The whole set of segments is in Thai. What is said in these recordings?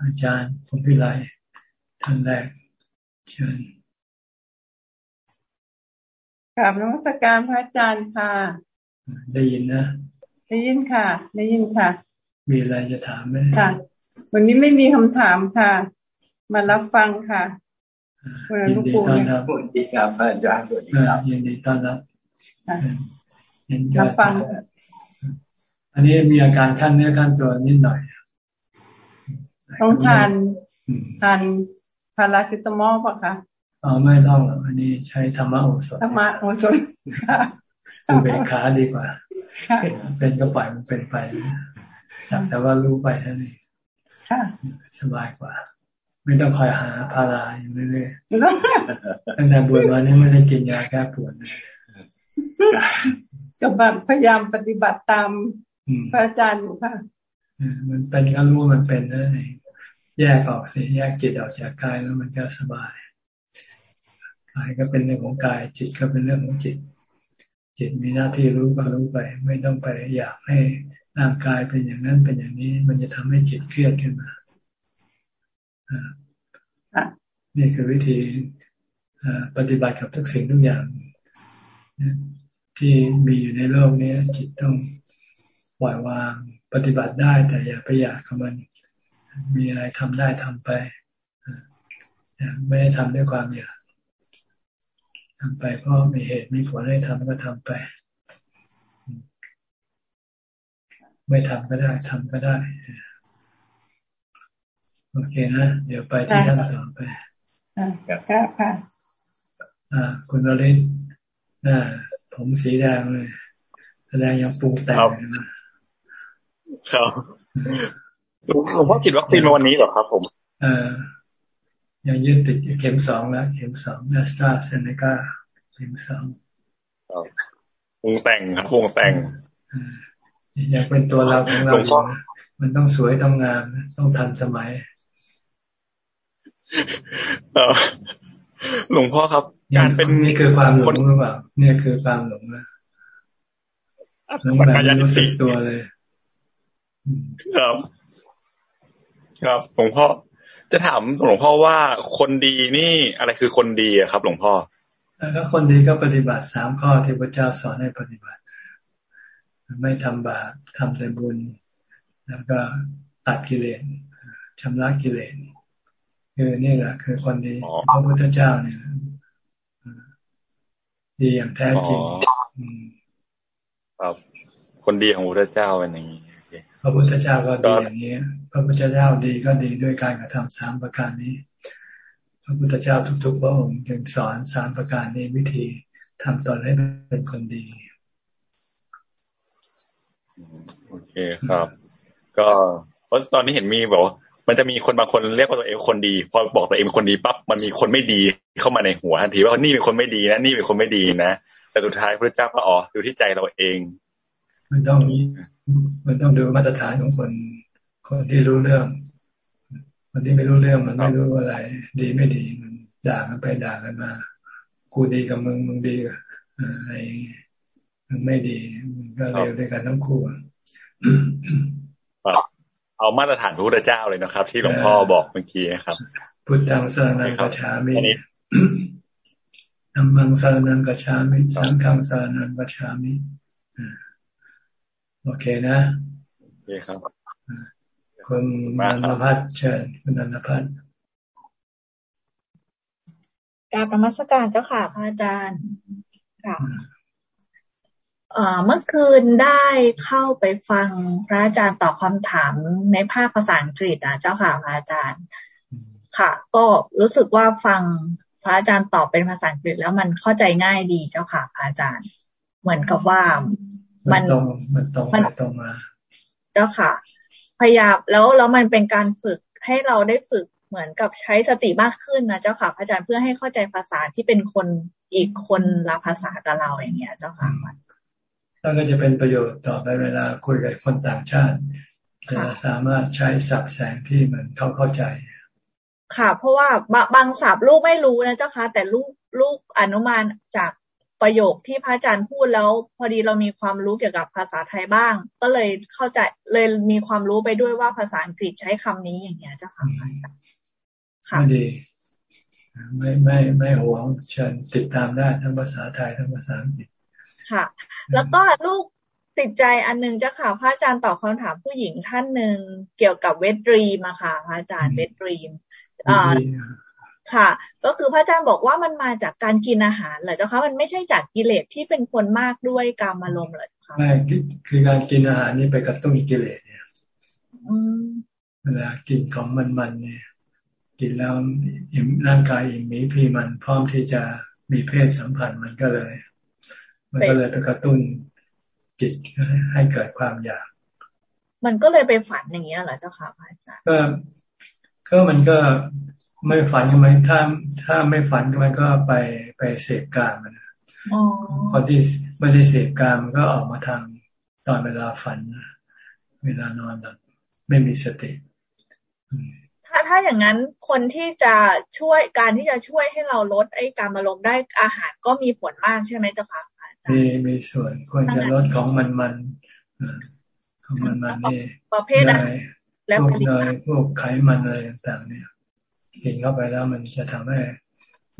อาจารย์ผมพิไลท่านแรกเชิญกราบนมัสการพระอาจารย์ค่ะ ได้ยินนะ ได้ยินค่ะ ได้ยินค่ะ มีอะไรจะถามไหมค่ะ วันนี้ไม่มีคำถามค่ะ มารับฟังค่ะยินดีต้อนรับสวัสดีครับอาจารย์สวัสดีครับยินดีต้อนรับรับฟัง อันนี้มีอาการขั้นเนื้อขั้นตัวนิดหน่อย ต้องทานทานพาราซิตามอลปะคะอ๋อไม่ต้องอันนี้ใช้ธรรมะโอสถธรรมะโอสถคือเบขาดีกว่า เป็นก็ปล่อยมันเป็นไปสักแต่ว่ารู้ไปเท่านี้สบายกว่า ไม่ต้องคอยหาพาราอยู่เรื่อยๆตั้งแต่บวชมานี่ไม่ได้กินยาแก้ปวดเลยก็แบบพยายามปฏิบัติตามพระอาจารย์อยู่ค่ะมันเป็นก็รู้มันเป็นนั่นเอง แยกออกสิแยกจิตออกจากกายแล้วมันก็สบายกายก็เป็นเรื่องของกาย จิตก็เป็นเรื่องของจิต จิตมีหน้าที่รู้ก็รู้ไป ไม่ต้องไปอยากให้ร่างกายเป็นอย่างนั้นเป็นอย่างนี้ มันจะทำให้จิตเครียดขึ้นมานี่คือวิธีปฏิบัติกับทุกสิ่งทุกอย่าง ที่มีอยู่ในโลกนี้จิตต้องปล่อยวางปฏิบัติได้แต่อย่าไปอยากกับมัน มีอะไรทำได้ทำไปไม่ได้ทำด้วยความอยากทำไปเพราะมีเหตุมีผลให้ทำก็ทำไป ไม่ทำก็ได้ทำก็ได้ โอเคนะ เดี๋ยวไปที่ท่านต่อไปอ่าครับค่ะอ่า คุณนริศอ่า ผมสีแดงเลย แสดงยังปรุงแต่งครับ หลวงพ่อฉีดวัคซีนมาวันนี้เหรอครับ ผมเออยังยืดติดเข็มสองแล้วเข็มสองแอสตราเซเนกาเข็มสองปรุงแต่งครับปรุงแต่งอยากเป็นตัวเราของเราอยู่มันต้องสวยต้องงามต้องทันสมัยหลวงพ่อครับ การเป็นนี่คือความหลงหรือเปล่าเนี่ยคือความหลงนะหลงแบบไม่รู้สึกตัวเลยครับ ครับหลวงพ่อจะถามหลวงพ่อว่าคนดีนี่อะไรคือคนดีอะครับ หลวงพ่อแล้วคนดีก็ปฏิบัติสามข้อที่พระเจ้าสอนให้ปฏิบัติ ไม่ทำบาปทำแต่บุญ แล้วก็ตัดกิเลสชำระกิเลสคือนี่แหละคือคนดีพระพุทธเจ้าเนี่ยดีอย่างแท้จริงครับคนดีของพระพุทธเจ้าเป็นอย่างนี้พระพุทธเจ้าก็ดีอย่างนี้ พระพุทธเจ้าดีก็ดีด้วยการกระทำสามประการนี้ พระพุทธเจ้าทุกๆพระองค์จึงสอนสามประการนี้วิธีทำตนให้เป็นคนดี โอเคครับ ก็เพราะตอนนี้เห็นมีบอกว่ามันจะมีคนบางคนเรียกว่าตัวเองคนดี พอบอกตัวเองเป็นคนดีปั๊บมันมีคนไม่ดีเข้ามาในหัวทันทีว่านี่เป็นคนไม่ดีนะนี่เป็นคนไม่ดีนะแต่สุดท้ายพระเจ้าก็อ๋อดูที่ใจเราเอง มันต้องมันต้องดูมาตรฐานของคน คนที่รู้เรื่อง คนที่ไม่รู้เรื่องมันไม่รู้อะไร ดีไม่ดีมันด่ากันไปด่ากันมากูดีกับมึงมึงดีอะไรมันไม่ดีมันก็เลวด้วยกันทั้งคู่เอามาตรฐานพระพุทธเจ้าเลยนะครับ ที่หลวงพ่อบอกเมื่อกี้นะครับ พุทธังสารนังกัจฉามินัมมังสารนังกัจฉามิสังฆังสารนังกัจฉามิโอเคนะโอเคครับ คุณนันทพัฒน์เชิญคุณนันทพัฒน์กราบนมัสการเจ้าค่ะพระอาจารย์ค่ะเมื่อคืนได้เข้าไปฟังพระอาจารย์ตอบคำถามในภาคภาษาอังกฤษนะเจ้าค่ะพระอาจารย์ ค่ะ ก็รู้สึกว่าฟังพระอาจารย์ตอบเป็นภาษาอังกฤษแล้วมันเข้าใจง่ายดีเจ้าค่ะพระอาจารย์ เหมือนกับว่ามันตรงมันตรงมันตรงมา เจ้าค่ะ พยายามแล้วแล้วมันเป็นการฝึกให้เราได้ฝึกเหมือนกับใช้สติมากขึ้นนะเจ้าค่ะพระอาจารย์เพื่อให้เข้าใจภาษาที่เป็นคนอีกคนละภาษากับเราอย่างเงี้ย เจ้าค่ะแล้วก็จะเป็นประโยชน์ต่อไปเวลาคุยกับคนต่างชาติจะสามารถใช้สับแสงที่เหมือนเขาเข้าใจ ค่ะ เพราะว่าบางสับลูกไม่รู้นะเจ้าค่ะแต่ลูกลูกอนุมานจาก ประโยคที่พระอาจารย์พูดแล้ว พอดีเรามีความรู้เกี่ยวกับภาษาไทยบ้าง ก็เลยเข้าใจเลยมีความรู้ไปด้วยว่าภาษาอังกฤษใช้คำนี้อย่างเงี้ยเจ้าค่ะค่ะไม่ดีไม่ไม่ไม่หวงเชิญติดตามได้ทั้งภาษาไทยทั้งภาษาอังกฤษค่ะ แล้วก็ลูกติดใจอันนึงเจ้าค่ะพระอาจารย์ตอบคำถามผู้หญิงท่านหนึ่งเกี่ยวกับเวทดรีมาค่ะพระอาจารย์เวทดรีมอ่า ค่ะ ก็คือพระอาจารย์บอกว่ามันมาจากการกินอาหารเหรอเจ้าคะมันไม่ใช่จากกิเลสที่เป็นคนมากด้วยกามารมณ์เลยค่ะไม่คือการกินอาหารนี่ไปกระตุ้นกิเลสเนี่ยเวลากินของมันๆเนี่ย กินแล้วร่างกายอิ่มมีพีมันพร้อมที่จะมีเพศสัมพันธ์มันก็เลย มันก็เลยไปกระตุ้นจิตให้เกิดความอยาก มันก็เลยไปฝันอย่างเงี้ยเหรอเจ้าค่ะพระอาจารย์ก็ก็มันก็ ไม่ฝันไหมถ้าถ้าไม่ฝันมันก็ไปไปเสพกามมันคนที่ไม่ได้เสพกามก็ออกมาทางตอนเวลาฝัน เวลานอนหลับไม่มีสติถ้าถ้าอย่างนั้นคนที่จะช่วยการที่จะช่วยให้เราลดไอ้การมาลมได้อาหารก็มีผลมากใช่ไหมเจ้าค่ะมีมีส่วนควรจะลดของมันมันของมันมันนี่ประเภทอะไรพวกเนยพวกไขมันอะไรต่างๆเนี่ย กินเข้าไปแล้วมันจะทำให้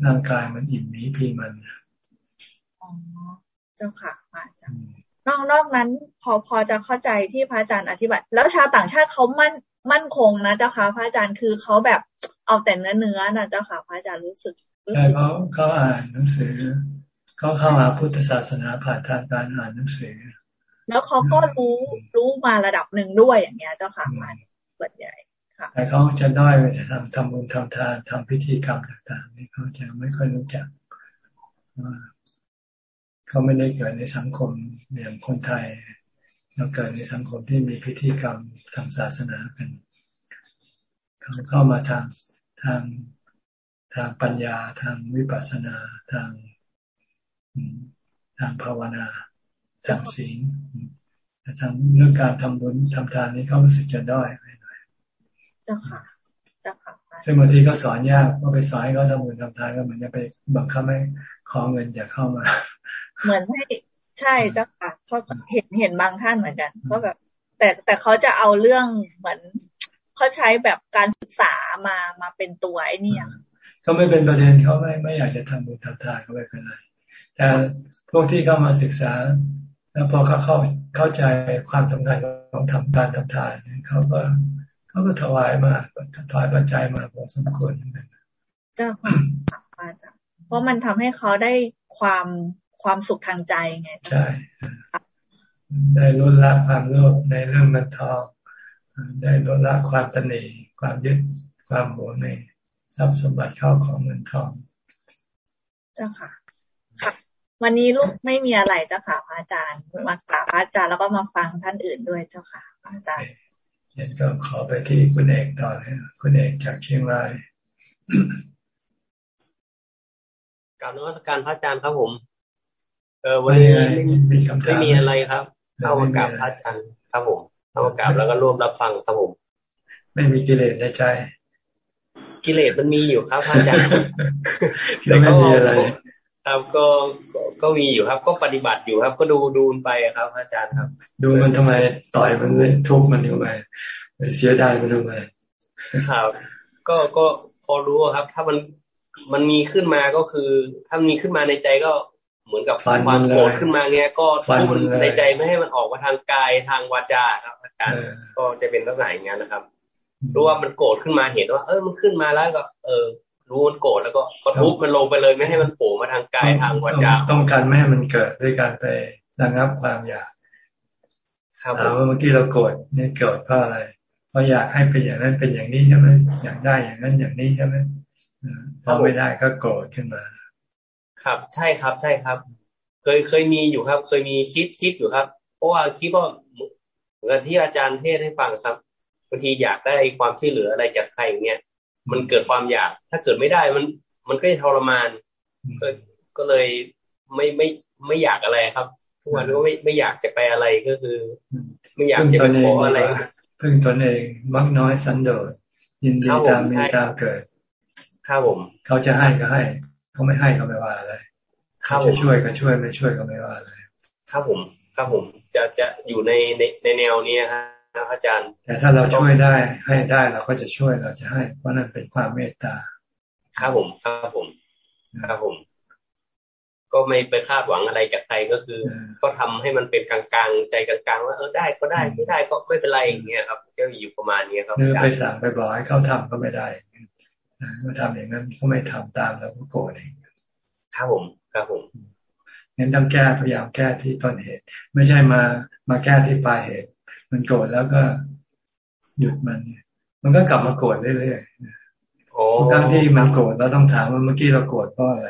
ร่างกายมันอิ่มมีพีมันอ๋อเจ้าค่ะอาจารย์นอกนอกนั้น พอพอจะเข้าใจที่พระอาจารย์อธิบายแล้วชาวต่างชาติเขามั่นมั่นคงนะเจ้าค่ะพระอาจารย์คือเขาแบบเอาแต่เนื้อเนื้อนะเจ้าค่ะพระอาจารย์รู้สึกใช่เขาเขาอ่านหนังสือเขาเข้าหาพุทธศาสนาผ่านทางการอ่านหนังสือ แล้วเขาก็รู้รู้มาระดับหนึ่งด้วยอย่างเงี้ยเจ้าค่ะมาเปิดใหญ่ค่ะ แต่เขาจะได้ไปทำทำบุญทำทานทำพิธีกรรมต่างๆนี่เขาจะไม่ค่อยรู้จักเขาไม่ได้เกิดในสังคมอย่างคนไทยเราเกิดในสังคมที่มีพิธีกรรมทางศาสนากันเขาเข้ามาทางทางทางปัญญาทางวิปัสสนาทางทางภาวนาทางศีลแต่ทางเรื่องการทำบุญทำทานนี้เขารู้สึกจะด้อย เจ้าค่ะเจ้าค่ะซึ่งบางทีก็สอนยากก็ไปสอนให้เขาทำบุญทำทานก็เหมือนจะไปบังคับให้ขอเงินจะเข้ามา เหมือนให้ใช่เจ้าค่ะเขาเห็นเห็นบางท่านเหมือนกัน ก็แบบ แต่แต่เขาจะเอาเรื่องเหมือนเขาใช้แบบการศึกษามามาเป็นตัวไอ้นี่ก็ไม่เป็นประเด็นเขาไม่ไม่อยากจะทำบุญทำทานก็ไม่เป็นไรแต่พวกที่เข้ามาศึกษา แล้วพอเขาเข้าเข้าใจความสำคัญของทำการทำทานเขาก็ เขาก็ถวายมาถวายปัจจัยมาพอสมควรเจ้าค่ะเพราะมันทำให้เขาได้ความความสุขทางใจไงใช่ได้ลดละความโลภในเรื่องเงินทอง ได้ลดละความตนีความยึดความหวงในทรัพย์สมบัติเข้าของเงินทอง เจ้าค่ะ ค่ะ วันนี้ลูกไม่มีอะไรเจ้าค่ะพระอาจารย์มากราบพระอาจารย์แล้วก็มาฟังท่านอื่นด้วยเจ้าค่ะพระอาจารย์ เดี๋ยวก็ขอไปที่คุณเอกต่อเลยคุณเอกจากเชียงรายกล่าวนวัตการพระอาจารย์ครับผม เออวันนี้ไม่มีคำถามไม่มีอะไรครับ เข้ามากราบพระอาจารย์ครับผม เข้ามากราบแล้วก็ร่วมรับฟังครับผม ไม่มีกิเลสในใจ กิเลสมันมีอยู่ครับพระอาจารย์แต่ก็ไม่มีอะไร ครับก็ก็มีอยู่ครับ ก็ปฏิบัติอยู่ครับ ก็ดูดูไปครับ อาจารย์ครับ ดูมันทำไมต่อยมันเลยทุบมันทำไมเสียดายมันทำไมครับก็ก็พอรู้ครับ ถ้ามันมันมีขึ้นมาก็คือ ถ้ามีขึ้นมาในใจก็เหมือนกับความโกรธขึ้นมาเงี้ย ก็ทุบในใจไม่ให้มันออกมาทางกายทางวาจาครับ อาจารย์ก็จะเป็นลักษณะอย่างนั้นนะครับรู้ว่ามันโกรธขึ้นมาเห็นว่า เออมันขึ้นมาแล้วก็ เออ รู้มันโกรธแล้วก็ก็ทุบมันลงไปเลยไม่ให้มันโผล่มาทางกายทางวาจาต้องการไม่ให้มันเกิดด้วยการไประงับความอยากครับว่าเมื่อกี้เราโกรธนี่เกิดเพราะอะไรเพราะอยากให้เป็นอย่างนั้นเป็นอย่างนี้ใช่ไหมอยากได้อย่างนั้นอย่างนี้ใช่ไหมพอไม่ได้ก็โกรธขึ้นมา ครับ ใช่ครับ ใช่ครับ เคยเคยมีอยู่ครับ เคยมีคิดคิดอยู่ครับ เพราะว่าคิดว่าเหมือนที่อาจารย์เทศให้ฟังครับบางทีอยากได้ความช่วยเหลืออะไรจากใครอย่างเงี้ย มันเกิดความอยาก ถ้าเกิดไม่ได้มันมันก็จะทรมานก็ก็เลยไม่ไม่ไม่อยากอะไรครับทุกวันก็ไม่ไม่อยากจะไปอะไรก็คือ ไม่อยากจะไปขออะไรพึ่งตนเองมักน้อยสันโดษยินดีตามมีตามเกิดครับผม เขาจะให้ก็ให้ เขาไม่ให้ก็ไม่ว่าอะไรถ้าช่วยก็ช่วยไม่ช่วยก็ไม่ว่าเลยครับผมครับผมจะจะอยู่ในในในแนวนี้ครับ อาจารย์ แต่ถ้าเราช่วยได้ให้ได้เราก็จะช่วยเราจะให้ เพราะนั่นเป็นความเมตตา ครับผม ครับผม ครับผม ก็ไม่ไปคาดหวังอะไรจากใครก็คือ ก็ทำให้มันเป็นกลางๆใจกลางๆว่าเออได้ก็ได้ไม่ได้ก็ไม่เป็นไรอย่างเงี้ยครับก็อยู่ประมาณนี้ครับเนื้อไปสั่งไปบอกให้เขาทำก็ไม่ได้ก็ทำอย่างนั้นเขาไม่ทำตามแล้วก็โกรธเองครับผม ครับผมงั้นต้องแก้พยายามแก้ที่ต้นเหตุ ไม่ใช่มามาแก้ที่ปลายเหตุ มันโกรธแล้วก็หยุดมัน มันก็กลับมาโกรธเรื่อยๆทุกครั้งที่มันโกรธเราต้องถามว่าเมื่อกี้เราโกรธเพราะอะไร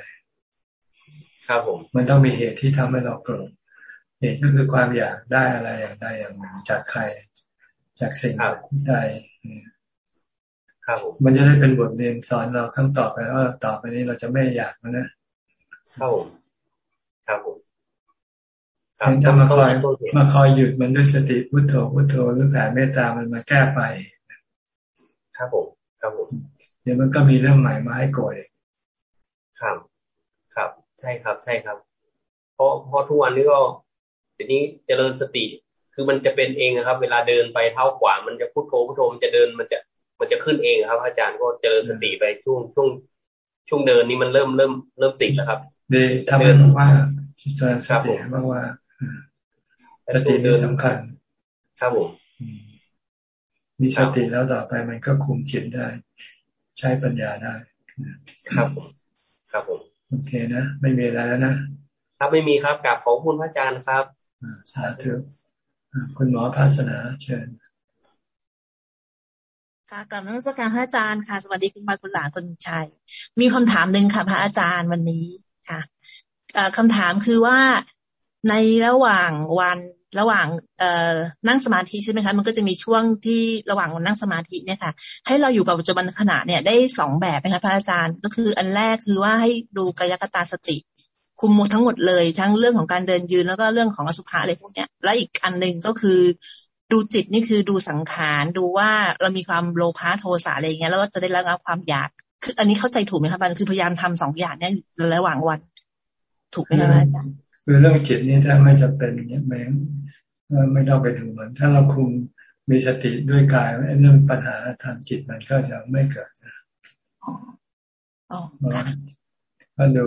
ครับผม มันต้องมีเหตุที่ทำให้เราโกรธ เหตุก็คือความอยากได้อะไรอย่างใดอย่างหนึ่งจากใคร จากสิ่งใดครับมันจะได้เป็นบทเรียนสอนเราครั้งต่อไปว่าต่อไปนี้เราจะไม่อยากนะครับผมครับผม ถ้ามาคอยมาคอยหยุดมันด้วยสติพุทโธพุทโธหรือแผ่เมตตามันมาแก้ไปครับผมครับผมเดี๋ยวมันก็มีเรื่องใหม่มาให้โกรธครับครับ ใช่ครับ ใช่ครับ เพราะเพราะทุกวันนี้ก็ทีนี้เจริญสติ คือมันจะเป็นเองครับ เวลาเดินไปเท้าขวามันจะพุทโธพุทโธมันจะเดินมันจะมันจะขึ้นเองครับ อาจารย์ก็เจริญสติไปช่วงช่วงช่วงเดินนี้มันเริ่มเริ่มเริ่มติดแล้วครับดีทำให้ว่าเจริญสติมากว่า สตินี่สำคัญ ครับผมมีสติแล้วต่อไปมันก็คุมจิตได้ ใช้ปัญญาได้ ครับผมครับผมโอเคนะ ไม่มีอะไรแล้วนะครับไม่มีครับกับของคุณพระอาจารย์ครับสาธุคุณหมอภาสนาเชิญค่ะกลับนักสการพระอาจารย์ค่ะ สวัสดีคุณมาคุณหลานคุณชัย มีคำถามหนึ่งค่ะ พระอาจารย์วันนี้ค่ะคำถามคือว่า ในระหว่างวันระหว่างเอ่อนั่งสมาธิใช่ไหมคะ มันก็จะมีช่วงที่ระหว่างนั่งสมาธิเนี่ยค่ะ ให้เราอยู่กับปัจจุบันขณะเนี่ยได้สองแบบนะคะพระอาจารย์ก็คืออันแรกคือว่าให้ดูกายกตาสติ คุมหมดทั้งหมดเลย ทั้งเรื่องของการเดินยืนแล้วก็เรื่องของอสุภะอะไรพวกเนี้ยและอีกอันหนึ่งก็คือดูจิตนี่คือดูสังขารดูว่าเรามีความโลภะโทสะอะไรอย่างเงี้ยแล้วก็จะได้ระงับความอยาก คืออันนี้เข้าใจถูกไหมคะบันคือพยายามทำสองอย่างเนี้ยระหว่างวัน ถูกไหมคะอาจารย์ คือเรื่องจิตนี่ถ้าไม่จะเป็นแม้ไม่ต้องไปดูมัน ถ้าเราคุมมีสติด้วยกายเรื่องปัญหาทางจิตมันก็จะไม่เกิดนะก็ดู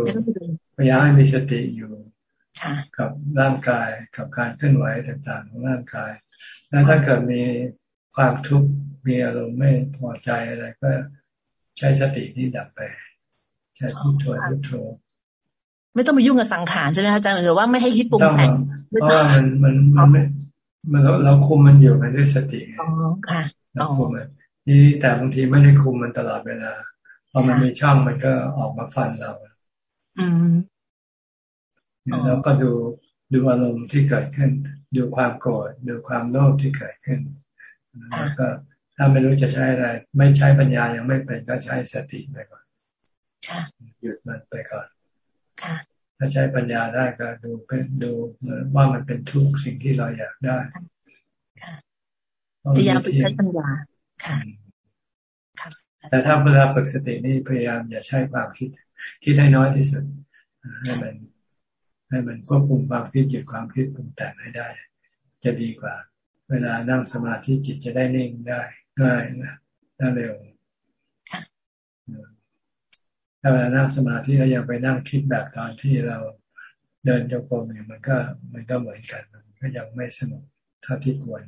พยายามให้มีสติอยู่กับร่างกายกับการเคลื่อนไหวต่างๆของร่างกาย แล้วถ้าเกิดมีความทุกข์มีอารมณ์ไม่พอใจอะไรก็ใช้สตินี่ดับไปใช้พุทโธพุทโธ ไม่ต้องไปยุ่งกับสังขารใช่ไหมอาจารย์หรือว่าไม่ให้คิดปรุงแต่งเพราะว่ามันมันมันไม่มันเราเราคุมมันอยู่มันด้วยสติอ๋อค่ะเราคุมมันนี่แต่บางทีไม่ได้คุมมันตลอดเวลาพอมันมีช่องมันก็ออกมาฟันเรา อืมแล้วก็ดูดูอารมณ์ที่เกิดขึ้น ดูความโกรธดูความโลภที่เกิดขึ้นแล้วก็ถ้าไม่รู้จะใช้อะไร ไม่ใช้ปัญญายังไม่เป็นก็ใช้สติไปก่อนหยุดมันไปก่อน ถ้าใช้ปัญญาได้ก็ดูเป็นดูว่ามันเป็นทุกสิ่งที่เราอยากได้พยายามไปใช้ปัญญาค่ะแต่ถ้าเวลาฝึกสตินี่พยายามอย่าใช้ความคิด คิดให้น้อยที่สุดให้มันให้มันควบคุมความคิดหยุดความคิดปรุงแต่งให้ได้ จะดีกว่า เวลานั่งสมาธิจิตจะได้นิ่งได้ง่ายนะได้เร็ว ถ้าเวลานั่งสมาธิแล้วยังไปนั่งคิดแบบตอนที่เราเดินจงกรมเนี่ยมันก็มันก็เหมือนกัน มันก็ยังไม่สนุกเท่าที่ควร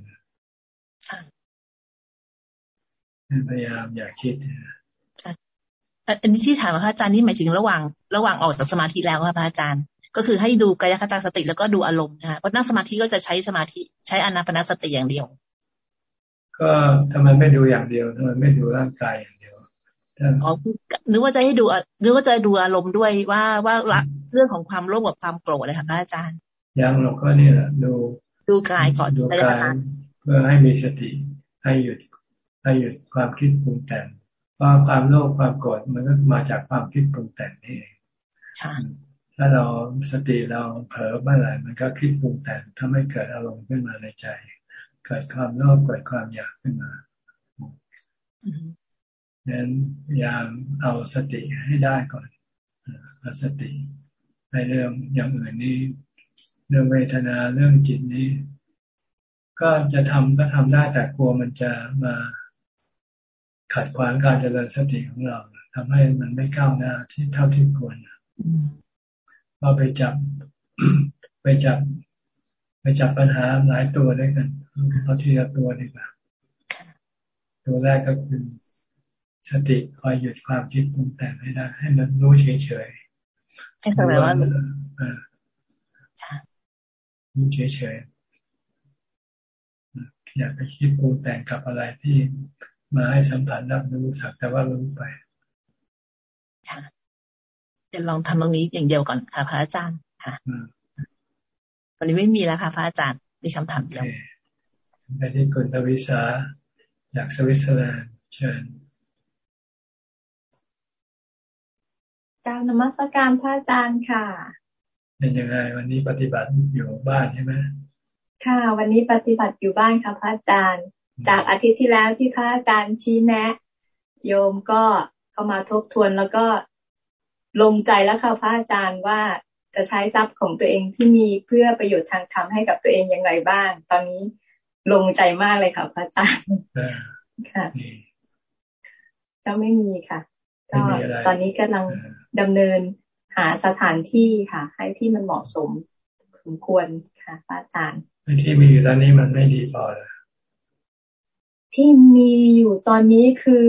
พยายามอย่าคิดอันนี้ที่ถามพระอาจารย์นี่หมายถึงระหว่าง ระหว่างออกจากสมาธิแล้วครับพระอาจารย์ ก็คือให้ดูกายคตาสติแล้วก็ดูอารมณ์นะคะเพราะนั่งสมาธิก็จะใช้สมาธิใช้อนาปนาสติอย่างเดียว ก็ทำไมไม่ดูอย่างเดียวทำไมไม่ดูร่างกายอย่าง อ๋อนึกว่าจะให้ดูนึกว่าจะดูอารมณ์ด้วยว่าว่าเรื่องของความโลภกับความโกรธเลยค่ะพระอาจารย์ยังหรอกก็นี่แหละดู ดูกายก่อนดูกายเพื่อให้มีสติให้หยุดให้หยุดความคิดปรุงแต่งว่าความโลภความโกรธมันก็มาจากความคิดปรุงแต่งนี่เองถ้าเราสติเราเผลอเมื่อไหร่มันก็คิดปรุงแต่งทำให้เกิดอารมณ์ขึ้นมาในใจ เกิดความโลภเกิดความอยากขึ้นมา นั้นพยายามเอาสติให้ได้ก่อนเอาสติในเรื่องอย่างอื่นนี้ เรื่องเวทนาเรื่องจิตนี้ ก็จะทำก็ทำได้แต่กลัวมันจะมาขัดขวางการเจริญสติของเราทำให้มันไม่ก้าวหน้าที่เท่าที่ควรเราไปจับไปจับ ไปจับปัญหาหลายตัวด้วยกันเอาทีละตัวดีกว่าตัวแรกก็คือ สติคอยหยุดความคิดปรุงแต่งให้ได้ ให้มันรู้เฉยเฉยให้สักแต่ว่ารู้เฉยเฉยอย่าไปคิดปรุงแต่งกับอะไรที่มาให้สัมผัสรับรู้สักแต่ว่ารู้ไปเดี๋ยวลองทำตรงนี้อย่างเดียวก่อนค่ะ พระอาจารย์ค่ะวันนี้ไม่มีแล้วค่ะพระอาจารย์มีคำถามเดียวไปที่คุณทวิสาจากสวิตเซอร์แลนด์เชิญ กาวนมัสการพระอาจารย์ค่ะ เป็นยังไงวันนี้ปฏิบัติอยู่บ้านใช่ไหมค่ะ วันนี้ปฏิบัติอยู่บ้านค่ะพระอาจารย์ จากอาทิตย์ที่แล้วที่พระอาจารย์ชี้แนะ โยมก็เข้ามาทบทวนแล้วก็ลงใจแล้วค่ะพระอาจารย์ว่าจะใช้ทรัพย์ของตัวเองที่มีเพื่อประโยชน์ทางธรรมให้กับตัวเองอย่างไรบ้าง ตอนนี้ลงใจมากเลยค่ะพระอาจารย์ค่ะก็ไม่มีค่ะ ก็ตอนนี้กำลัง ดำเนินหาสถานที่ค่ะ ให้ที่มันเหมาะสมสมควรค่ะอาจารย์ที่มีอยู่ตอนนี้มันไม่ดีพอเลยที่มีอยู่ตอนนี้คือ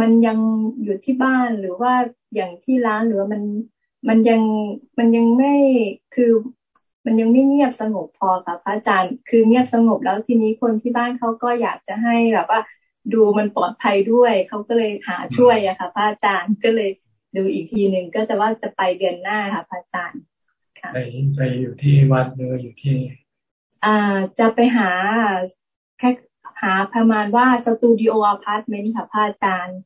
มันยังอยู่ที่บ้านหรือว่าอย่างที่ร้านหรือว่ามันมันยังมันยังไม่คือมันยังไม่เงียบสงบพอค่ะพระอาจารย์ คือเงียบสงบแล้วทีนี้คนที่บ้านเขาก็อยากจะให้แบบว่า ดูมันปลอดภัยด้วยเขาก็เลยหาช่วยอะค่ะพระอาจารย์ก็เลย ดูอีกทีหนึ่งก็จะว่าจะไปเดือนหน้าค่ะพระอาจารย์ค่ะไปไปอยู่ที่วัดหรืออยู่ที่ อ่าจะไปหาแค่หาประมาณว่าสตูดิโออพาร์ตเมนต์ค่ะพระอาจารย์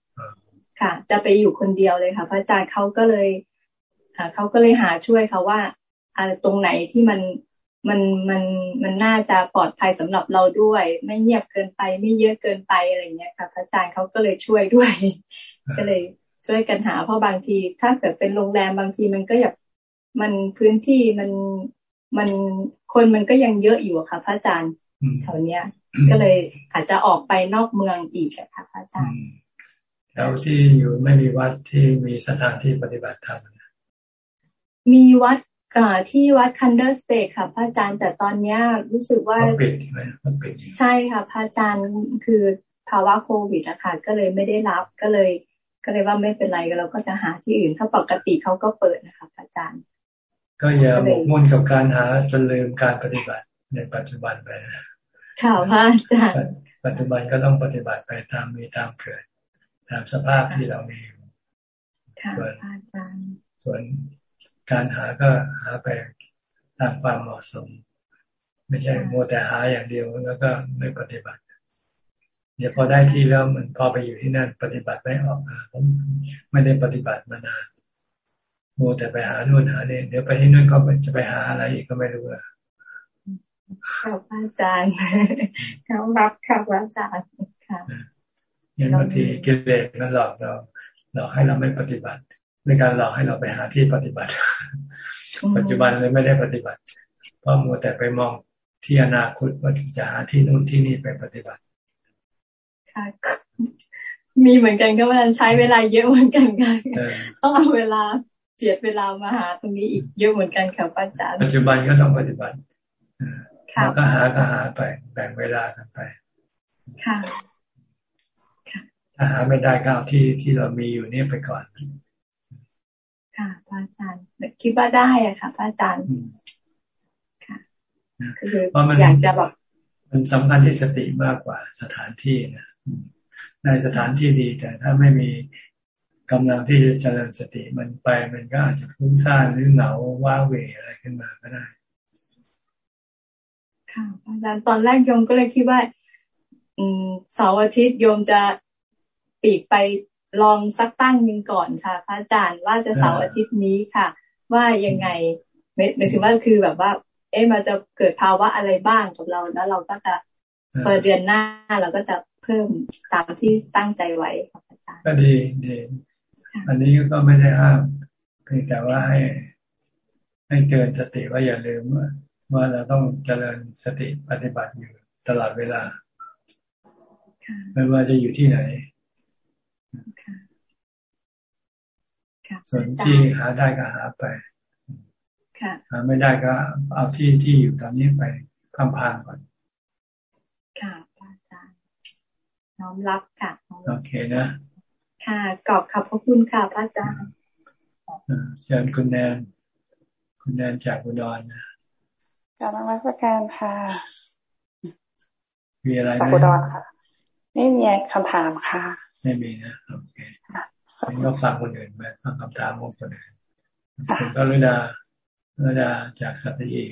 ค่ะ จะไปอยู่คนเดียวเลยค่ะ พระอาจารย์เขาก็เลยเขาก็เลยหาช่วยเขาว่าอะไรตรงไหนที่มันมันมันมันน่าจะปลอดภัยสำหรับเราด้วย ไม่เงียบเกินไปไม่เยอะเกินไปอะไรเงี้ยค่ะพระอาจารย์เขาก็เลยช่วยด้วย ก็เลย ช่วยกันหา เพราะบางที ถ้าเกิดเป็นโรงแรมบางทีมันก็แบบมันพื้นที่มันมันคนมันก็ยังเยอะอยู่ค่ะพระอาจารย์แถวเนี้ย ก็เลยอาจจะออกไปนอกเมืองอีกค่ะพระอาจารย์แถวที่อยู่ไม่มีวัดที่มีสถานที่ปฏิบัติธรรมมีวัดที่วัด Kandersteg ค่ะ พระอาจารย์แต่ตอนเนี้ยรู้สึกว่าปิดใช่ค่ะ พระอาจารย์คือภาวะโควิดอะค่ะก็เลยไม่ได้รับก็เลย ก็เลยว่าไม่เป็นไรเราก็จะหาที่อื่นถ้าปกติเขาก็เปิดนะคะพระอาจารย์ ก็อย่าหมกมุ่นกับการหาจนลืมการปฏิบัติในปัจจุบันไปค่ะพระอาจารย์ปัจจุบันก็ต้องปฏิบัติไปตามมีตามเกิด ตามสภาพที่เรามีค่ะพระอาจารย์ส่วนการหาก็หาไปตามความเหมาะสม ไม่ใช่โมแต่หาอย่างเดียวแล้วก็ไม่ปฏิบัติ เดี๋ยวพอได้ที่แล้วมันพอไปอยู่ที่นั่นปฏิบัติไม่ออกผมไม่ได้ปฏิบัติมานานโมแต่ไปหาโน่นหาเนี่ยเดี๋ยวไปที่นู่นก็จะไปหาอะไรอีกก็ไม่รู้อะค่ะอาจารย์เขารับค่ะอาจารย์ค่ะยังบางทีกิเลสมันหลอกเราหลอกให้เราไม่ปฏิบัติในการหลอกให้เราไปหาที่ปฏิบัติ ปัจจุบันเลยไม่ได้ปฏิบัติเพราะมัวแต่ไปมองที่อนาคตว่าจะหาที่นู่นที่นี่ไปปฏิบัติ ค่ะ มีเหมือนกันก็มันใช้เวลาเยอะเหมือนกันค่ะต้องเอาเวลาเจียดเวลามาหาตรงนี้อีกเยอะเหมือนกันค่ะอาจารย์ปัจจุบันก็ต้องปฏิบัติแล้วก็หาก็หาไป แบ่งเวลากันไป ค่ะถ้าหาไม่ได้ก็เอาที่ที่เรามีอยู่นี่ไปก่อน ค่ะพระอาจารย์คิดว่าได้อะค่ะพระอาจารย์ค่ะคืออยากจะแบบมันสำคัญที่สติมากกว่าสถานที่นะ ในสถานที่ดี แต่ถ้าไม่มีกำลังที่จะเจริญสติมันไป มันก็อาจจะฟุ้งซ่านหรือเหงาว้าเหวอะไรขึ้นมาก็ได้ ค่ะอาจารย์ตอนแรกโยมก็เลยคิดว่า อืมเสาร์อาทิตย์โยมจะปีกไปลองสักตั้งหนึ่งก่อนค่ะ พระอาจารย์ว่าจะเสาร์อาทิตย์นี้ค่ะ ว่ายังไงหมายถึงว่าคือแบบว่า เอ๊ะมันจะเกิดภาวะอะไรบ้างกับเราแล้วเราก็จะเปิดเดือนหน้าเราก็จะ เพิ่มตามที่ตั้งใจไว้ค่ะอาจารย์ก็ดีดีอันนี้ก็ไม่ได้ห้ามเพียงแต่ว่าให้ให้เตือนสติว่าอย่าลืมว่าว่าเราต้องเจริญสติปฏิบัติอยู่ตลอดเวลาไม่ว่าจะอยู่ที่ไหนส่วนที่หาได้ก็หาไปหาไม่ได้ก็เอาที่ที่อยู่ตอนนี้ไปพังพานก่อน ค่ะอาจารย์ น้อมรับค่ะโอเคนะ ค่ะกอบขอบพระคุณค่ะพระอาจารย์เชิญคุณแนนคุณแนนจากอุดรนะกาบนมัสการค่ะ มีอะไรไหมจากอุดรค่ะ ไม่มีคำถามค่ะ ไม่มีนะโอเคก็ฟังคนอื่นไปฟังคำถามของคนอื่นคุณกรุณาเรุณาจากสัตยี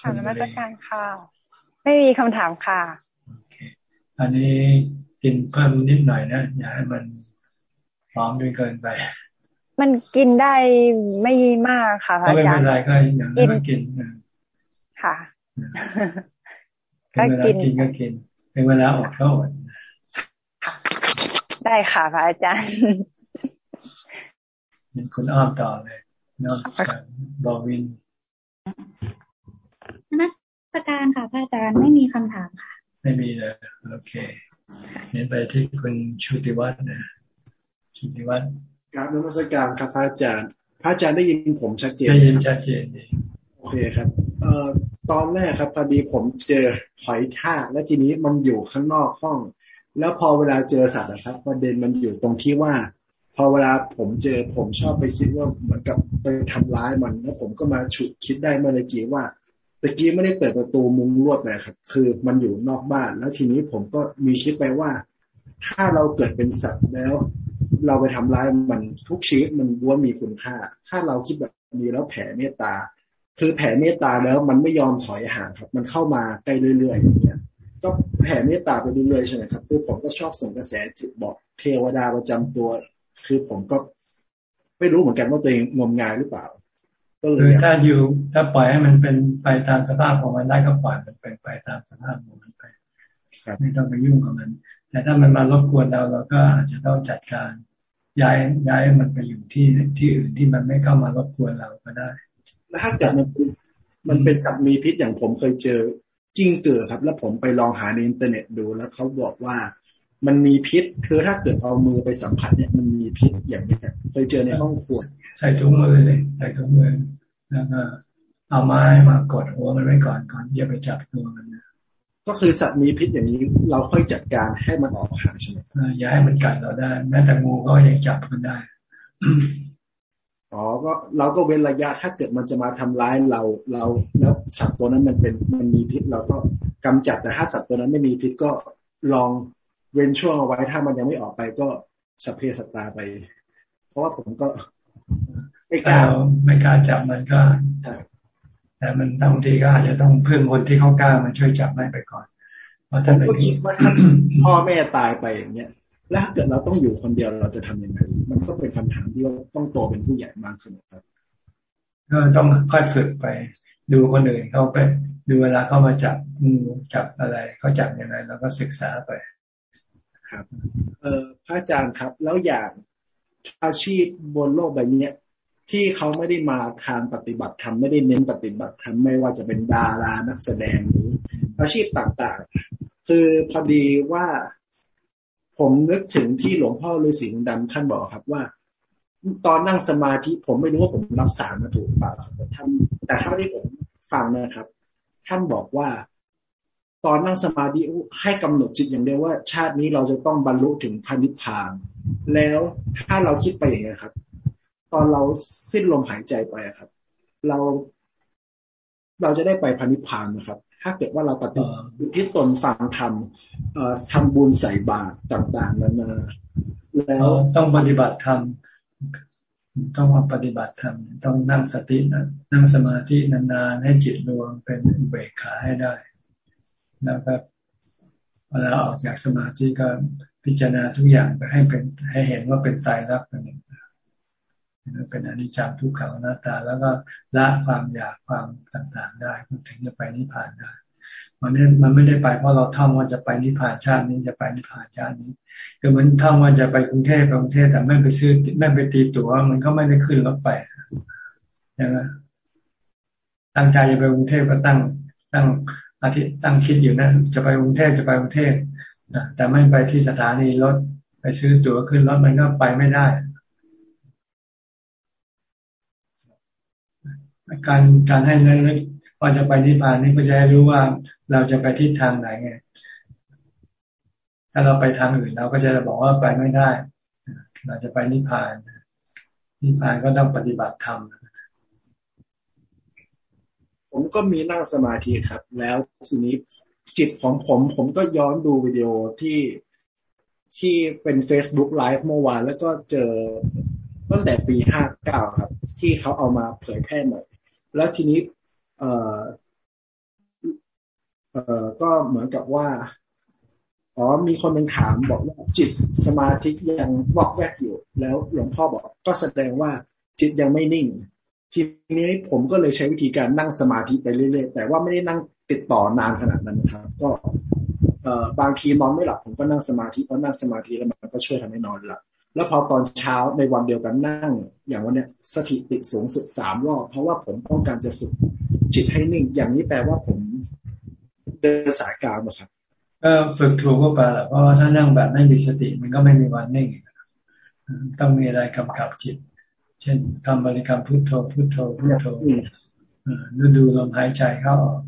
กาบนมัสการค่ะ ไม่มีคำถามค่ะโอเคอันนี้กินเพิ่มนิดหน่อยนะอย่าให้มันพร้อมด้วยเกินไป มันกินได้ไม่มากค่ะอาจารย์ไม่เป็นไรก็อย่างนั้นกินค่ะก็กินกินก็กินเป็นเวลาอดก็อดได้ค่ะพระอาจารย์เป็นคุณอ้อมต่อเลยนอกจากบอวินนักการค่ะพระอาจารย์ไม่มีคำถามค่ะ ไม่มีเลยโอเคเห็นไปที่คุณชุติวัฒน์นะชุติวัฒน์การนมัสการครับพระอาจารย์ พระอาจารย์ได้ยินผมชัดเจนได้ยินชัดเจนดีโอเคครับ เอ่อตอนแรกครับพอดีผมเจอหอยทากและทีนี้มันอยู่ข้างนอกห้อง แล้วพอเวลาเจอสัตว์นะครับประเด็นมันอยู่ตรงที่ว่า พอเวลาผมเจอผมชอบไปคิดว่าเหมือนกับไปทำร้ายมันแล้วผมก็มาฉุดคิดได้เมื่อกี้ว่า ตะกี้ไม่ได้เปิดประตูมุงลวดเลยครับ คือมันอยู่นอกบ้าน แล้วทีนี้ผมก็มีคิดไปว่า ถ้าเราเกิดเป็นสัตว์แล้ว เราไปทำร้ายมันทุกชีวิตมันว่ามีคุณค่า ถ้าเราคิดแบบนี้แล้วแผ่เมตตา คือแผ่เมตตาแล้วมันไม่ยอมถอยห่างครับ มันเข้ามาใกล้เรื่อยๆอย่างเงี้ยก็แผ่เมตตาไปเรื่อยๆใช่ไหมครับคือผมก็ชอบส่งกระแสจิตบอกเทวดาประจำตัว คือผมก็ไม่รู้เหมือนกันว่าตัวเองงมงายหรือเปล่า ก็เลยถ้าอยู่ถ้าปล่อยให้มันเป็นไปตามสภาพของมันได้ก็ปล่อยมันเป็นไปตามสภาพของมันไปไม่ต้องไปยุ่งกับมัน แต่ถ้ามันมารบกวนเราเราก็อาจจะต้องจัดการย้ายย้ายมันไปอยู่ที่ที่อื่นที่มันไม่เข้ามารบกวนเราก็ได้ แล้วถ้าเกิดมันมันเป็นสัตว์มีพิษอย่างผมเคยเจอกิ้งกือครับ แล้วผมไปลองหาในอินเทอร์เน็ตดูแล้วเขาบอกว่ามันมีพิษคือถ้าเกิดเอามือไปสัมผัสเนี่ยมันมีพิษอย่างนี้เคยเจอในห้องครัว ใส่ถุงมือเลยใส่ถุงมือแล้วก็เอาไม้มากดหัวมันไว้ก่อนก่อนที่จะไปจับตัวมันนะก็คือสัตว์มีพิษอย่างนี้เราค่อยจัดการให้มันออกห่างใช่ไหมอย่าให้มันกัดเราได้แม้แต่งูก็ยังจับมันได้อ๋อก็เราก็เว้นระยะถ้าเกิดมันจะมาทำร้ายเราเราแล้วสัตว์ตัวนั้นมันเป็นมันมีพิษเราก็กำจัดแต่ถ้าสัตว์ตัวนั้นไม่มีพิษก็ลองเว้นช่วงเอาไว้ถ้ามันยังไม่ออกไปก็สัพเพสัตตาไป เพราะว่าผมก็ ไม่กล้าไม่กล้าจับมันก็แต่มันบางทีก็อาจจะต้องเพื่อนคนที่เขากล้ามันช่วยจับไม่ไปก่อนเพราะถ้าเป็นคิดว่าถ้าพ่อแม่ตายไปอย่างเงี้ยแล้วถ้าเกิดเราต้องอยู่คนเดียวเราจะทํำยังไง มันก็เป็นคำถามที่ว่าต้องโตเป็นผู้ใหญ่มากขึ้นครับ ก็ต้องค่อยฝึกไป ดูคนอื่นเขาไป ดูเวลาเข้ามาจับงูจับอะไรเขาจับยังไงเราก็ศึกษาไป ครับ เออพระอาจารย์ครับ แล้วอย่าง อาชีพบนโลกใบนี้ที่เขาไม่ได้มาทางปฏิบัติธรรมไม่ได้เน้นปฏิบัติธรรมไม่ว่าจะเป็นดารานักแสดงหรืออาชีพต่างๆ คือพอดีว่าผมนึกถึงที่หลวงพ่อฤาษีดำท่านบอกครับว่า ตอนนั่งสมาธิผมไม่รู้ว่าผมรับสารมาถูกเปล่าแต่ท่านแต่เท่าที่ผมฟังนะครับ ท่านบอกว่า ตอนนั่งสมาธิให้กำหนดจิตอย่างเดียวว่า ชาตินี้เราจะต้องบรรลุถึงพันิพพาน แล้วถ้าเราคิดไปอย่างนี้ครับ ตอนเราสิ้นลมหายใจไปครับ เราเราจะได้ไปพันิพานนะครับ ถ้าเกิดว่าเราปฏิบัติที่ตนฟังทำทำบุญใส่บาตรต่างๆนานาแล้วต้องปฏิบัติธรรมต้องมาปฏิบัติธรรมต้องนั่งสตินะนั่งสมาธินานๆให้จิตรวมเป็นอุเบกขาให้ได้ แล้วก็เวลาออกจากสมาธิก็ พิจารณาทุกอย่างไปให้เป็นให้เห็นว่าเป็นตายรักเป็นเป็นอนิจจังทุกขังหน้าตา แล้วก็ละความอยากความต่างๆ ได้มันถึงจะไปนิพพานได้มันนี้มันไม่ได้ไปเพราะเราท่องว่าจะไปนิพพานชาตินี้จะไปนิพพานชาตินี้คือมันท่องว่าจะไปกรุงเทพไปกรุงเทพแต่ไม่ไปซื้อไม่ไปตีตั๋วมันก็ไม่ได้ขึ้นรถไปใช่ไหมตั้งใจจะไปกรุงเทพก็ตั้งตั้งอาทิตย์ตั้งคิดอยู่นะจะไปกรุงเทพจะไปกรุงเทพ แต่ไม่ไปที่สถานีรถไปซื้อตั๋วขึ้นรถมันก็ไปไม่ได้ การการให้นั้นว่าจะไปนิพพานนี่ก็จะให้รู้ว่าเราจะไปทิศทางไหนไง ถ้าเราไปทางอื่นเราก็จะบอกว่าไปไม่ได้ เราจะไปนิพพาน นิพพานก็ต้องปฏิบัติธรรม ผมก็มีนั่งสมาธิครับ แล้วทีนี้ จิตของผม ผมก็ย้อนดูวิดีโอที่ที่เป็น Facebook Live เมื่อวาน แล้วก็เจอตั้งแต่ปีห้าเก้าครับ ที่เขาเอามาเผยแพร่ใหม่แล้วทีนี้ เอ่อเอ่อก็เหมือนกับว่าอ๋อมีคนเป็นถามบอกว่าจิตสมาธิยังวอกแวกอยู่ แล้วหลวงพ่อบอก ก็แสดงว่าจิตยังไม่นิ่ง ทีนี้ผมก็เลยใช้วิธีการนั่งสมาธิไปเรื่อยๆ แต่ว่าไม่ได้นั่ง ติดต่อนานขนาดนั้นนะครับ ก็เอ่อบางทีนอนไม่หลับผมก็นั่งสมาธิเพราะนั่งสมาธิแล้วมันก็ช่วยทำให้นอนหลับแล้วพอตอนเช้าในวันเดียวกันนั่ง อย่างวันเนี้ยสถิติสูงสุดสามรอบเพราะว่าผมต้องการจะฝึกจิตให้นิ่ง อย่างนี้แปลว่าผมเดินสายกลางนะครับก็ฝึกถูกก็ไปแหละเพราะว่าถ้านั่งแบบไม่มีสติ มันก็ไม่มีวันนิ่งต้องมีอะไรกำกับจิต เช่นทำบริกรรมพุทโธพุทโธพุทโธดูดูลมหายใจเข้าออก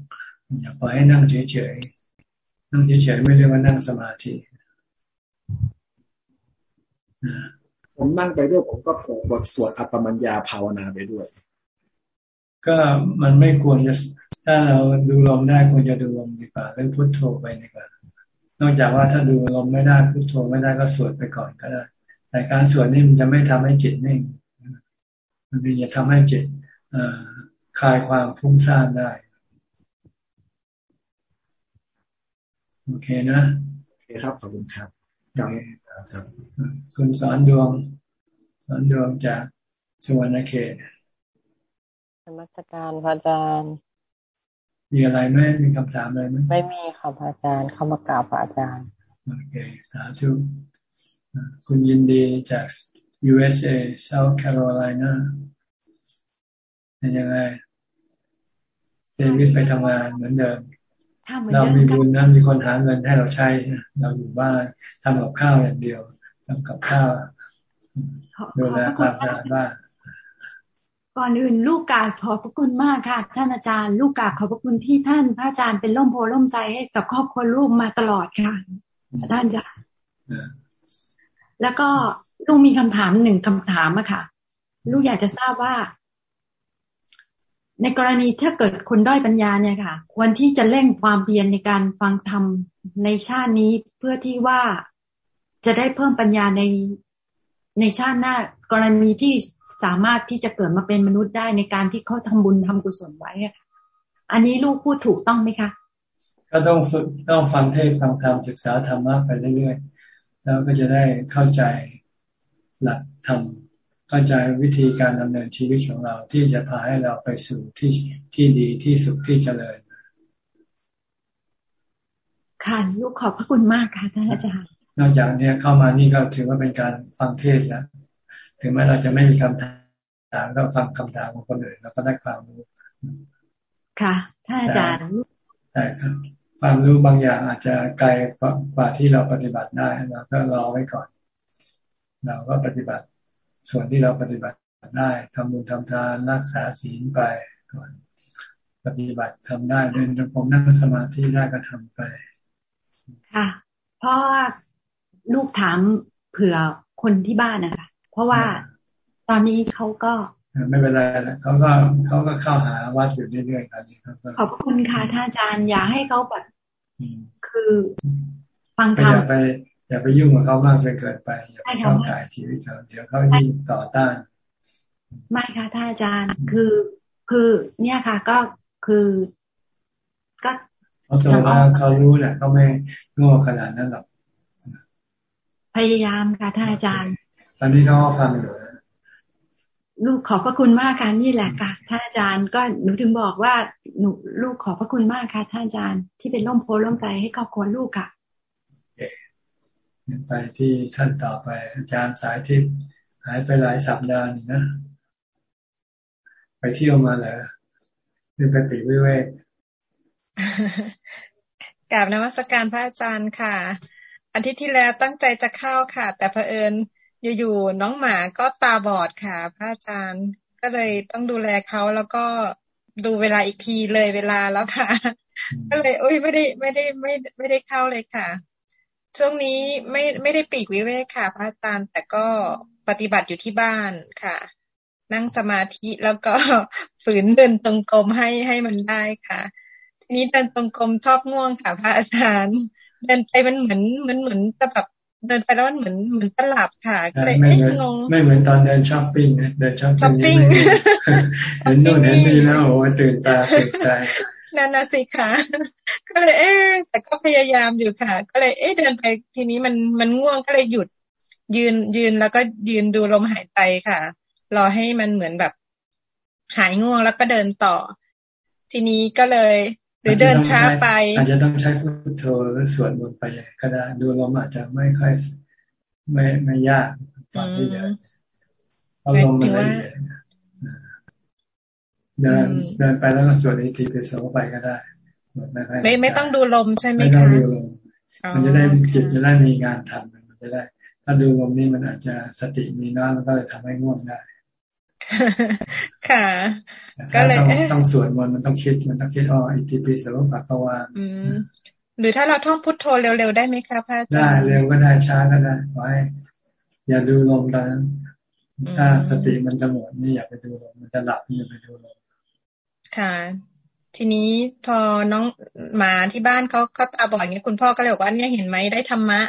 อย่าปล่อยให้นั่งเฉยๆนั่งเฉยๆไม่เรียกว่านั่งสมาธิผมนั่งไปด้วยผมก็เปิดบทสวดอัปปมัญญาภาวนาไปด้วย ก็มันไม่ควรจะถ้าเราดูลมได้ควรจะดูลมดีกว่าหรือพุทโธไปดีกว่านอกจากว่าถ้าดูลมไม่ได้พุทโธไม่ได้ก็สวดไปก่อนก็ได้ แต่การสวดนี่มันจะไม่ทำให้จิตนิ่ง มันจะทำให้จิตคลายความฟุ้งซ่านได้ โอเคนะโอเคครับขอบคุณครับครับคุณสอนดวง สอนดวงจากสวรรณเขตธรรมสการพระอาจารย์มีอะไรไหมมีคำถามอะไรไหมไม่มีค่ะพระอาจารย์เข้ามากราบพระอาจารย์โอเคสาธุคุณยินดีจาก USA South Carolina เป็นยังไงเดวิดไปทำงานเหมือนเดิม เรามีบุญนะมีคนหาเงินให้เราใช้เราอยู่บ้านทำกับข้าวอย่างเดียวทำกับข้าวดูแลความสะอาดบ้านก่อนอื่นลูกกาขอบพระคุณมากค่ะ ท่านอาจารย์ ลูกกาขอบพระคุณที่ท่านพระอาจารย์เป็นร่มโพล่มใจให้กับครอบครัวลูกมาตลอดค่ะท่านจ้ะแล้วก็ลูกมีคำถามหนึ่งคำถามอะค่ะ ลูกอยากจะทราบว่า ในกรณีถ้าเกิดคนด้อยปัญญาเนี่ยค่ะ ควรที่จะเร่งความเพียรในการฟังธรรมในชาตินี้เพื่อที่ว่าจะได้เพิ่มปัญญาในในชาติหน้ากรณีที่สามารถที่จะเกิดมาเป็นมนุษย์ได้ในการที่เขาทำบุญทำกุศลไว้ค่ะอันนี้ลูกพูดถูกต้องไหมคะ ก็ต้องฝึกต้องฟังเทศฟังธรรมศึกษาธรรมะไปเรื่อยๆแล้วก็จะได้เข้าใจหลักธรรม เข้าใจวิธีการดำเนินชีวิตของเราที่จะพาให้เราไปสู่ที่ที่ดีที่สุขที่เจริญค่ะลูกขอบพระคุณมากค่ะท่านอาจารย์นอกจากนี้เข้ามานี่ก็ถือว่าเป็นการฟังเทศแล้วถึงแม้เราจะไม่มีคำถามก็ฟังคำถามของคนอื่นแล้วก็ได้ความรู้ค่ะท่านอาจารย์ใช่ครับความรู้บางอย่างอาจจะไกลกว่าที่เราปฏิบัติได้เราก็รอไว้ก่อน เราก็ปฏิบัติ ส่วนที่เราปฏิบัติได้ทำบุญทำทานรักษาศีลไปก่อนปฏิบัติทำได้เดินจงกรมนั่งสมาธิได้ก็ทำไป ค่ะเพราะลูกถามเผื่อคนที่บ้านนะคะเพราะว่าตอนนี้เขาก็ไม่เป็นไรเขาก็เขาก็เข้าหาวัดอยู่เรื่อยๆตอนนี้ครับขอบคุณค่ะท่านอาจารย์อย่าให้เขาแบบคือฟังธรรมอย่าไป อย่าไปยุ่งกับเขามากจนเกินไป อย่าไปเข้าถ่ายชีวิตเขาเดี๋ยวเขายิ่งต่อต้าน ไม่ค่ะท่านอาจารย์คือคือเนี่ยค่ะ ก็คือก็เขาโตแล้วเขารู้แหละเขาไม่โง่ขนาดนั้นหรอกพยายามค่ะท่านอาจารย์ ตอนนี้เขาฟังอยู่ลูกขอบพระคุณมากค่ะนี่แหละค่ะท่านอาจารย์ก็หนูถึงบอกว่าหนูลูกขอบพระคุณมากค่ะท่านอาจารย์ที่เป็นร่มโพล่มใจให้ครอบครัวลูกค่ะ ไปที่ท่านต่อไป อาจารย์สายทิพย์หายไปหลายสัปดาห์นี่นะ ไปเที่ยวมาเหรอคือปฏิวิเวกกราบนมัสการพระอาจารย์ค่ะ อาทิตย์ที่แล้วตั้งใจจะเข้าค่ะ แต่เผอิญอยู่ๆน้องหมาก็ตาบอดค่ะ พระอาจารย์ ก็เลยต้องดูแลเขาแล้วก็ดูเวลาอีกทีเลยเวลาแล้วค่ะ ก็เลยโอ้ยไม่ได้ไม่ได้ไม่ไม่ได้เข้าเลยค่ะ ช่วงนี้ไม่ไม่ได้ปีกวิเวกค่ะ พระอาจารย์แต่ก็ปฏิบัติอยู่ที่บ้านค่ะ นั่งสมาธิแล้วก็ฝืนเดินตรงกลมให้ให้มันได้ค่ะ ทีนี้เดินตรงกลมชอบง่วงค่ะ พระอาจารย์เดินไปมันเหมือนมันเหมือนจะแบบเดินไปแล้วมันเหมือนเหมือนตลับค่ะก็เลยไม่เหมือนไม่เหมือนตอนเดินช้อปปิ้งนะเดินช้อปปิ้งเห็นโน่นเห็นนี่แล้วโอ้ตื่นตาตื่นใจ นั่นนะสิค่ะก็เลยเอ๊แต่ก็พยายามอยู่ค่ะ ก็เลยเอ๊เดินไปทีนี้มันมันง่วงก็เลยหยุด ยืนยืนแล้วก็ยืนดูลมหายใจค่ะ รอให้มันเหมือนแบบ หายง่วงแล้วก็เดินต่อ ทีนี้ก็เลย หรือเดินช้าไป อาจจะต้องใช้พุทโธหรือสวดมนต์ไปก็ได้ดูลมอาจจะไม่ค่อยไม่ไม่ยากตอนที่เดินเอาลมมาเลย เดินเดินไปแล้วก็สวดอิติปิโสไปก็ได้ไม่ไม่ต้องดูลมใช่ไหมคะไม่ต้องดูลมมันจะได้จิตจะได้มีงานทำมันจะได้ ถ้าดูลมนี่มันอาจจะสติมีน้อยมันก็เลยทำให้ง่วงได้ ค่ะ ก็เลยต้องสวดมนต์มันต้องคิดมันต้องคิดอ๋ออิติปิโสภะคะวาหรือถ้าเราท่องพุทโธเร็วๆได้ไหมคะพระอาจารย์ได้เร็วก็ได้ช้าก็ได้ไว้อย่าดูลมตอนนั้นถ้าสติมันจะหมดนี่อย่าไปดูลมมันจะหลับนี่อย่าไปดูลม ค่ะ ทีนี้พอน้องหมาที่บ้านเขาเขาตาบอดเงี้ยคุณพ่อก็เลยบอกว่าเนี่ยเห็นไหมได้ธรรมะ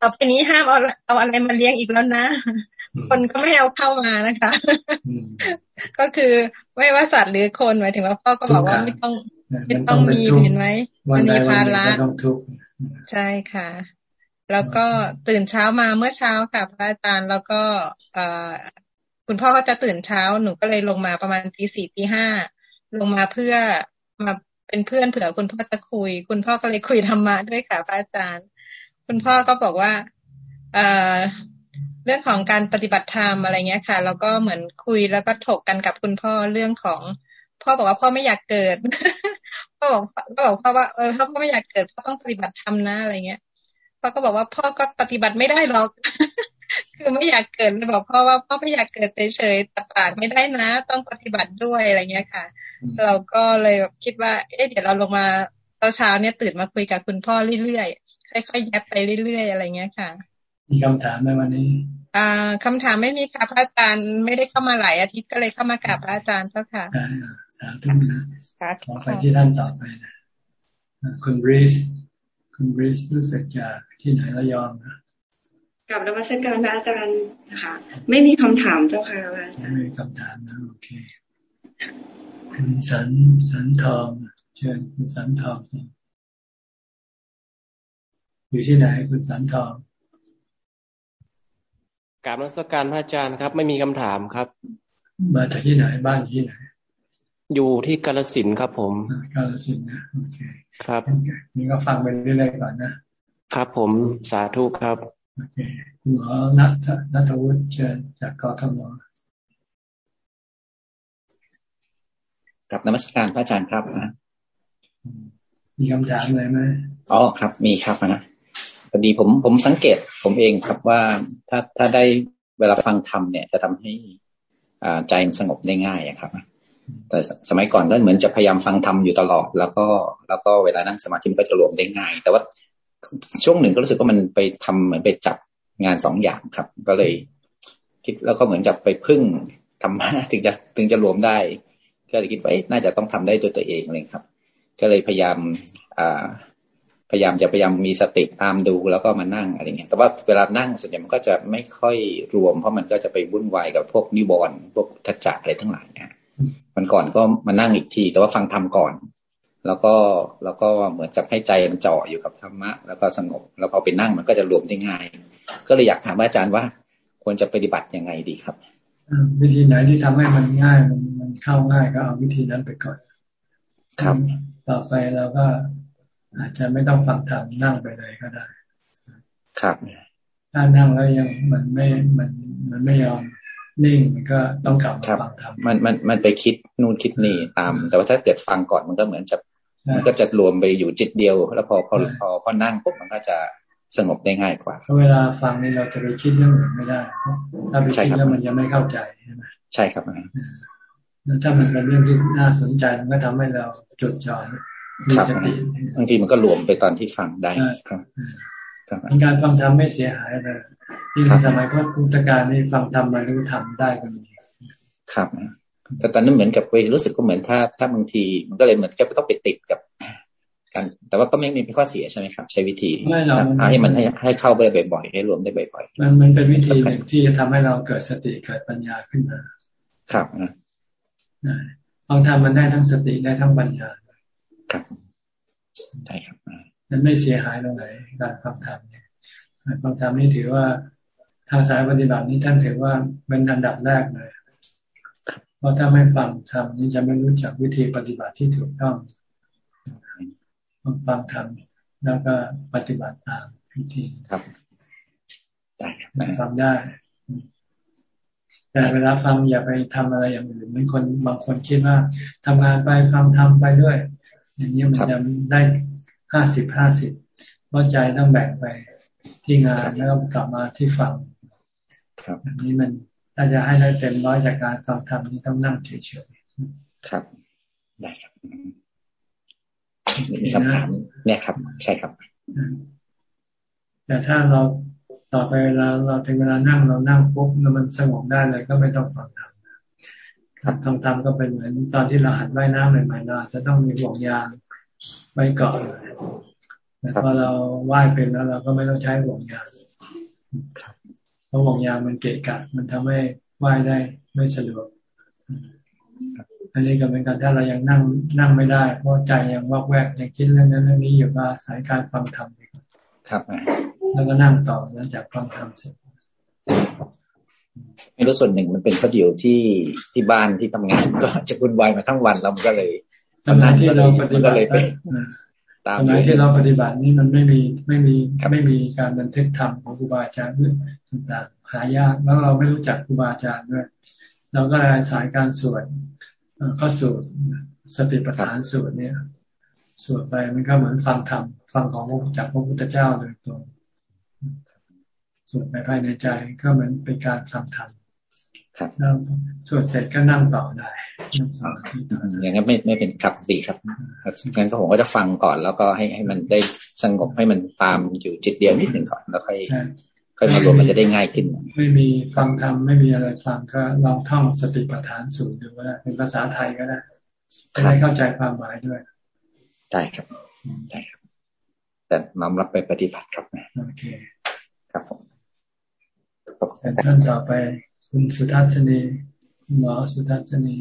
ต่อไปนี้ห้ามเอาเอาอะไรมาเลี้ยงอีกแล้วนะ คนก็ไม่เอาเข้ามานะคะ ก็คือไม่ว่าสัตว์หรือคนหมายถึงว่าพ่อก็บอกว่าไม่ต้องไม่ต้องมีเห็นไหมมันมีภาระใช่ค่ะ แล้วก็ตื่นเช้ามาเมื่อเช้าค่ะพระอาจารย์แล้วก็เอคุณพ่อก็จะตื่นเช้าหนูก็เลยลงมาประมาณตีสี่ตีห้า ลงมาเพื่อมาเป็นเพื่อนเผื่อคุณพ่อจะคุย คุณพ่อก็เลยคุยธรรมะด้วยค่ะพระอาจารย์ คุณพ่อก็บอกว่าเอ่อเรื่องของการปฏิบัติธรรมอะไรเงี้ยค่ะ แล้วก็เหมือนคุยแล้วก็ถกกันกับคุณพ่อเรื่องของพ่อบอกว่าพ่อไม่อยากเกิดพ่อบอกก็บอกพ่อว่าเออพ่อก็ไม่อยากเกิดพ่อต้องปฏิบัติธรรมนะอะไรเงี้ยพ่อก็บอกว่าพ่อก็ปฏิบัติไม่ได้หรอก คือไม่อยากเกิดเลยบอกพ่อว่าพ่อไม่อยากเกิดเฉยๆแต่ปากไม่ได้นะ ต้องปฏิบัติด้วยอะไรเงี้ยค่ะ เราก็เลยคิดว่า เอ๊ะเดี๋ยวเราลงมาตอนเช้าเนี่ยตื่นมาคุยกับคุณพ่อเรื่อยๆค่อยๆยับไปเรื่อยๆอะไรเงี้ยค่ะ มีคำถามไหมวันนี้อ่าคำถามไม่มีค่ะพระอาจารย์ไม่ได้เข้ามาหลายอาทิตย์ก็เลยเข้ามากราบพระอาจารย์เจ้าค่ะสาธุนะขอไปที่ท่านต่อไปนะคุณบริสคุณบริสรู้สึกจากที่ไหนระยองนะ กับนวัตการพระอาจารย์นะคะ ไม่มีคำถามเจ้าค่ะอาจารย์ไม่มีคำถามนะโอเคคุณสันสันทองเชิญคุณสันทองอยู่ที่ไหนคุณสันทองกราบนมัสการพระอาจารย์ครับ ไม่มีคำถามครับ มาจากที่ไหนบ้านที่ไหน อยู่ที่กาลสินครับผมกาลสินนะโอเค ครับนี่ก็ฟังไปเรื่อยๆก่อนนะครับผมสาธุครับ โอเคคุณหมอนัทนัทวุฒิเชิญจากกทมกับนมัสการพระอาจารย์ครับนะมีคำถามอะไรไหมอ๋อครับ มีครับนะพอดีผมผมสังเกตผมเองครับว่าถ้าถ้าได้เวลาฟังธรรมเนี่ย จะทำให้อ่าใจมันสงบได้ง่ายครับแต่สมัยก่อนก็เหมือนจะพยายามฟังธรรมอยู่ตลอด แล้วก็แล้วก็เวลานั่งสมาธิมันก็จะรวมได้ง่าย แต่ว่า ช่วงหนึ่งก็รู้สึกว่ามันไปทำเหมือนไปจับงานสองอย่างครับ ก็เลย คิดแล้วก็เหมือนจะไปพึ่งธรรมะถึงจะถึงจะรวมได้ ก็เลยคิดว่าน่าจะต้องทำได้ตัวตัวเองเลยครับ ก็เลยพยายามอ่าพยายามจะพยายามมีสติตามดูแล้วก็มานั่งอะไรเงี้ย แต่ว่าเวลานั่งส่วนใหญ่มันก็จะไม่ค่อยรวม เพราะมันก็จะไปวุ่นวายกับพวกนิวรณ์พวกทัจจะอะไรทั้งหลายเนี่ยมันก่อนก็มานั่งอีกที แต่ว่าฟังธรรมก่อน แล้วก็แล้วก็เหมือนจะให้ใจมันจ่ออยู่กับธรรมะ แล้วก็สงบ แล้วพอไปนั่งมันก็จะรวมได้ง่าย ก็เลยอยากถามอาจารย์ว่า ควรจะปฏิบัติยังไงดีครับวิธีไหนที่ทำให้มันง่ายมันมันเข้าง่ายก็เอาวิธีนั้นไปก่อน ครับ ต่อไปเราก็อาจจะไม่ต้องฟังธรรมนั่งไปเลยก็ได้ ครับถ้านั่งแล้วยังมันไม่มันมันไม่ยอมนิ่งมันก็ต้องกลับมาฟังธรรมมันมันมันไปคิดนู่นคิดนี่ตาม แต่ว่าถ้าเกิดฟังก่อนมันก็เหมือนจะ มันก็จะรวมไปอยู่จิตเดียว แล้วพอพอพอพอนั่งปุ๊บมันก็จะสงบได้ง่ายกว่าเวลาฟังนี่เราจะไปคิดเรื่องอื่นไม่ได้ ถ้าไปคิดแล้วมันจะไม่เข้าใจใช่ไหมใช่ครับแล้วถ้ามันเป็นเรื่องที่น่าสนใจมันก็ทำให้เราจดจ่อมีสติบางทีมันก็รวมไปตอนที่ฟังได้ครับการฟังธรรมไม่เสียหายเลยที่ในสมัยพุทธกาลนี่ฟังธรรมมารู้ธรรมได้ก็มีครับ แต่ตอนนั้นเหมือนกับไปรู้สึกก็เหมือนถ้าถ้าบางที มันก็เลยเหมือนกับต้องไปติดกับกัน แต่ว่าก็ไม่มีข้อเสียใช่ไหมครับ ใช้วิธีให้มันให้ให้เข้าไปบ่อยๆให้รวมได้บ่อยๆมันมันเป็นวิธีหนึ่งที่จะทำให้เราเกิดสติเกิดปัญญาขึ้นมา ครับนะฟังธรรมมันได้ทั้งสติได้ทั้งปัญญาครับใช่ครับมันไม่เสียหายตรงไหนการฟังธรรมเนี่ยฟังธรรมนี่ถือว่าทางสายปฏิบัตินี้ท่านถือว่าเป็นอันดับแรกเลย เพราะถ้าไม่ฟังธรรมนี้จะไม่รู้จักวิธีปฏิบัติที่ถูกต้องฟังธรรมแล้วก็ปฏิบัติตามวิธีครับได้ฟังได้แต่เวลาฟังอย่าไปทำอะไรอย่างอื่นบางคนบางคนคิดว่าทำงานไปฟังทำไปด้วย อย่างนี้มันจะได้ห้าสิบห้าสิบเพราะใจต้องแบ่งไปที่งานแล้วกลับมาที่ฟังครับอันนี้มัน ถ้าจะให้ได้เต็มร้อยจากการฟังธรรมนี่ต้องนั่งเฉยๆครับ ได้ครับมีคำถามเนี่ยครับ ใช่ครับแต่ถ้าเราต่อไปเวลาเราถึงเวลานั่งเรานั่งปุ๊บแล้วมันสงบได้เลยก็ไม่ต้องฟังธรรมครับทำธรรมก็เป็นเหมือนตอนที่เราหัดว่ายน้ำใหม่ๆเราจะต้องมีห่วงยางไว้ก่อนแต่พอเราว่ายเป็นแล้ว เราก็ไม่ต้องใช้ห่วงยาง เพราะห่วงยางมันเกะกะมันทำให้ว่ายได้ไม่สะดวก อันนี้ก็เป็นการถ้าเรายังนั่งนั่งไม่ได้ เพราะใจยังวอกแวกยังคิดเรื่องนั้นเรื่องนี้อยู่ว่าสายการฟังธรรมครับแล้วก็นั่งต่อหลังจากฟังธรรมเสร็จไม่รู้ส่วนหนึ่งมันเป็นเพราะอยู่ที่ที่บ้านที่ทำงานก็จะวุ่นวายมาทั้งวันเราก็เลยสมัยที่เราปฏิบัติ สมัยที่เราปฏิบัตินี่มันไม่มีไม่มีไม่มีการบันทึกธรรมของครูบาอาจารย์ต่างๆหายากแล้วเราไม่รู้จักครูบาอาจารย์ด้วยเราก็อาศัยการสวดข้อสูตรสติปัฏฐานสูตรเนี่ยสวดไปมันก็เหมือนฟังธรรมฟังของพระจากพระพุทธเจ้าโดยตรงสวดไปภายในใจก็เหมือนเป็นการฟังธรรมแล้วสวดเสร็จก็นั่งต่อได้ อย่างนั้นไม่ไม่เป็นครับดีครับงั้นก็ผมก็จะฟังก่อน แล้วก็ให้ให้มันได้สงบให้มันตามอยู่จิตเดียวนิดหนึ่งก่อนแล้วค่อยค่อยมารวมมันจะได้ง่ายขึ้น ไม่มีฟังธรรมไม่มีอะไรฟังก็ลองท่องสติปัฏฐานสูตรดูก็ได้เป็นภาษาไทยก็ได้จะได้เข้าใจความหมายด้วยได้ครับได้ครับ แต่น้อมรับไปปฏิบัติครับนะโอเคครับผมท่านต่อไป คุณสุทัศนีหมอสุทัศนี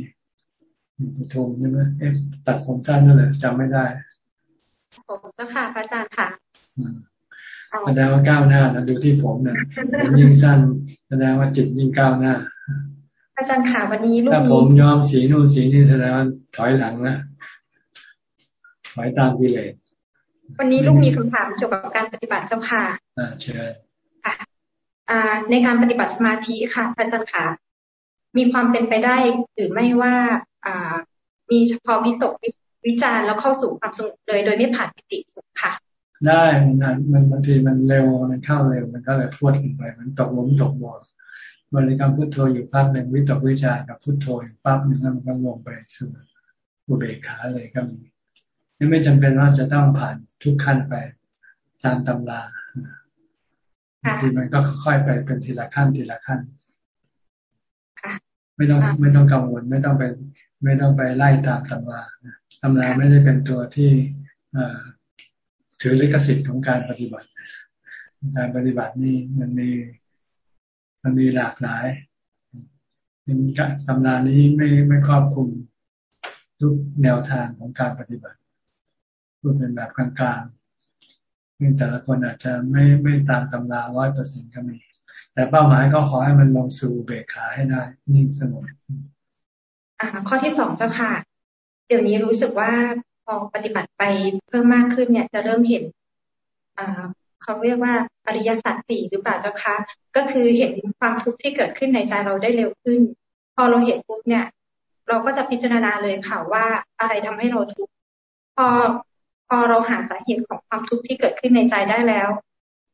ปทุมใช่ไหมเอ๊ะตัดผมสั้นนั่นแหละจำไม่ได้ผมก็ค่ะพระอาจารย์ค่ะแสดงว่าก้าวหน้านะดูที่ผมเนี่ยยิ่งสั้นแสดงว่าจิตยิ่งก้าวหน้า อาจารย์ค่ะวันนี้ลูกถ้าผมยอมสีนู่นสีนี่แสดงว่าถอยหลังนะถอยตามกิเลสวันนี้ลูกมีคำถามเกี่ยวกับการปฏิบัติเจ้าค่ะอ่าเชิญค่ะในการปฏิบัติสมาธิค่ะอาจารย์ค่ะมีความเป็นไปได้หรือไม่ว่าอ่า มีเฉพาะวิตกวิจารแล้วเข้าสู่ความสงบเลย โดยไม่ผ่านปิติค่ะ ได้มันมันบางทีมันเร็วมันเข้าเร็วมันก็เลยพวดขึ้นไป มันตกล้มตกบ่อบริกรรมพุทโธอยู่ปั๊บหนึ่งวิตกวิจารกับพุทโธอยู่ปั๊บหนึ่งแล้วมันก็ลงไปสู่อุเบกขาเลยก็มีนี่ไม่จำเป็นว่าจะต้องผ่านทุกขั้นไปตามตำราบางทีมันก็ค่อยไปเป็นทีละขั้นทีละขั้น ไม่ต้องไม่ต้องกังวลไม่ต้องไป ไม่ต้องไปไล่ตามตำราตำราไม่ได้เป็นตัวที่ถือลิขสิทธิ์ของการปฏิบัติ การปฏิบัตินี่มันมีมันมีหลากหลายตำรานี้ไม่ไม่ครอบคลุมทุกแนวทางของการปฏิบัติพูดเป็นแบบกลางๆแต่ละคนอาจจะไม่ไม่ตามตำราร้อยเปอร์เซ็นก็มี แต่เป้าหมายก็ขอให้มันลงสู่เบกขาให้ได้ นิ่งสงบ ข้อที่สองเจ้าค่ะ เดี๋ยวนี้รู้สึกว่าพอปฏิบัติไปเพิ่มมากขึ้นเนี่ย จะเริ่มเห็นอ่าเขาเรียกว่าอริยสัจสี่หรือเปล่าเจ้าคะก็คือเห็นความทุกข์ที่เกิดขึ้นในใจเราได้เร็วขึ้น พอเราเห็นปุ๊บเนี่ย เราก็จะพิจารณาเลยค่ะว่าอะไรทำให้เราทุกข์พอพอเราหาสาเหตุของความทุกข์ที่เกิดขึ้นในใจได้แล้ว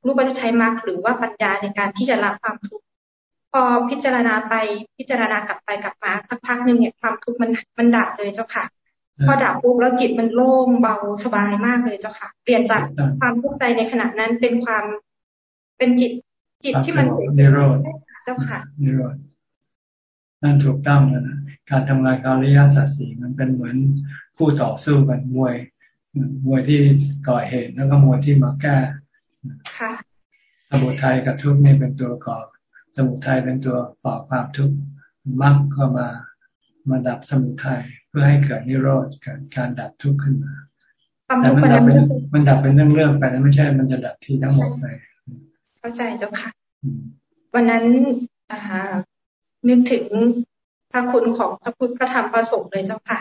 ลูกก็จะใช้มรรคหรือว่าปัญญาในการที่จะละความทุกข์ พอพิจารณาไปพิจารณากลับไปกลับมาสักพักหนึ่งเนี่ยความทุกข์มันมันดับเลยเจ้าค่ะ พอดับปุ๊บแล้วจิตมันโล่งเบาสบายมากเลยเจ้าค่ะ เปลี่ยนจากความทุกข์ใจในขณะนั้นเป็นความเป็นจิตจิตที่มันนิโรธเจ้าค่ะนิโรธนั่นถูกต้องแล้วนะการทำงานการริยสัตสีมันเป็นเหมือนคู่ต่อสู้กันมวยมวยที่ก่อเหตุแล้วก็มวยที่มาแก้ค่ะสมุทัยกับทุกข์นี่เป็นตัวก่อ สมุทัยเป็นตัวฝ่อความทุกข์มรรคก็มามาดับสมุทัยเพื่อให้เกิดนิโรธเกิดการดับทุกข์ขึ้นมาแต่มันดับเป็นมันดับเป็นเรื่องเรื่องไปนะไม่ใช่มันจะดับที่ทั้งหมดไปเข้าใจเจ้าค่ะ วันนั้นอ่านึกถึงพระคุณของพระพุทธพระธรรมพระสงฆ์เลยเจ้าค่ะ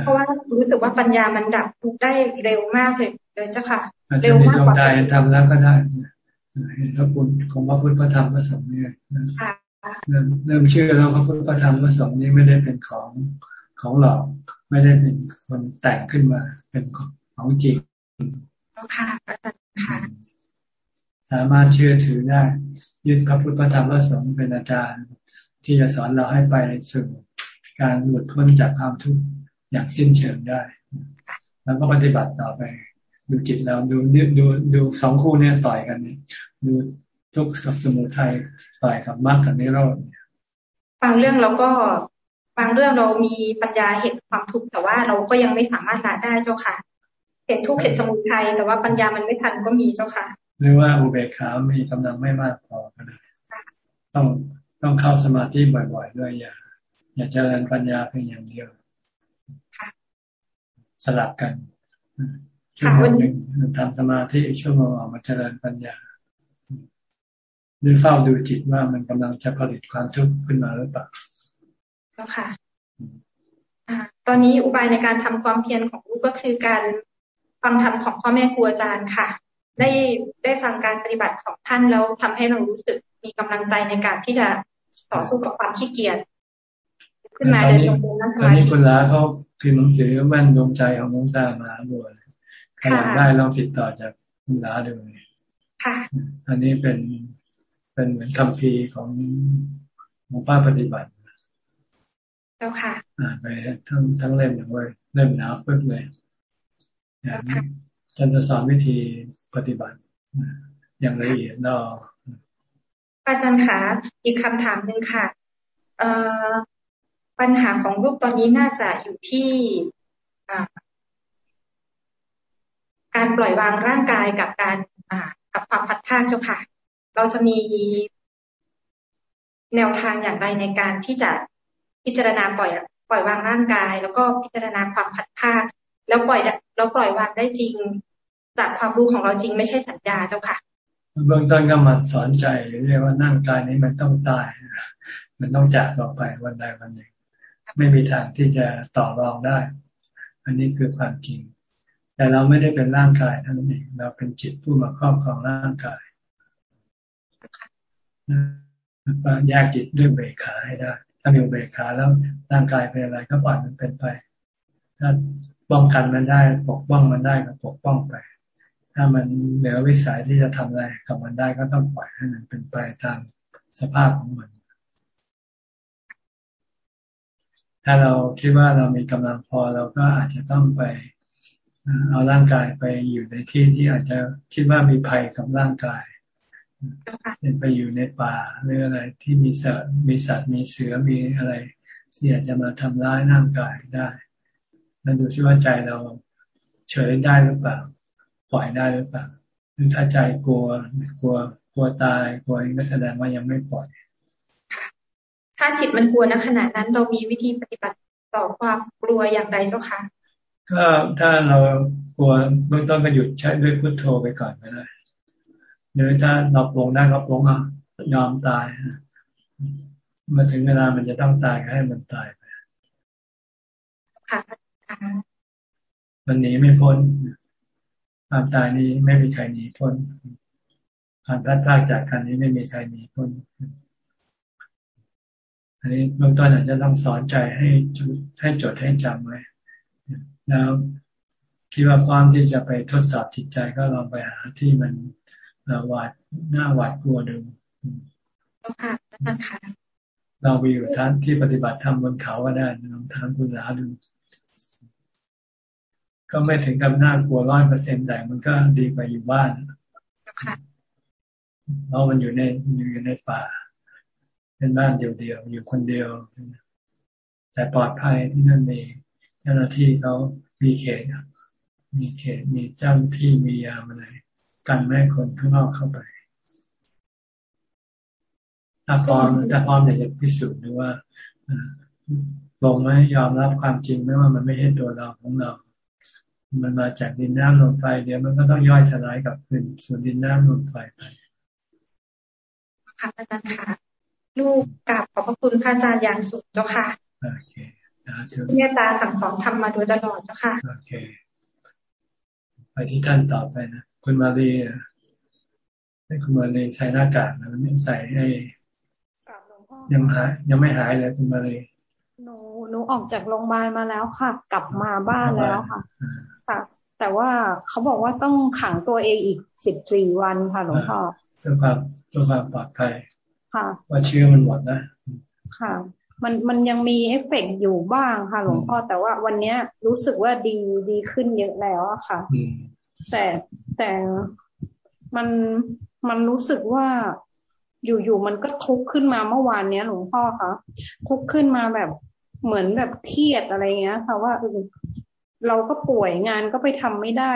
เพราะว่ารู้สึกว่าปัญญามันดับทุกได้เร็วมากเลยเลยเจ้าค่ะ เร็วมากกว่าทำแล้วก็ได้ เห็นพระคุณของพระพุทธพระธรรมพระสงฆ์เนี่ยเริ่มเชื่อแล้วพระพุทธพระธรรมพระสงฆ์นี้ไม่ได้เป็นของของหลอกไม่ได้เป็นคนแต่งขึ้นมา เป็นของจริงค่ะอาจารย์ค่ะสามารถเชื่อถือได้ยึดพระพุทธพระธรรมพระสงฆ์เป็นอาจารย์ ที่จะสอนเราให้ไปสู่การหลุดพ้นจากความทุกข์อย่างสิ้นเชิงได้ แล้วก็ปฏิบัติต่อไป ดูจิตเราดูดูดูสองคู่เนี่ยต่อยกันเนี่ยดูทุกข์กับสมุทัยต่อยกับมรรคกับนิโรธบางเรื่องเราก็บางเรื่องเรามีปัญญาเห็นความทุกข์แต่ว่าเราก็ยังไม่สามารถละได้เจ้าค่ะ เห็นทุกข์เห็นสมุทัยแต่ว่าปัญญามันไม่ทันก็มีเจ้าค่ะหรือว่าอุเบกขามีกำลังไม่มากพอก็ได้ต้องต้องเข้าสมาธิบ่อยๆด้วยอย่าอย่าเจริญปัญญาเพียงอย่างเดียวสลับกัน ชั่วโมงหนึ่งทำสมาธิอีกชั่วโมงออกมาเจริญปัญญาหรือเฝ้าดูจิตว่ามันกำลังจะผลิตความทุกข์ขึ้นมาหรือเปล่าแล้วค่ะตอนนี้อุบายในการทำความเพียรของลูกก็คือการฟังธรรมของพ่อแม่ครูอาจารย์ค่ะ ได้ได้ฟังการปฏิบัติของท่านแล้วทำให้เรารู้สึกมีกำลังใจในการที่จะต่อสู้กับความขี้เกียจขึ้นมาเดินจงกรมนั่งสมาธิตอนนี้คุณล้าเขาพิมพ์หนังสือแม่นดวงใจของมุงตามาบวช ใครอยากได้ลองติดต่อจากคุณล้าดูค่ะ อันนี้เป็นเป็นเหมือนคำพีของหลวงป้าปฏิบัติเจ้าค่ะ อ่านไปทั้งทั้งเล่มเลยเล่มหนาปึ๊บเลยอย่างฉันจะสอนวิธีปฏิบัติอย่างละเอียดเราอาจารย์คะอีกคำถามหนึ่งค่ะ เอ่อปัญหาของลูกตอนนี้น่าจะอยู่ที่ การปล่อยวางร่างกายกับการกับความพัดผ้าเจ้าค่ะ เราจะมีแนวทางอย่างไรในการที่จะพิจารณาปล่อยปล่อยวางร่างกาย แล้วก็พิจารณาความพัดผ้าแล้วปล่อยแล้วปล่อยวางได้จริง จากความรู้ของเราจริงไม่ใช่สัญญาเจ้าค่ะเบื้องต้นก็มาสอนใจเรียกว่านั่งกายนี้มันต้องตาย มันต้องจากต่อไปวันใดวันหนึ่ง ไม่มีทางที่จะต่อรองได้ อันนี้คือความจริง แต่เราไม่ได้เป็นร่างกายทั้งนี้เราเป็นจิตผู้มาครอบครองร่างกายแยกจิตด้วยเบรขาให้ได้ ถ้ามีเบรขาแล้วร่างกายเป็นอะไรก็ปล่อยมันเป็นไป ถ้าป้องกันมันได้ปกป้องมันได้ก็ปกป้องไป ถ้ามันเหลือวิสัยที่จะทำอะไรกับมันได้ก็ต้องปล่อยให้มันเป็นไปตามสภาพของมัน ถ้าเราคิดว่าเรามีกำลังพอเราก็อาจจะต้องไป เอาร่างกายไปอยู่ในที่ที่อาจจะคิดว่ามีภัยกับร่างกายเป็นไปอยู่ในป่าหรืออะไรที่มีสัตว์มีสัตว์มีเสือมีอะไร ที่อาจจะมาทำร้ายร่างกายได้นั่นดูที่ว่าใจเราเฉยได้หรือเปล่า ปล่อยได้หรือเปล่าหรือถ้าใจกลัวกลัวกลัวตายกลัวก็แสดงว่ายังไม่ปล่อย ถ้าจิตมันกลัวณขณะนั้นเรามีวิธีปฏิบัติต่อความกลัวอย่างไรเจ้าคะ ก็ถ้าเรากลัวเบื้องต้นก็หยุดใช้ด้วยพุทโธไปก่อนก็ได้หรือถ้าเราปลงได้ก็ปลงอะยอมตายมาถึงเวลามันจะต้องตายให้มันตายไปมันหนีไม่พ้นความตายนี้ไม่มีใครหนีพ้นการพลาดพลาดจากการนี้ไม่มีใครมีพ้นอันนี้เบื้องต้นอาจจะต้องสอนใจให้จุดให้จดให้จำไว้ แล้วคิดว่าความที่จะไปทดสอบจิตใจก็ลองไปหาที่มันหวาดหน้าหวาดกลัวดูค่ะท่านค่ะเราไปอยู่ท่านที่ปฏิบัติธรรมบนเขาก็ได้ลองทำคุณลาดูก็ไม่ถึงกับน่ากลัวร้อยเปอร์เซ็นต์แต่มันก็ดีกว่าอยู่บ้านเพราะมันอยู่ในอยู่ในป่า เป็นบ้านเดียวๆอยู่คนเดียว แต่ปลอดภัยที่นั่นมี เจ้าหน้าที่เขามีเขตมีเขตมีเจ้าที่มียามอะไรกันไม่ให้คนข้างนอกเข้าไปถ้าพร้อมถ้าพร้อมอยากจะพิสูจน์ดูว่าลงไหมยอมรับความจริงไม่ว่ามันไม่ใช่ตัวเราของเรา มันมาจากดินน้ำลมไฟเดี๋ยวมันก็ต้องย่อยสลายกับคืนส่วนดินน้ำลมไฟไปค่ะอาจารย์ค่ะลูกกราบขอบพระคุณพระอาจารย์อย่างสุดเจ้าค่ะโอเค เมตตาสั่งสอนทำมาโดยตลอดเจ้าค่ะโอเคไปที่ท่านต่อไปนะคุณมารีให้คุณมารีใส่หน้ากากนะไม่ใส่ให้ยังหายยังไม่หายเลยคุณมารีหนูหนูออกจากโรงพยาบาลมาแล้วค่ะ กลับมาบ้านแล้วค่ะค่ะ แต่ว่าเขาบอกว่าต้องขังตัวเองอีกสิบสี่วันค่ะหลวงพ่อเพื่อความเพื่อความปลอดภัยค่ะ ว่าเชื้อมันหมดนะค่ะ มันมันยังมีเอฟเฟกอยู่บ้างค่ะ หลวงพ่อแต่ว่าวันเนี้ยรู้สึกว่าดีดีขึ้นเยอะแล้วอะค่ะ แต่แต่มันมันรู้สึกว่าอยู่ๆมันก็ทุกข์ขึ้นมาเมื่อวานเนี้ยหลวงพ่อคะทุกข์ขึ้นมาแบบเหมือนแบบเครียดอะไรเงี้ย ค่ะว่าเราก็ป่วยงานก็ไปทำไม่ได้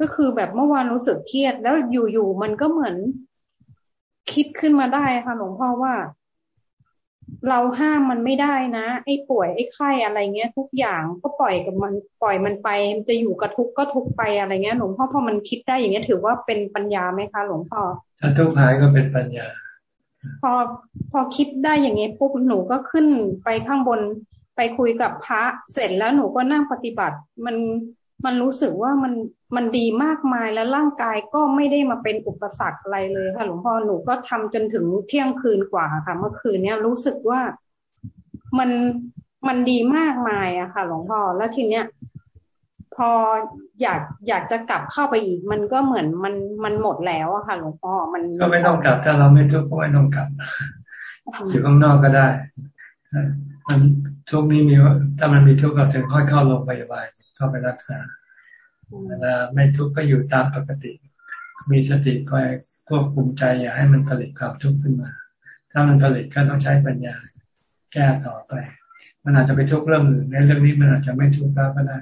ก็คือแบบเมื่อวานรู้สึกเครียด แล้วอยู่ๆมันก็เหมือนคิดขึ้นมาได้ค่ะหลวงพ่อว่า เราห้ามมันไม่ได้นะ ไอ้ป่วยไอ้ไข้อะไรเงี้ย ทุกอย่างก็ปล่อยกับมันปล่อยมันไป จะอยู่กับทุกข์ก็ทุกไปอะไรเงี้ยหลวงพ่อพอมันคิดได้อย่างเงี้ยถือว่าเป็นปัญญาไหมคะ หลวงพ่อถ้าทุกข์หายก็เป็นปัญญา พอพอคิดได้อย่างเงี้ยปุ๊บหนูก็ขึ้นไปข้างบนไปคุยกับพระเสร็จแล้วหนูก็นั่งปฏิบัติ มันมันรู้สึกว่ามัน มันดีมากมายแล้วร่างกายก็ไม่ได้มาเป็นอุปสรรคอะไรเลยค่ะ หลวงพ่อหนูก็ทำจนถึงเที่ยงคืนกว่าค่ะ เมื่อคืนเนี้ยรู้สึกว่ามันมันดีมากมายอะค่ะ หลวงพ่อแล้วทีเนี้ยพออยากอยากจะกลับเข้าไปอีก มันก็เหมือนมันมันหมดแล้วอะค่ะ หลวงพ่อมันก็ไม่ต้องกลับ ถ้าเราไม่ทุกข์ก็ไม่ต้องกลับอยู่ข้างนอกก็ได้มันทุกนี้มีว่าถ้ามันมีทุกข์ก็ถึงค่อยเข้าโรงพยาบาลเข้าไปรักษา เวลาไม่ทุกข์ก็อยู่ตามปกติ มีสติคอยควบคุมใจอย่าให้มันผลิตความทุกข์ขึ้นมา ถ้ามันผลิตก็ต้องใช้ปัญญาแก้ต่อไป มันอาจจะไปทุกข์เรื่องอื่นในเรื่องนี้มันอาจจะไม่ทุกข์แล้วก็ได้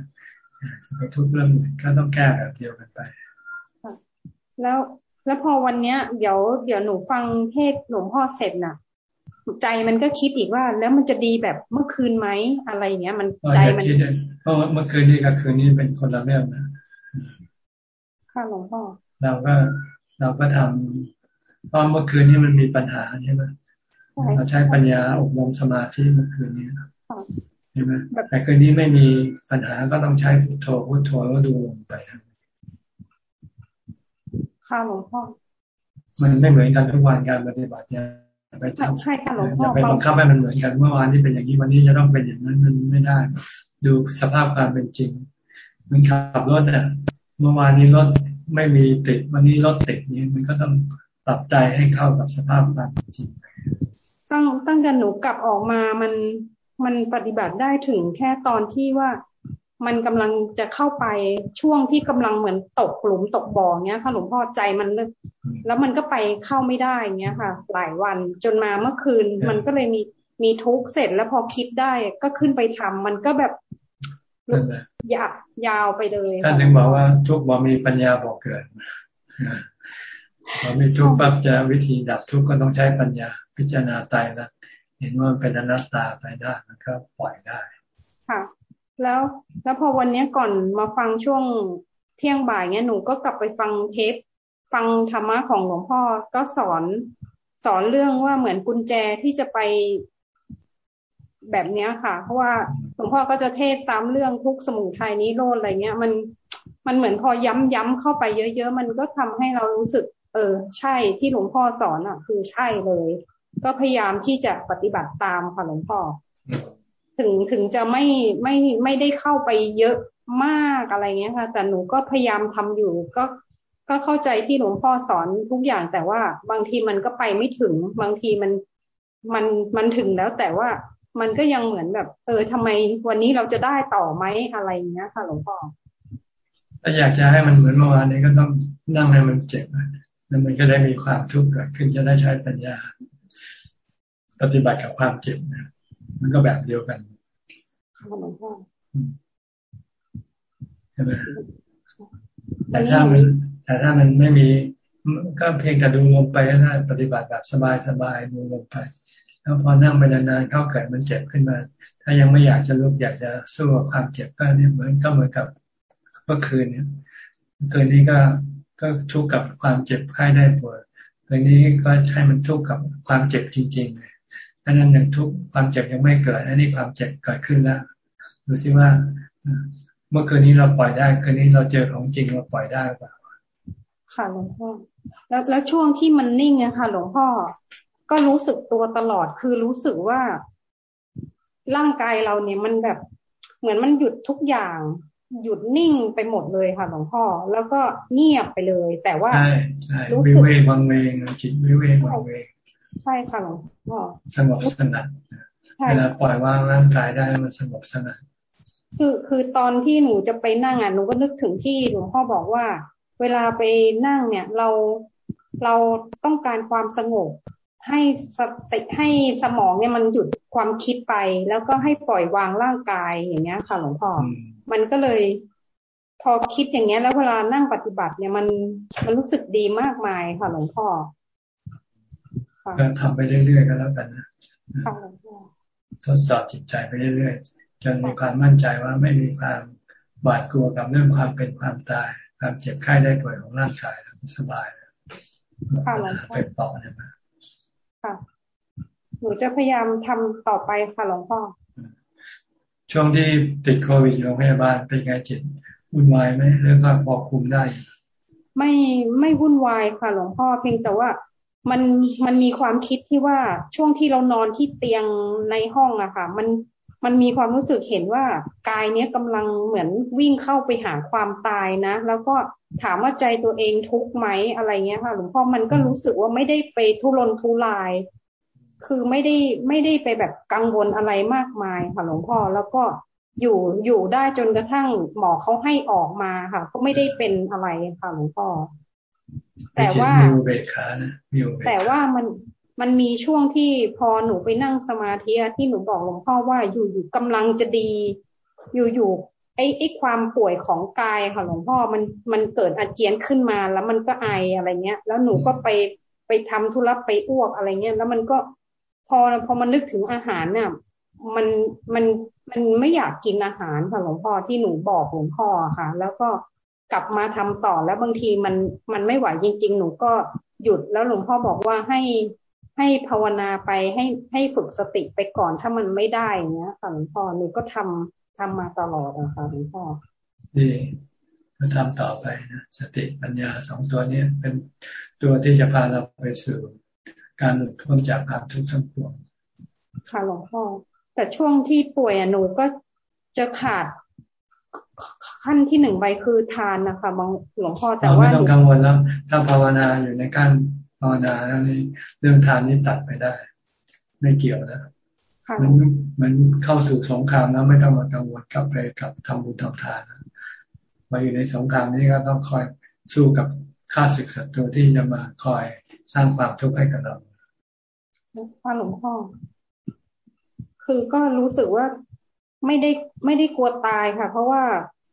จะไปทุกข์เรื่องอื่นก็ต้องแก้แบบเดียวกันไปแล้วแล้วพอวันเนี้ย เดี๋ยวเดี๋ยวหนูฟังเทศหลวงพ่อเสร็จน่ะใจมันก็คิดอีกว่า แล้วมันจะดีแบบเมื่อคืนไหมอะไรเงี้ย มันใจมันเพราะเมื่อคืนนี้กับคืนนี้เป็นคนละเรื่องนะ ค่ะหลวงพ่อเราก็เราก็ทำเพราะเมื่อคืนนี้มันมีปัญหาใช่ไหมเราใช้ปัญญาอบรมสมาธิเมื่อคืนนี้ใช่ไหมแต่คืนนี้ไม่มีปัญหาก็ต้องใช้พุทโธพุทโธแล้วดูลงไปค่ะหลวงพ่อมันไม่เหมือนกันทุกวันการปฏิบัติเนี่ยไปทำใช่ค่ะหลวงพ่อไปบังคับให้มันเหมือนกันเมื่อวานที่เป็นอย่างนี้วันนี้จะต้องเป็นอย่างนั้นมันไม่ได้ ดูสภาพการเป็นจริง มันขับรถเนี่ยเมื่อวานนี้รถ ไม่มีติดวันนี้รถติดนี้มันก็ต้องปรับใจให้เข้ากับสภาพการจริงตั้งตั้งแต่หนูกลับออกมามันมันปฏิบัติได้ถึงแค่ตอนที่ว่ามันกำลังจะเข้าไปช่วงที่กำลังเหมือนตกหลุมตกบ่อเงี้ยค่ะหลวงพ่อใจมันลึกแล้วมันก็ไปเข้าไม่ได้เงี้ยค่ะ หลายวันจนมาเมื่อคืน มันก็เลยมีมีทุกข์เสร็จแล้วพอคิดได้ก็ขึ้นไปทำมันก็แบบ ยาวยาวไปเลยท่านถึงบอกว่าทุกข์บ่มีปัญญาบอกเกิดพอมีทุกข์ปั๊บจะวิธีดับทุกข์ก็ต้องใช้ปัญญาพิจารณาตายแล้วเห็นว่าเป็นอนัตตาไปได้มันก็ปล่อยได้ ค่ะ แล้วแล้วพอวันนี้ก่อนมาฟังช่วงเที่ยงบ่ายเนี้ยหนูก็กลับไปฟังเทปฟังธรรมะของหลวงพ่อก็สอนสอนเรื่องว่าเหมือนกุญแจที่จะไป แบบเนี้ยค่ะ เพราะว่าหลวงพ่อก็จะเทศซ้ำเรื่องทุกสมุทัยนี้โลดอะไรเงี้ย มันมันเหมือนพอย้ำย้ำเข้าไปเยอะๆ มันก็ทำให้เรารู้สึก เออ ใช่ที่หลวงพ่อสอนอะ คือใช่เลย ก็พยายามที่จะปฏิบัติตามค่ะหลวงพ่อ ถึงถึงจะไม่ไม่ไม่ได้เข้าไปเยอะมากอะไรเงี้ยค่ะ แต่หนูก็พยายามทำอยู่ก็ก็เข้าใจที่หลวงพ่อสอนทุกอย่างแต่ว่าบางทีมันก็ไปไม่ถึง บางทีมันมันมันถึงแล้วแต่ว่า มันก็ยังเหมือนแบบ เออทำไมวันนี้เราจะได้ต่อไหมอะไรเงี้ยค่ะหลวงพ่อถ้าอยากจะให้มันเหมือนเมื่อวานนี้ก็ต้องนั่งให้มันเจ็บแล้วมันก็ได้มีความทุกข์เกิดขึ้นจะได้ใช้ปัญญา ปฏิบัติกับความเจ็บนะมันก็แบบเดียวกันใช่ไหมแต่ถ้ามันแต่ถ้ามันไม่มี ก็เพียงแต่ดูลมไปก็ได้ปฏิบัติแบบสบายๆดูลมไป แล้วพอนั่งไปนานๆเข้าเกิดมันเจ็บขึ้นมา ถ้ายังไม่อยากจะลุกอยากจะสู้กับความเจ็บก็เนี่ยเหมือนก็เหมือนกับเมื่อคืนเนี่ยคืนนี้ก็ก็ทุกข์กับความเจ็บไข้ได้ป่วยคืนนี้ก็ใช้มันทุกข์กับความเจ็บจริงๆเลยอันนั้นยังทุกข์ความเจ็บยังไม่เกิด อันนี้ความเจ็บเกิดขึ้นแล้วดูซิว่า เมื่อคืนนี้เราปล่อยได้ คืนนี้เราเจอของจริงเราปล่อยได้เปล่าค่ะหลวงพ่อแล้วแล้วช่วงที่มันนิ่งอะค่ะ หลวงพ่อ ก็รู้สึกตัวตลอดคือรู้สึกว่าร่างกายเราเนี่ยมันแบบเหมือนมันหยุดทุกอย่าง หยุดนิ่งไปหมดเลยค่ะหลวงพ่อ แล้วก็เงียบไปเลย แต่ว่ารู้สึกวิเวกวังเวงจิตวิเวกวังเวงใช่ค่ะหลวงพ่อสงบสงัดเวลาปล่อยวางร่างกายได้มันสงบสงัดคือคือตอนที่หนูจะไปนั่งอะหนูก็นึกถึงที่หลวงพ่อบอกว่า เวลาไปนั่งเนี่ยเราเราต้องการความสงบ ให้สติให้สมองเนี่ยมันหยุดความคิดไป แล้วก็ให้ปล่อยวางร่างกายอย่างเงี้ยค่ะหลวงพ่อมันก็เลย พอคิดอย่างเงี้ย แล้วเวลานั่งปฏิบัติ เนี่ยมันมันรู้สึกดีมากมายค่ะหลวงพ่อก็ทำไปเรื่อยๆก็แล้วกันนะทดสอบจิตใจไปเรื่อยๆจนมีความมั่นใจว่าไม่มีความหวาดกลัวกับเรื่องความเป็นความตาย ความเจ็บไข้ได้ป่วยของร่างกายสบายค่ะหลวงพ่อเป็นต่อเนี่ยนะ ค่ะ หนูจะพยายามทำต่อไปค่ะหลวงพ่อ ช่วงที่ติดโควิดโรงพยาบาลเป็นไงจิตวุ่นวายไหมหรือว่าพอคุมได้ ไม่ไม่วุ่นวายค่ะหลวงพ่อเพียงแต่ว่ามันมันมีความคิดที่ว่าช่วงที่เรานอนที่เตียงในห้องอะค่ะ มัน มันมีความรู้สึกเห็นว่ากายเนี้ยกำลังเหมือนวิ่งเข้าไปหาความตายนะ แล้วก็ถามว่าใจตัวเองทุกข์ไหมอะไรเงี้ยค่ะหลวงพ่อมันก็รู้สึกว่าไม่ได้ไปทุรนทุราย คือไม่ได้ไม่ได้ไปแบบกังวลอะไรมากมายค่ะหลวงพ่อแล้วก็อยู่อยู่ได้จนกระทั่งหมอเขาให้ออกมาค่ะ ก็ไม่ได้เป็นอะไรค่ะหลวงพ่อแต่ว่าเบขานะแต่ว่ามัน มันมีช่วงที่พอหนูไปนั่งสมาธิที่หนูบอกหลวงพ่อว่าอยู่อยู่กำลังจะดี อยู่อยู่ไอ้ไอ้ความป่วยของกายค่ะหลวงพ่อมันมันเกิดอาเจียนขึ้นมาแล้วมันก็ไออะไรเงี้ย แล้วหนูก็ไปไปทำธุระไปอ้วกอะไรเงี้ยแล้วมันก็พอพอมันนึกถึงอาหารเนี่ยมันมันมันไม่อยากกินอาหารค่ะหลวงพ่อที่หนูบอกหลวงพ่อค่ะ แล้วก็กลับมาทำต่อแล้วบางทีมันมันไม่ไหวจริง ๆ หนูก็หยุดแล้วหลวงพ่อบอกว่าให้ ให้ภาวนาไปให้ให้ฝึกสติไปก่อนถ้ามันไม่ได้เนี้ยค่ะหลวงพ่อหนูก็ทำทำมาตลอดนะคะหลวงพ่อดีก็ทำต่อไปนะสติปัญญาสองตัวนี้เป็นตัวที่จะพาเราไปสู่การหลุดพ้นจากความทุกข์ทั้งปวงค่ะหลวงพ่อ แต่ช่วงที่ป่วยหนูก็จะขาดขั้นที่หนึ่งไปคือทานนะคะบางหลวงพ่อแต่ว่าไม่ต้องกังวลแล้ว ถ้าภาวนาอยู่ในขั้น ภาวนาแล้วนี่เรื่องทานนี่ตัดไปได้ ไม่เกี่ยวนะมันมันเข้าสู่สงครามแล้วไม่ต้องมากังวลกับไปกับทำบุญทำทานมาอยู่ในสงครามนี้ก็ต้องคอยสู้กับข้าศึกศัตรูที่จะมาคอยสร้างความทุกข์ให้กับเราค่ะหลวงพ่อ คือก็รู้สึกว่าไม่ได้ไม่ได้กลัวตายค่ะ เพราะว่า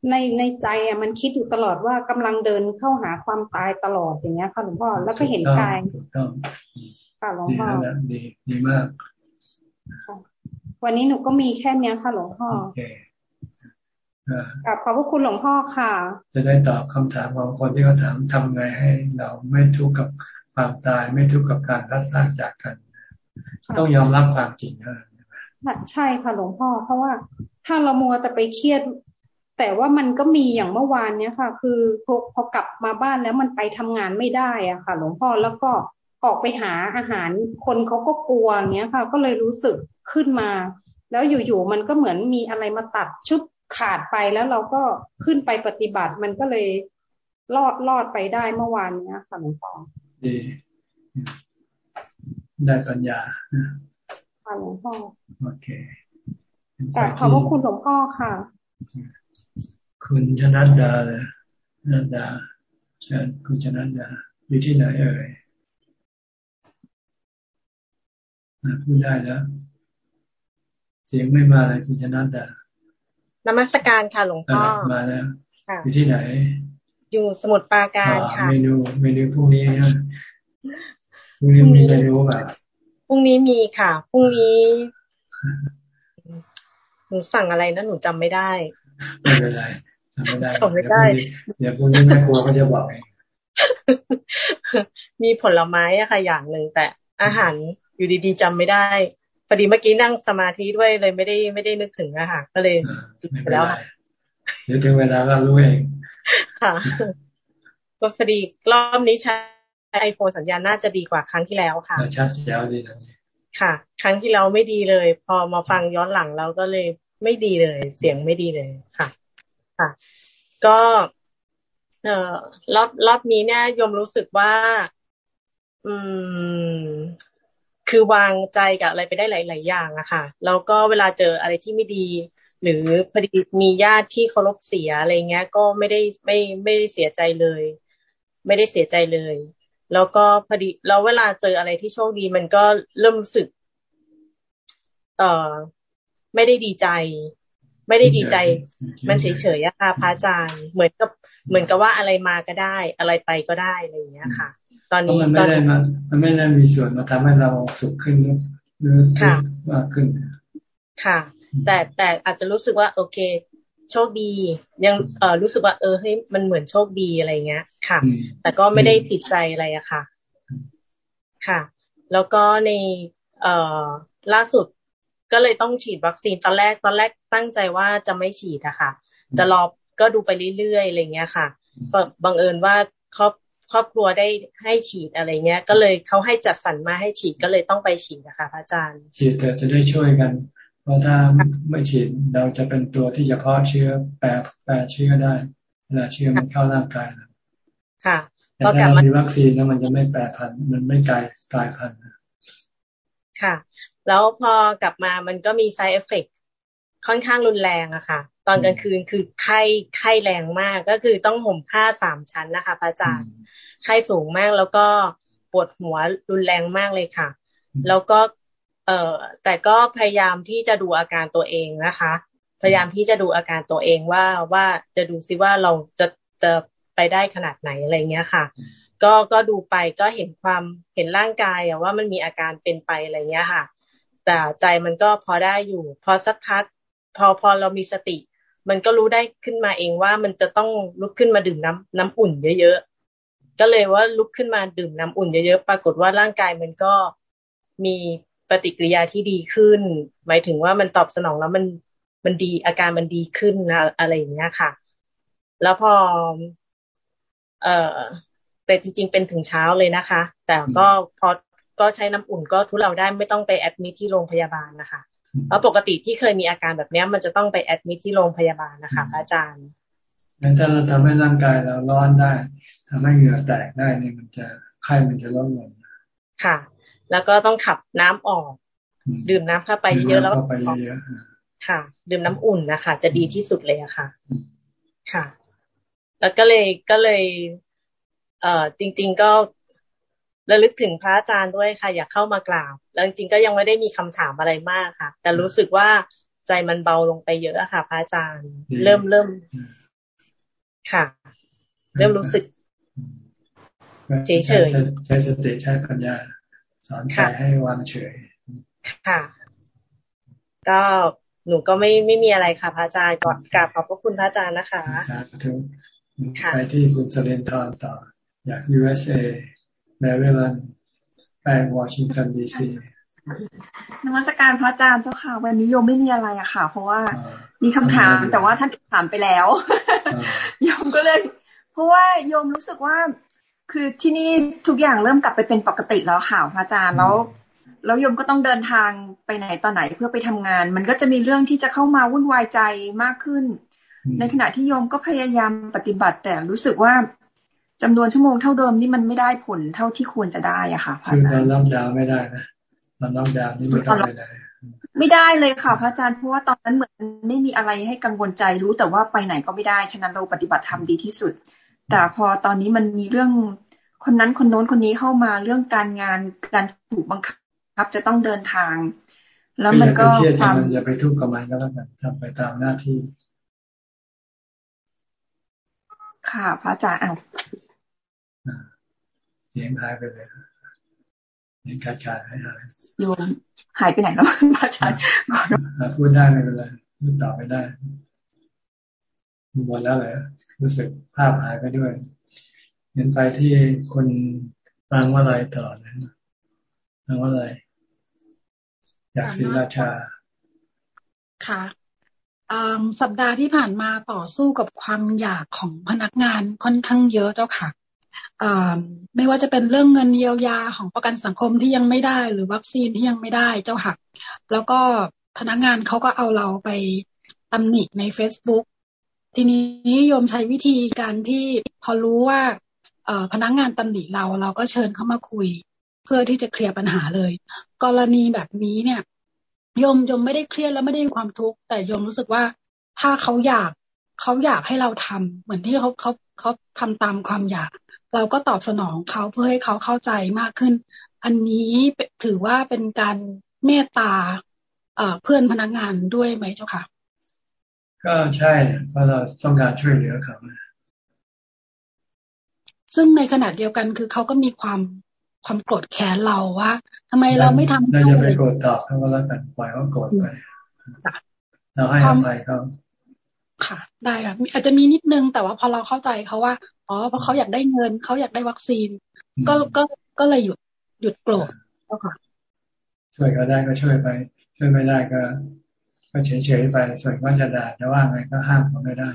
ในในใจอะมันคิดอยู่ตลอดว่ากำลังเดินเข้าหาความตายตลอดอย่างเงี้ยค่ะหลวงพ่อแล้วก็เห็นกายค่ะหลวงพ่อดีดีมาก วันนี้หนูก็มีแค่เนี้ยค่ะหลวงพ่อกับขอบพระคุณหลวงพ่อค่ะ จะได้ตอบคำถามของคนที่เขาถามทำไงให้เราไม่ทุกข์กับความตายไม่ทุกข์กับการพัดพลาดจากกัน ต้องยอมรับความจริงนะใช่ค่ะหลวงพ่อ เพราะว่าถ้าเรามัวแต่ไปเครียด แต่ว่ามันก็มีอย่างเมื่อวานเนี้ยค่ะ คือพอพอกลับมาบ้านแล้วมันไปทำงานไม่ได้อะค่ะ หลวงพ่อแล้วก็ออกไปหาอาหารคนเขาก็กลัวเงี้ยค่ะ ก็เลยรู้สึกขึ้นมา แล้วอยู่ๆมันก็เหมือนมีอะไรมาตัดชุบขาดไปแล้วเราก็ขึ้นไปปฏิบัติ มันก็เลยรอดรอดไปได้เมื่อวานเนี้ยค่ะหลวงพ่อดีได้ปัญญาค่ะหลวงพ่อโอเคแต่ขอบพระคุณหลวงพ่อค่ะ คุณชนัดดาเลยนัดดาเชิญคุณชนัดดา อยู่ที่ไหนเอ่ยพูดได้แล้ว เสียงไม่มาเลยคุณชนัดดานมัสการค่ะหลวงพ่อมาแล้วอยู่ที่ไหน อยู่สมุทรปราการค่ะเมนูเมนูพรุ่งนี้นะพรุ่งนี้มีเมนูแบบพรุ่งนี้มีค่ะพรุ่งนี้หนูสั่งอะไรนะหนูจำไม่ได้ ไม่เป็นไร จำไม่ได้จำไม่ได้ เดี๋ยวพรุ่งนี้แม่ครัวเขาจะบอกเองมีผลไม้อะค่ะอย่างหนึ่งแต่อาหารอยู่ดีๆจำไม่ได้พอดีเมื่อกี้นั่งสมาธิด้วยเลยไม่ได้ไม่ได้นึกถึงอะค่ะ ก็เลยไปแล้วเดี๋ยวถึงเวลาก็รู้เองค่ะก็พอดีรอบนี้ใช้ไอโฟนสัญญาณน่าจะดีกว่าครั้งที่แล้วค่ะชัดแจ๋วดีนะค่ะ ครั้งที่เราไม่ดีเลย พอมาฟังย้อนหลังเราก็เลยไม่ดีเลย เสียงไม่ดีเลยค่ะ ค่ะ ก็เอ่อรอบรอบนี้เนี่ยยมรู้สึกว่า อืม คือวางใจกับอะไรไปได้หลาย ๆ อย่างอะค่ะ แล้วก็เวลาเจออะไรที่ไม่ดี หรือพอดีมีญาติที่เคารพเสียอะไรเงี้ย ก็ไม่ได้ไม่ไม่ได้เสียใจเลย ไม่ได้เสียใจเลย แล้วก็พอดีเราเวลาเจออะไรที่โชคดีมันก็เริ่มรู้สึก เอ่อ ไม่ได้ดีใจ ไม่ได้ดีใจ มันเฉยๆอะค่ะพระอาจารย์เหมือนกับเหมือนกับว่าอะไรมาก็ได้ อะไรไปก็ได้อะไรอย่างเงี้ยค่ะ ตอนนี้มันไม่ได้มามันไม่ได้มีส่วนมาทำให้เราสุขขึ้นหรือมากขึ้นค่ะ แต่แต่อาจจะรู้สึกว่า โอเค โชคดี ยังเออรู้สึกว่า เออเฮ้ยมันเหมือนโชคดีอะไรเงี้ย ค่ะ แต่ก็ไม่ได้ติดใจอะไรอะค่ะ ค่ะ แล้วก็ในเอ่อล่าสุด ก็เลยต้องฉีดวัคซีนตอนแรกตอนแรกตั้งใจว่าจะไม่ฉีดอะค่ะ จะรอก็ดูไปเรื่อยๆอะไรเงี้ยค่ะบังเอิญว่าครอบครอบครัวได้ให้ฉีดอะไรเงี้ย ก็เลยเขาให้จัดสรรมาให้ฉีดก็เลยต้องไปฉีดนะคะพระอาจารย์ ฉีดแต่จะได้ช่วยกัน เพราะถ้าไม่ฉีดเราจะเป็นตัวที่จะเพาะเชื้อแปรแปรเชื้อได้เวลาเชื้อมันเข้าร่างกายค่ะแต่ถ้าเรามีวัคซีนแล้วมันจะไม่แปรพันธุ์มันไม่กลายกลายพันธุ์ค่ะ แล้วพอกลับมามันก็มี side effect ค่อนข้างรุนแรงอะค่ะ ตอนกลางคืนคือไข้ไข้แรงมากก็คือต้องห่มผ้าสามชั้นนะคะพระอาจารย์ไข้สูงมากแล้วก็ปวดหัวรุนแรงมากเลยค่ะ แล้วก็ เอ่อแต่ก็พยายามที่จะดูอาการตัวเองนะคะ พยายามที่จะดูอาการตัวเองว่าว่าจะดูซิว่าเราจะจะไปได้ขนาดไหนอะไรเงี้ยค่ะ ก็ก็ดูไปก็เห็นความเห็นร่างกายอะว่ามันมีอาการเป็นไปอะไรเงี้ยค่ะ แต่ใจมันก็พอได้อยู่ พอสักพักพอพอเรามีสติ มันก็รู้ได้ขึ้นมาเองว่ามันจะต้องลุกขึ้นมาดื่มน้ำน้ำอุ่นเยอะก็เลยว่าลุกขึ้นมาดื่มน้ำอุ่นเยอะๆปรากฏว่าร่างกายมันก็มีปฏิกิริยาที่ดีขึ้น หมายถึงว่ามันตอบสนองแล้วมันมันดีอาการมันดีขึ้นนะอะไรอย่างเงี้ยค่ะ แล้วพอ เอ่อแต่จริงๆเป็นถึงเช้าเลยนะคะ แต่ก็พอ ก็ใช้น้ำอุ่นก็ทุเลาได้ไม่ต้องไปแอดมิทที่โรงพยาบาลนะคะเพราะปกติที่เคยมีอาการแบบนี้มันจะต้องไปแอดมิทที่โรงพยาบาลนะคะพระอาจารย์งั้นถ้าเราทำให้ร่างกายเราร้อนได้ทำให้เหงื่อแตกได้เนี่ยมันจะไข้มันจะลดลงค่ะ แล้วก็ต้องขับน้ำออก ดื่มน้ำเข้าไปเยอะแล้วไปเยอะค่ะ ดื่มน้ำอุ่นนะคะ จะดีที่สุดเลยอะค่ะ ค่ะ แล้วก็เลยก็เลย เอ่อจริง ๆ ก็ ระลึกถึงพระอาจารย์ด้วยค่ะ อยากเข้ามากราบแล้วจริงๆก็ยังไม่ได้มีคำถามอะไรมากค่ะ แต่รู้สึกว่าใจมันเบาลงไปเยอะค่ะ พระอาจารย์ เริ่มเริ่มค่ะ เริ่มรู้สึกเฉยเฉยใช้สติใช้ปัญญา สอนใจให้วางเฉย ค่ะ ก็หนูก็ไม่ไม่มีอะไรค่ะ พระอาจารย์ก่อนกราบขอบพระคุณพระอาจารย์นะคะทุกไปที่คุณเซเลนทอนต่อ อยาก USA แมริแลนด์ไปวอชิงตันดีซีนมัสการพระอาจารย์เจ้าค่ะ วันนี้โยมไม่มีอะไรอะค่ะ เพราะว่ามีคำถามแต่ว่าท่านถามไปแล้วโยมก็เลย เพราะว่าโยมรู้สึกว่า คือที่นี่ทุกอย่างเริ่มกลับไปเป็นปกติแล้วค่ะพระอาจารย์แล้วแล้วโยมก็ต้องเดินทางไปไหนต่อไหนเพื่อไปทำงาน มันก็จะมีเรื่องที่จะเข้ามาวุ่นวายใจมากขึ้น ในขณะที่โยมก็พยายามปฏิบัติแต่รู้สึกว่า จำนวนชั่วโมงเท่าเดิมนี่มันไม่ได้ผลเท่าที่ควรจะได้อะค่ะพระอาจารย์คือตอนล็อกดาวน์ไม่ได้นะตอนล็อกดาวน์นี่ไม่ต้องไปไหนไม่ได้เลยค่ะพระอาจารย์เพราะว่าตอนนั้นเหมือนไม่มีอะไรให้กังวลใจรู้แต่ว่าไปไหนก็ไม่ได้ฉะนั้นเราปฏิบัติธรรมดีที่สุด แต่พอตอนนี้มันมีเรื่องคนนั้นคนโน้นคนนี้เข้ามาเรื่องการงานการถูกบังคับจะต้องเดินทาง แล้วมันก็ความอย่าไปทุกข์กับมันก็แล้วกันทำไปตามหน้าที่ค่ะพระอาจารย์เอา เสียงหายไปเลยเสียงขาดขาดหายหายโยมหายไปไหนแล้วพระอาจารย์พูดได้ไม่เป็นไรพูดต่อไม่ได้หมดแล้วเลยรู้สึกภาพหายไปด้วยเห็นไปที่คนฟังว่าอะไรต่อนะฟังว่าอะไรอยากศิราชา ค่ะสัปดาห์ที่ผ่านมาต่อสู้กับความอยากของพนักงานค่อนข้างเยอะเจ้าค่ะ ไม่ว่าจะเป็นเรื่องเงินเยียวยาของประกันสังคมที่ยังไม่ได้ หรือวัคซีนที่ยังไม่ได้เจ้าค่ะแล้วก็พนักงานเขาก็เอาเราไปตำหนิใน Facebook ทีนี้โยมใช้วิธีการที่พอรู้ว่าพนักงานตำหนิเราเราก็เชิญเข้ามาคุย เพื่อที่จะเคลียร์ปัญหาเลย กรณีแบบนี้เนี่ยโยมโยมไม่ได้เครียดแล้วไม่ได้มีความทุกข์แต่โยมรู้สึกว่าถ้าเขาอยากเขาอยากให้เราทำเหมือนที่เขาเขาเขาทำตามความอยาก เราก็ตอบสนองเขาเพื่อให้เขาเข้าใจมากขึ้น อันนี้ถือว่าเป็นการเมตตาเพื่อนพนักงานด้วยไหมเจ้าค่ะ ก็ใช่เพราะเราต้องการช่วยเหลือเขาซึ่งในขณะเดียวกันคือเขาก็มีความความโกรธแค้นเราว่าทำไมเราไม่ทำเราจะไปโกรธตอบเขาก็แล้วกันปล่อยเขาโกรธไปเราให้อภัยเขา ค่ะ ได้ค่ะอาจจะมีนิดนึงแต่ว่าพอเราเข้าใจเขาว่าอ๋อเพราะเขาอยากได้เงินเขาอยากได้วัคซีน ก็ก็ก็เลยหยุดหยุดโกรธแล้วค่ะ ช่วยเขาได้ก็ช่วยไป ช่วยไม่ได้ก็ ก็เฉยๆไปส่วนว่าจะด่าจะว่าไงก็ห้ามเขาไม่ได้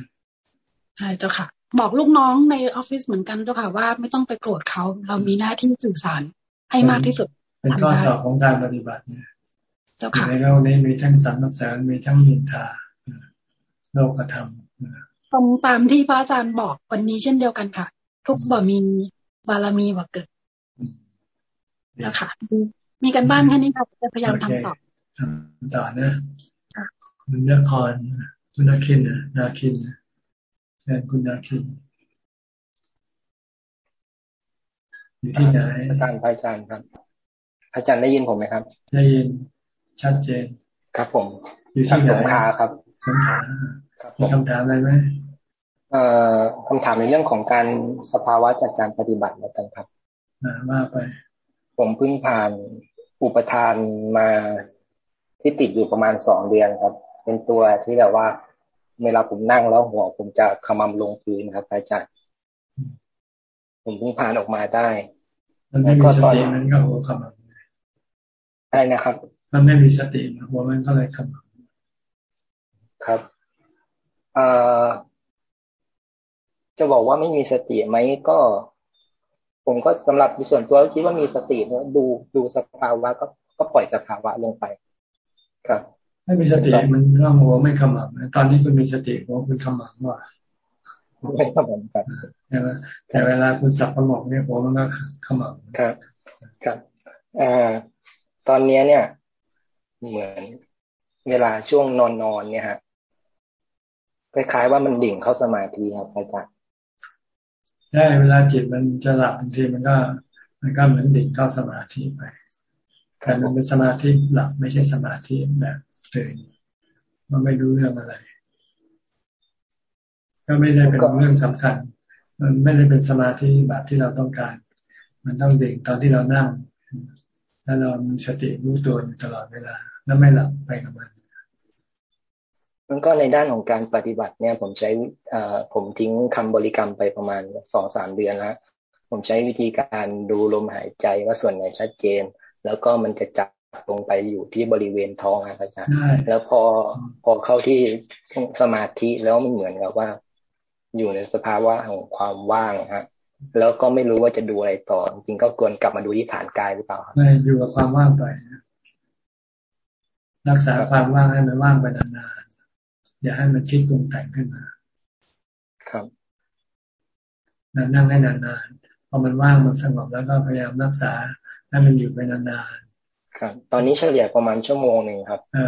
ใช่เจ้าค่ะ บอกลูกน้องในออฟฟิศเหมือนกันเจ้าค่ะ ว่าไม่ต้องไปโกรธเขาเรามีหน้าที่สื่อสารให้มากที่สุดเป็นข้อสอบของการปฏิบัติเนี่ยเจ้าค่ะในโลกนี้มีทั้งสรรเสริญมีทั้งมินทา โลกธรรมตรงตามที่พระอาจารย์บอกวันนี้เช่นเดียวกันค่ะ ทุกบ่มีบารมีบ่เกิดแล้วค่ะมีกันบ้านแค่นี้ค่ะจะพยายามทำต่อทำต่อนะคุณนครคุณนาคินนะนาคินนะแทนคุณนาคินอยู่ที่ไหนอาจารย์พระอาจารย์ครับอาจารย์ได้ยินผมไหมครับ ได้ยินชัดเจนครับผมอยู่ที่สงขาครับ สงขามีคำถามอะไรไหมเอ่อคำถามในเรื่องของการสภาวะจากการปฏิบัติแล้วกันครับมาไป ผมเพิ่งผ่านอุปทานมาที่ติดอยู่ประมาณสองเดือนครับ เป็นตัวที่แบบว่า เวลาผมนั่งแล้วหัว ผมจะขมำลงพื้นครับอาจารย์ผมเพิ่งผ่านออกมาได้มันไม่มีสติมันก็หัวขมำใช่นะครับ มันไม่มีสติหัวมันก็เลยขมำ ครับเอ่อจะบอกว่าไม่มีสติไหมก็ ผมก็สำหรับส่วนตัวคิดว่ามีสติเนะดูดูสภาวะก็ก็ปล่อยสภาวะลงไป ครับไม่มีสติมันก็หัวไม่ขมับตอนนี้คุณมีสติหัวคุณขมับว่าไม่ขมับครับใช่ไหมแต่เวลาคุณสับสมองเนี่ยหัวมันก็ขมับครับ ครับอ่าตอนนี้เนี่ย เหมือนเวลาช่วงนอนนอนเนี่ยฮะ คล้ายๆว่ามันดิ่งเข้าสมาธิครับอาจารย์ใช่เวลาจิตมันจะหลับบางทีมันก็ มันก็เหมือนดิ่งเข้าสมาธิไปแต่มันเป็นสมาธิหลับไม่ใช่สมาธิแบบตื่นมันไม่รู้เรื่องอะไร ก็ไม่ได้เป็นเรื่องสำคัญ มันไม่ได้เป็นสมาธิแบบที่เราต้องการ มันต้องเด็กตอนที่เรานั่ง แล้วเรามีสติรู้ตัวอยู่ตลอดเวลา แล้วไม่หลับไปกับมัน มันก็ในด้านของการปฏิบัติเนี่ย ผมใช้ผมทิ้งคำบริกรรมไปประมาณสองสามเดือนแล้วผมใช้วิธีการดูลมหายใจว่าส่วนไหนชัดเจน แล้วก็มันจะจับลงไปอยู่ที่บริเวณท้องครับอาจารย์แล้วพอพอเข้าที่สมาธิแล้วมันเหมือนกับว่า อยู่ในสภาวะของความว่างฮะแล้วก็ไม่รู้ว่าจะดูอะไรต่อ จริงก็ควรกลับมาดูที่ฐานกายหรือเปล่าครับไม่อยู่กับความว่างไปรักษาความว่างให้มันว่างไปนานๆ อย่าให้มันคิดปรุงแต่งขึ้นมา ครับนั่งให้นานๆพอมันว่างมันสงบแล้วก็พยายามรักษาให้มันอยู่ไปนานๆครับ ตอนนี้เฉลี่ยประมาณชั่วโมงหนึ่งครับเอ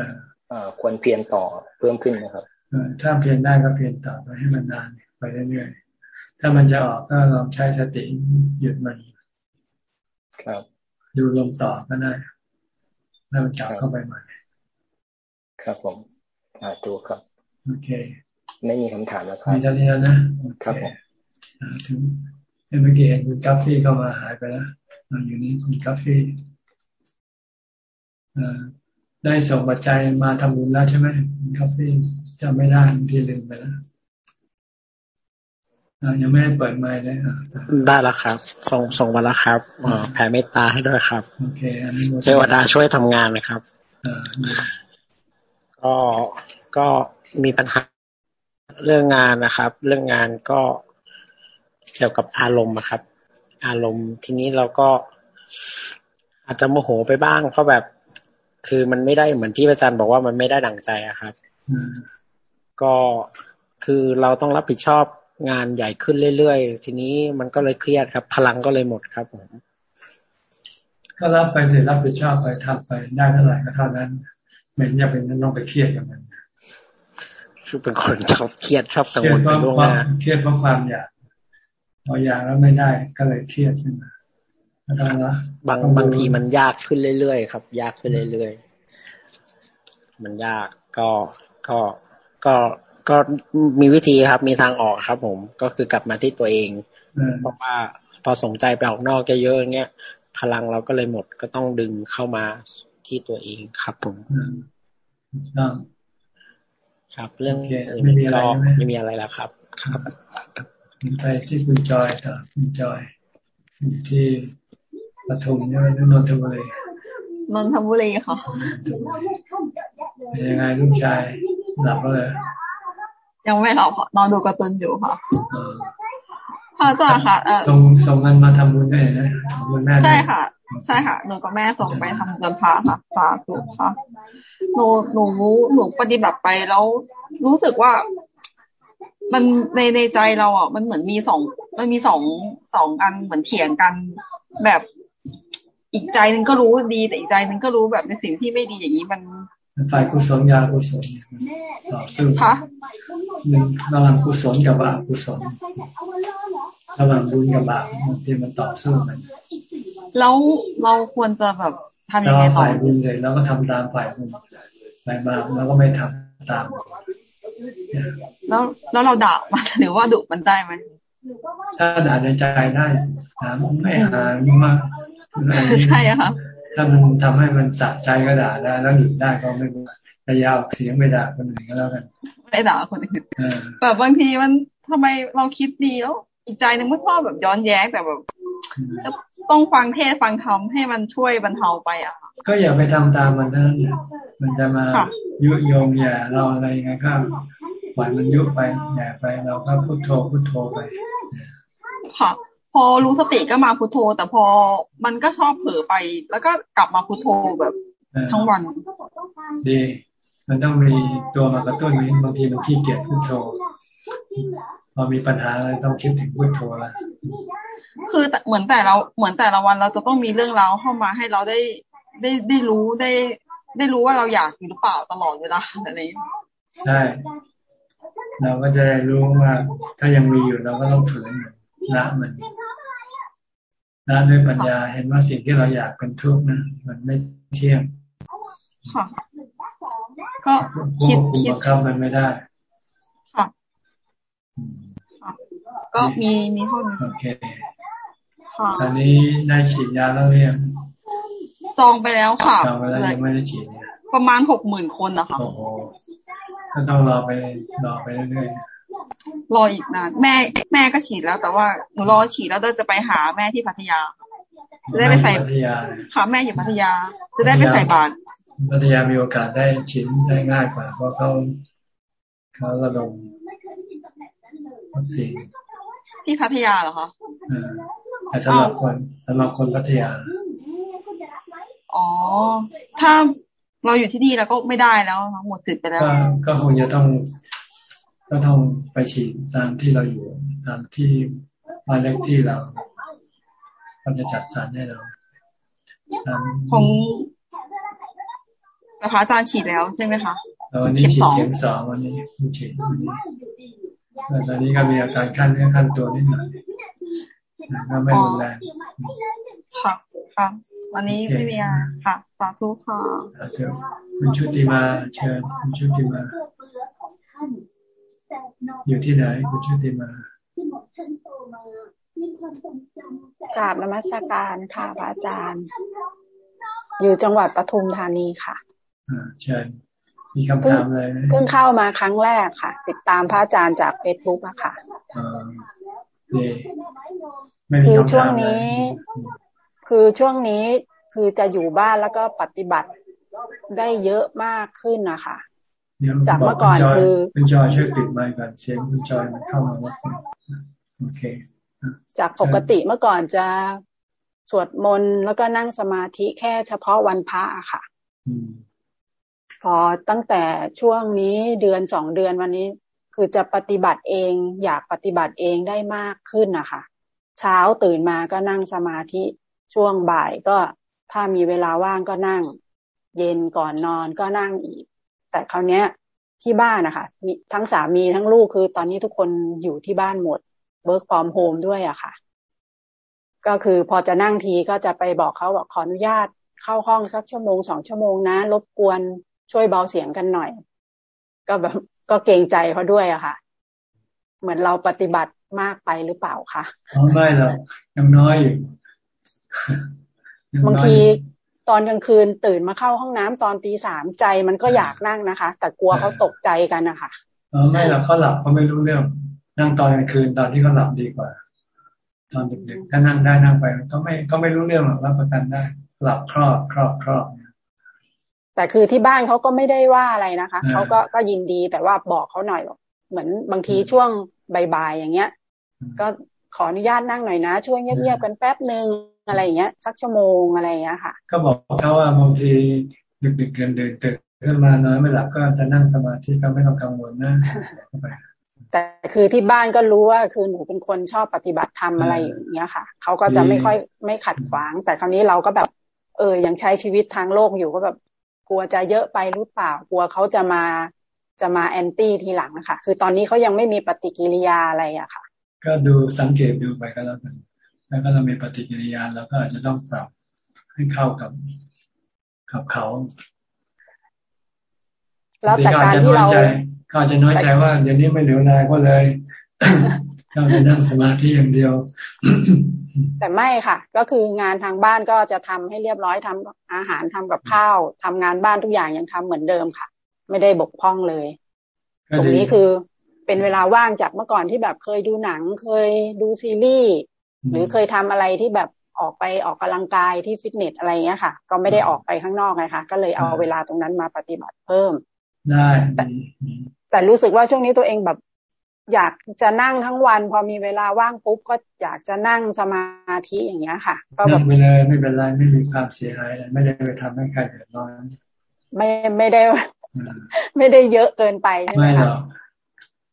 อควรเพียรต่อเพิ่มขึ้นนะครับถ้าเพียรได้ก็เพียรต่อไปให้มันนานไปเรื่อยๆถ้ามันจะออกก็ลองใช้สติหยุดมันครับ ดูลมต่อก็ได้ให้มันกลับเข้าไปใหม่ครับผมอ่าดูครับ โอเค ไม่มีคำถามแล้วครับมีเท่านี้นะครับผมถึงเมื่อกี้เห็นคุณกัฟฟี่เข้ามาหายไปแล้วอยู่นี่คุณกัฟฟี่ได้ส่งปัจจัยมาทำบุญแล้วใช่ไหมคุณกัฟฟี่จำไม่ได้บางทีลืมไปแล้วยังไม่ได้เปิดไมค์เลยได้แล้วครับ ส่งส่งมาแล้วครับแผ่เมตตาให้ด้วยครับโอเคอันนี้เทวดาช่วยทำงานนะครับก็ก็ มีปัญหาเรื่องงานนะครับ เรื่องงานก็เกี่ยวกับอารมณ์ครับ อารมณ์ทีนี้เราก็อาจจะโมโหไปบ้าง เพราะแบบคือมันไม่ได้เหมือนที่อาจารย์บอกว่ามันไม่ได้ดั่งใจอะครับก็คือเราต้องรับผิดชอบงานใหญ่ขึ้นเรื่อยๆ ทีนี้มันก็เลยเครียดครับ พลังก็เลยหมดครับผมก็รับไปสิรับผิดชอบไปทำไปได้เท่าไหร่ก็เท่านั้นไม่อย่าเป็นต้องไปเครียดกับมัน คือเป็นคนชอบเครียดชอบกังวลไปล่วงหน้าเครียดเพราะความอยากพออยากแล้วไม่ได้ก็เลยเครียดขึ้นมาแล้วบางบางทีมันยากขึ้นเรื่อยๆครับ ยากขึ้นเรื่อยๆมันยากก็ก็ก็ก็มีวิธีครับ มีทางออกครับ ผมก็คือกลับมาที่ตัวเองเพราะว่าพอสนใจไปออกนอกเยอะๆเงี้ยพลังเราก็เลยหมดก็ต้องดึงเข้ามาที่ตัวเองครับผม ครับ เรื่องอื่นก็ไม่มีอะไรแล้วครับ ครับไปที่คุณจอยต่อคุณจอยที่ปทุมใช่ไหมนนทบุรีนนทบุรีค่ะเป็นยังไงลูกชายหลับแล้วเลยยังไม่หลับนอนดูการ์ตูนอยู่ค่ะพระอาจารย์ค่ะส่งส่งเงินมาทำบุญได้นะบุญแม่ใช่ค่ะ ใช่ค่ะ หนูกับแม่ส่งไปทำบุญพระค่ะสาธุค่ะ หนูหนูหนูปฏิบัติไปแล้วรู้สึกว่ามันในในใจเราอะมันเหมือนมีสองมันมีสองสองอันเหมือนเถียงกันแบบอีกใจหนึ่งก็รู้ดีแต่อีกใจหนึ่งก็รู้แบบในสิ่งที่ไม่ดีอย่างนี้มันฝ่ายกุศลยากุศลต่อสู้หนึ่งระหว่างกุศลกับบาปกุศลระหว่างบุญกับบาปมันที่มันต่อสู้กัน แล้วเราควรจะแบบทำยังไงต่อฝ่ายบุญเลยแล้วก็ทำตามฝ่ายบุญฝ่ายบาปแล้วก็ไม่ทำตาม แล้วแล้วเราด่ามันหรือว่าดุมันได้ไหมถ้าด่าในใจได้หามไม่หามากใช่ค่ะถ้ามันทำให้มันสะใจก็ด่าได้แล้วหยุดได้ก็ไม่เป็นแต่ยาวเสียงไม่ด่าคนอื่นก็แล้วกันไม่ด่าคนอื่นแบบบางทีมันทำไมเราคิดดีแล้วอีกใจหนึ่งไม่ชอบแบบย้อนแย้งแต่แบบ ต้องฟังเทศฟังธรรมให้มันช่วยบรรเทาไปอะก็อย่าไปทำตามมันนั่นมันจะมายุโยงอย่าเราอะไรไงครับปล่อยมันยุไปอย่าไปเราก็พุทโธพุทโธไปค่ะพอรู้สติก็มาพุทโธ แต่พอมันก็ชอบเผลอไป แล้วก็กลับมาพุทโธแบบทั้งวันดีมันต้องมีตัวมากระตุ้นบางทีมันขี้เกียจพุทโธ พอมีปัญหาอะไรต้องคิดถึงพุทโธแล้วคือเหมือนแต่เราเหมือนแต่ละวันเราจะต้องมีเรื่องราวเข้ามาให้เราได้ได้ได้รู้ได้ ได้รู้ว่าเราอยากอยู่หรือเปล่าตลอดเวลาอะไรใช่เราก็จะได้รู้ว่า ถ้ายังมีอยู่เราก็ต้องฝืนละมันละด้วยปัญญาเห็นว่าสิ่งที่เราอยากเป็นทุกข์นะมันไม่เที่ยงค่ะก็คิดคิดคับมันไม่ได้ ก็มีมีเท่านี้โอเคค่ะตอนนี้ได้ฉีดยาแล้วเรียงจองไปแล้วค่ะจองไปแล้วยังไม่ได้ฉีดประมาณหกหมื่นคนนะคะโอ้โหก็ต้องรอไปรอไปเรื่อยๆรออีกนานแม่แม่ก็ฉีดแล้ว แต่ว่าหนูรอฉีดแล้วจะไปหาแม่ที่พัทยาจะได้ไปใส่พัทยาค่ะแม่อยู่พัทยา จะได้ไปใส่บาตรพัทยามีโอกาสได้ชิ้นได้ง่ายกว่า เพราะเขาเขาระดมวัคซีน ที่พัทยาเหรอคะเออแต่สำหรับคนสำหรับคนพัทยา อ๋อ ถ้าเราอยู่ที่นี่แล้วก็ไม่ได้แล้วหมดสิทธิ์ไปแล้ว ก็ก็คงจะต้องก็ต้องไปฉีดตามที่เราอยู่ตามที่บ้านเลขที่เราเขาจะจัดสรรให้เราตามของแต่พระอาจารย์ฉีดแล้วใช่ไหมคะแล้ววันนี้ฉีดเข็มสองวันนี้ฉีดวันนี้แต่ตอนนี้ก็มีอาการขั้นเนื้อขั้นตัวนิดหน่อยก็ไม่รุนแรงค่ะค่ะวันนี้ไม่มีอะไรค่ะสาธุค่ะเดี๋ยวคุณชุติมาเชิญคุณชุติมา อยู่ที่ไหนคุณชุติมากราบนมัสการค่ะพระอาจารย์ อยู่จังหวัดปทุมธานีค่ะอ่าเชิญ มีคำถามอะไรไหมเพิ่งเข้ามาครั้งแรกค่ะ ติดตามพระอาจารย์จากเฟซบุ๊กอะค่ะอ่าดีไม่มีคือคำช่วถางมอะไรนี้ คือช่วงนี้คือจะอยู่บ้านแล้วก็ปฏิบัติได้เยอะมากขึ้นนะคะเดี๋ยวจากเมื่อก่อนบณจยคือคุณจอยช่วยปิดไมค์ก่อนเสียงคุณจอยมันเข้ามาว่าโอเค จากปกติเมื่อก่อนจะสวดมนต์แล้วก็นั่งสมาธิแค่เฉพาะวันพระอะค่ะอืม พอตั้งแต่ช่วงนี้เดือนสองเดือนวันนี้ คือจะปฏิบัติเองอยากปฏิบัติเองได้มากขึ้นนะคะเช้าตื่นมาก็นั่งสมาธิช่วงบ่ายก็ถ้ามีเวลาว่างก็นั่ง เย็นก่อนนอนก็นั่งอีก แต่คราวเนี้ยที่บ้านนะคะทั้งสามีทั้งลูกคือตอนนี้ทุกคนอยู่ที่บ้านหมด work from home ด้วยอะค่ะ ก็คือพอจะนั่งทีก็จะไปบอกเขาบอกขออนุญาตเข้าห้องสักชั่วโมงสองชั่วโมงนะรบกวน ช่วยเบาเสียงกันหน่อย ก็แบบก็เกรงใจเขาด้วยอะค่ะ เหมือนเราปฏิบัติมากไปหรือเปล่าคะอ๋อไม่หรอกยังน้อยอยู่ยังบางน้อยทีอยู่ตอนกลางคืนตื่นมาเข้าห้องน้ำตอนตีสามใจมันก็อยากนั่งนะคะ แต่กลัวเขาตกใจกันนะคะเออไม่หรอกเขาหลับเขาไม่รู้เรื่องนั่งตอนกลางคืนตอนที่เขาหลับดีกว่า ตอนดึกๆถ้านั่งได้นั่งไปก็ไม่ก็ไม่รู้เรื่องหรอกรับประกันได้ หลับครอบครอบครอบ แต่คือที่บ้านเขาก็ไม่ได้ว่าอะไรนะคะอ่าเขาก็ก็ยินดีแต่ว่าบอกเขาหน่อยบอกเหมือนบางทีช่วงบ่ายๆอย่างเงี้ย ก็ขออนุญาตนั่งหน่อยนะ ช่วยเงียบๆกันแป๊บหนึ่งอะไรอย่างเงี้ย สักชั่วโมงอะไรอย่างเงี้ยค่ะ ก็บอกเขาว่าบางทีดึกๆเดินเดินตื่นขึ้นมานอนไม่หลับก็จะนั่งสมาธิก็ไม่ต้องกังวลนะแต่คือที่บ้านก็รู้ว่าคือหนูเป็นคนชอบปฏิบัติธรรมอะไรอย่างเงี้ยค่ะเขาก็จะดีไม่ค่อยไม่ขัดขวาง แต่คราวนี้เราก็แบบ เออยังใช้ชีวิตทางโลกอยู่ก็แบบก ลัวจะเยอะไปหรือเปล่า กลัวเขาจะมาจะมาแอนตี้ทีหลังนะคะคือตอนนี้เขายังไม่มีปฏิกิริยาอะไรอะค่ะ ก็ดูสังเกตดูไปก็แล้วกันแล้วก็เรามีปฏิกิริยาแล้วก็อาจจะต้องปรับให้เข้ากับกับเขาแล้วแต่บงการทีที่เขาเราอาจจะน้อยใจเขาอาจจะน้อยใจว่าเดี๋ยวนี้ไม่เหลียวแลก็เลยเราไปนั่งสมาธิอย่างเดียว แต่ไม่ค่ะ ก็คืองานทางบ้านก็จะทำให้เรียบร้อยทำอาหารทำกับข้าวทำงานบ้านทุกอย่างยังทำเหมือนเดิมค่ะ ไม่ได้บกพร่องเลยก็ตรงดีนี้คือเป็นเวลาว่างจากเมื่อก่อนที่แบบเคยดูหนังเคยดูซีรีส์หรือเคยทำอะไรที่แบบออกไปออกกำลังกายที่ฟิตเนสอะไรเงี้ยค่ะ ก็ไม่ได้ออกไปข้างนอกไงคะก็เลยเอาเวลาตรงนั้นมาปฏิบัติเพิ่ม ได้ดีแต่รู้สึกว่าช่วงนี้ตัวเองแบบ อยากจะนั่งทั้งวัน พอมีเวลาว่างปุ๊บก็อยากจะนั่งสมาธิอย่างเงี้ยค่ะ ก็แบนั่บงไปเลยไม่เป็นไรไม่มีความเสียหายอะไรไม่ได้ไปทำให้ใครเดือดร้อน ไม่ไม่ได้ ไม่ได้เยอะเกินไปใช่ไหมไม่หรคะอก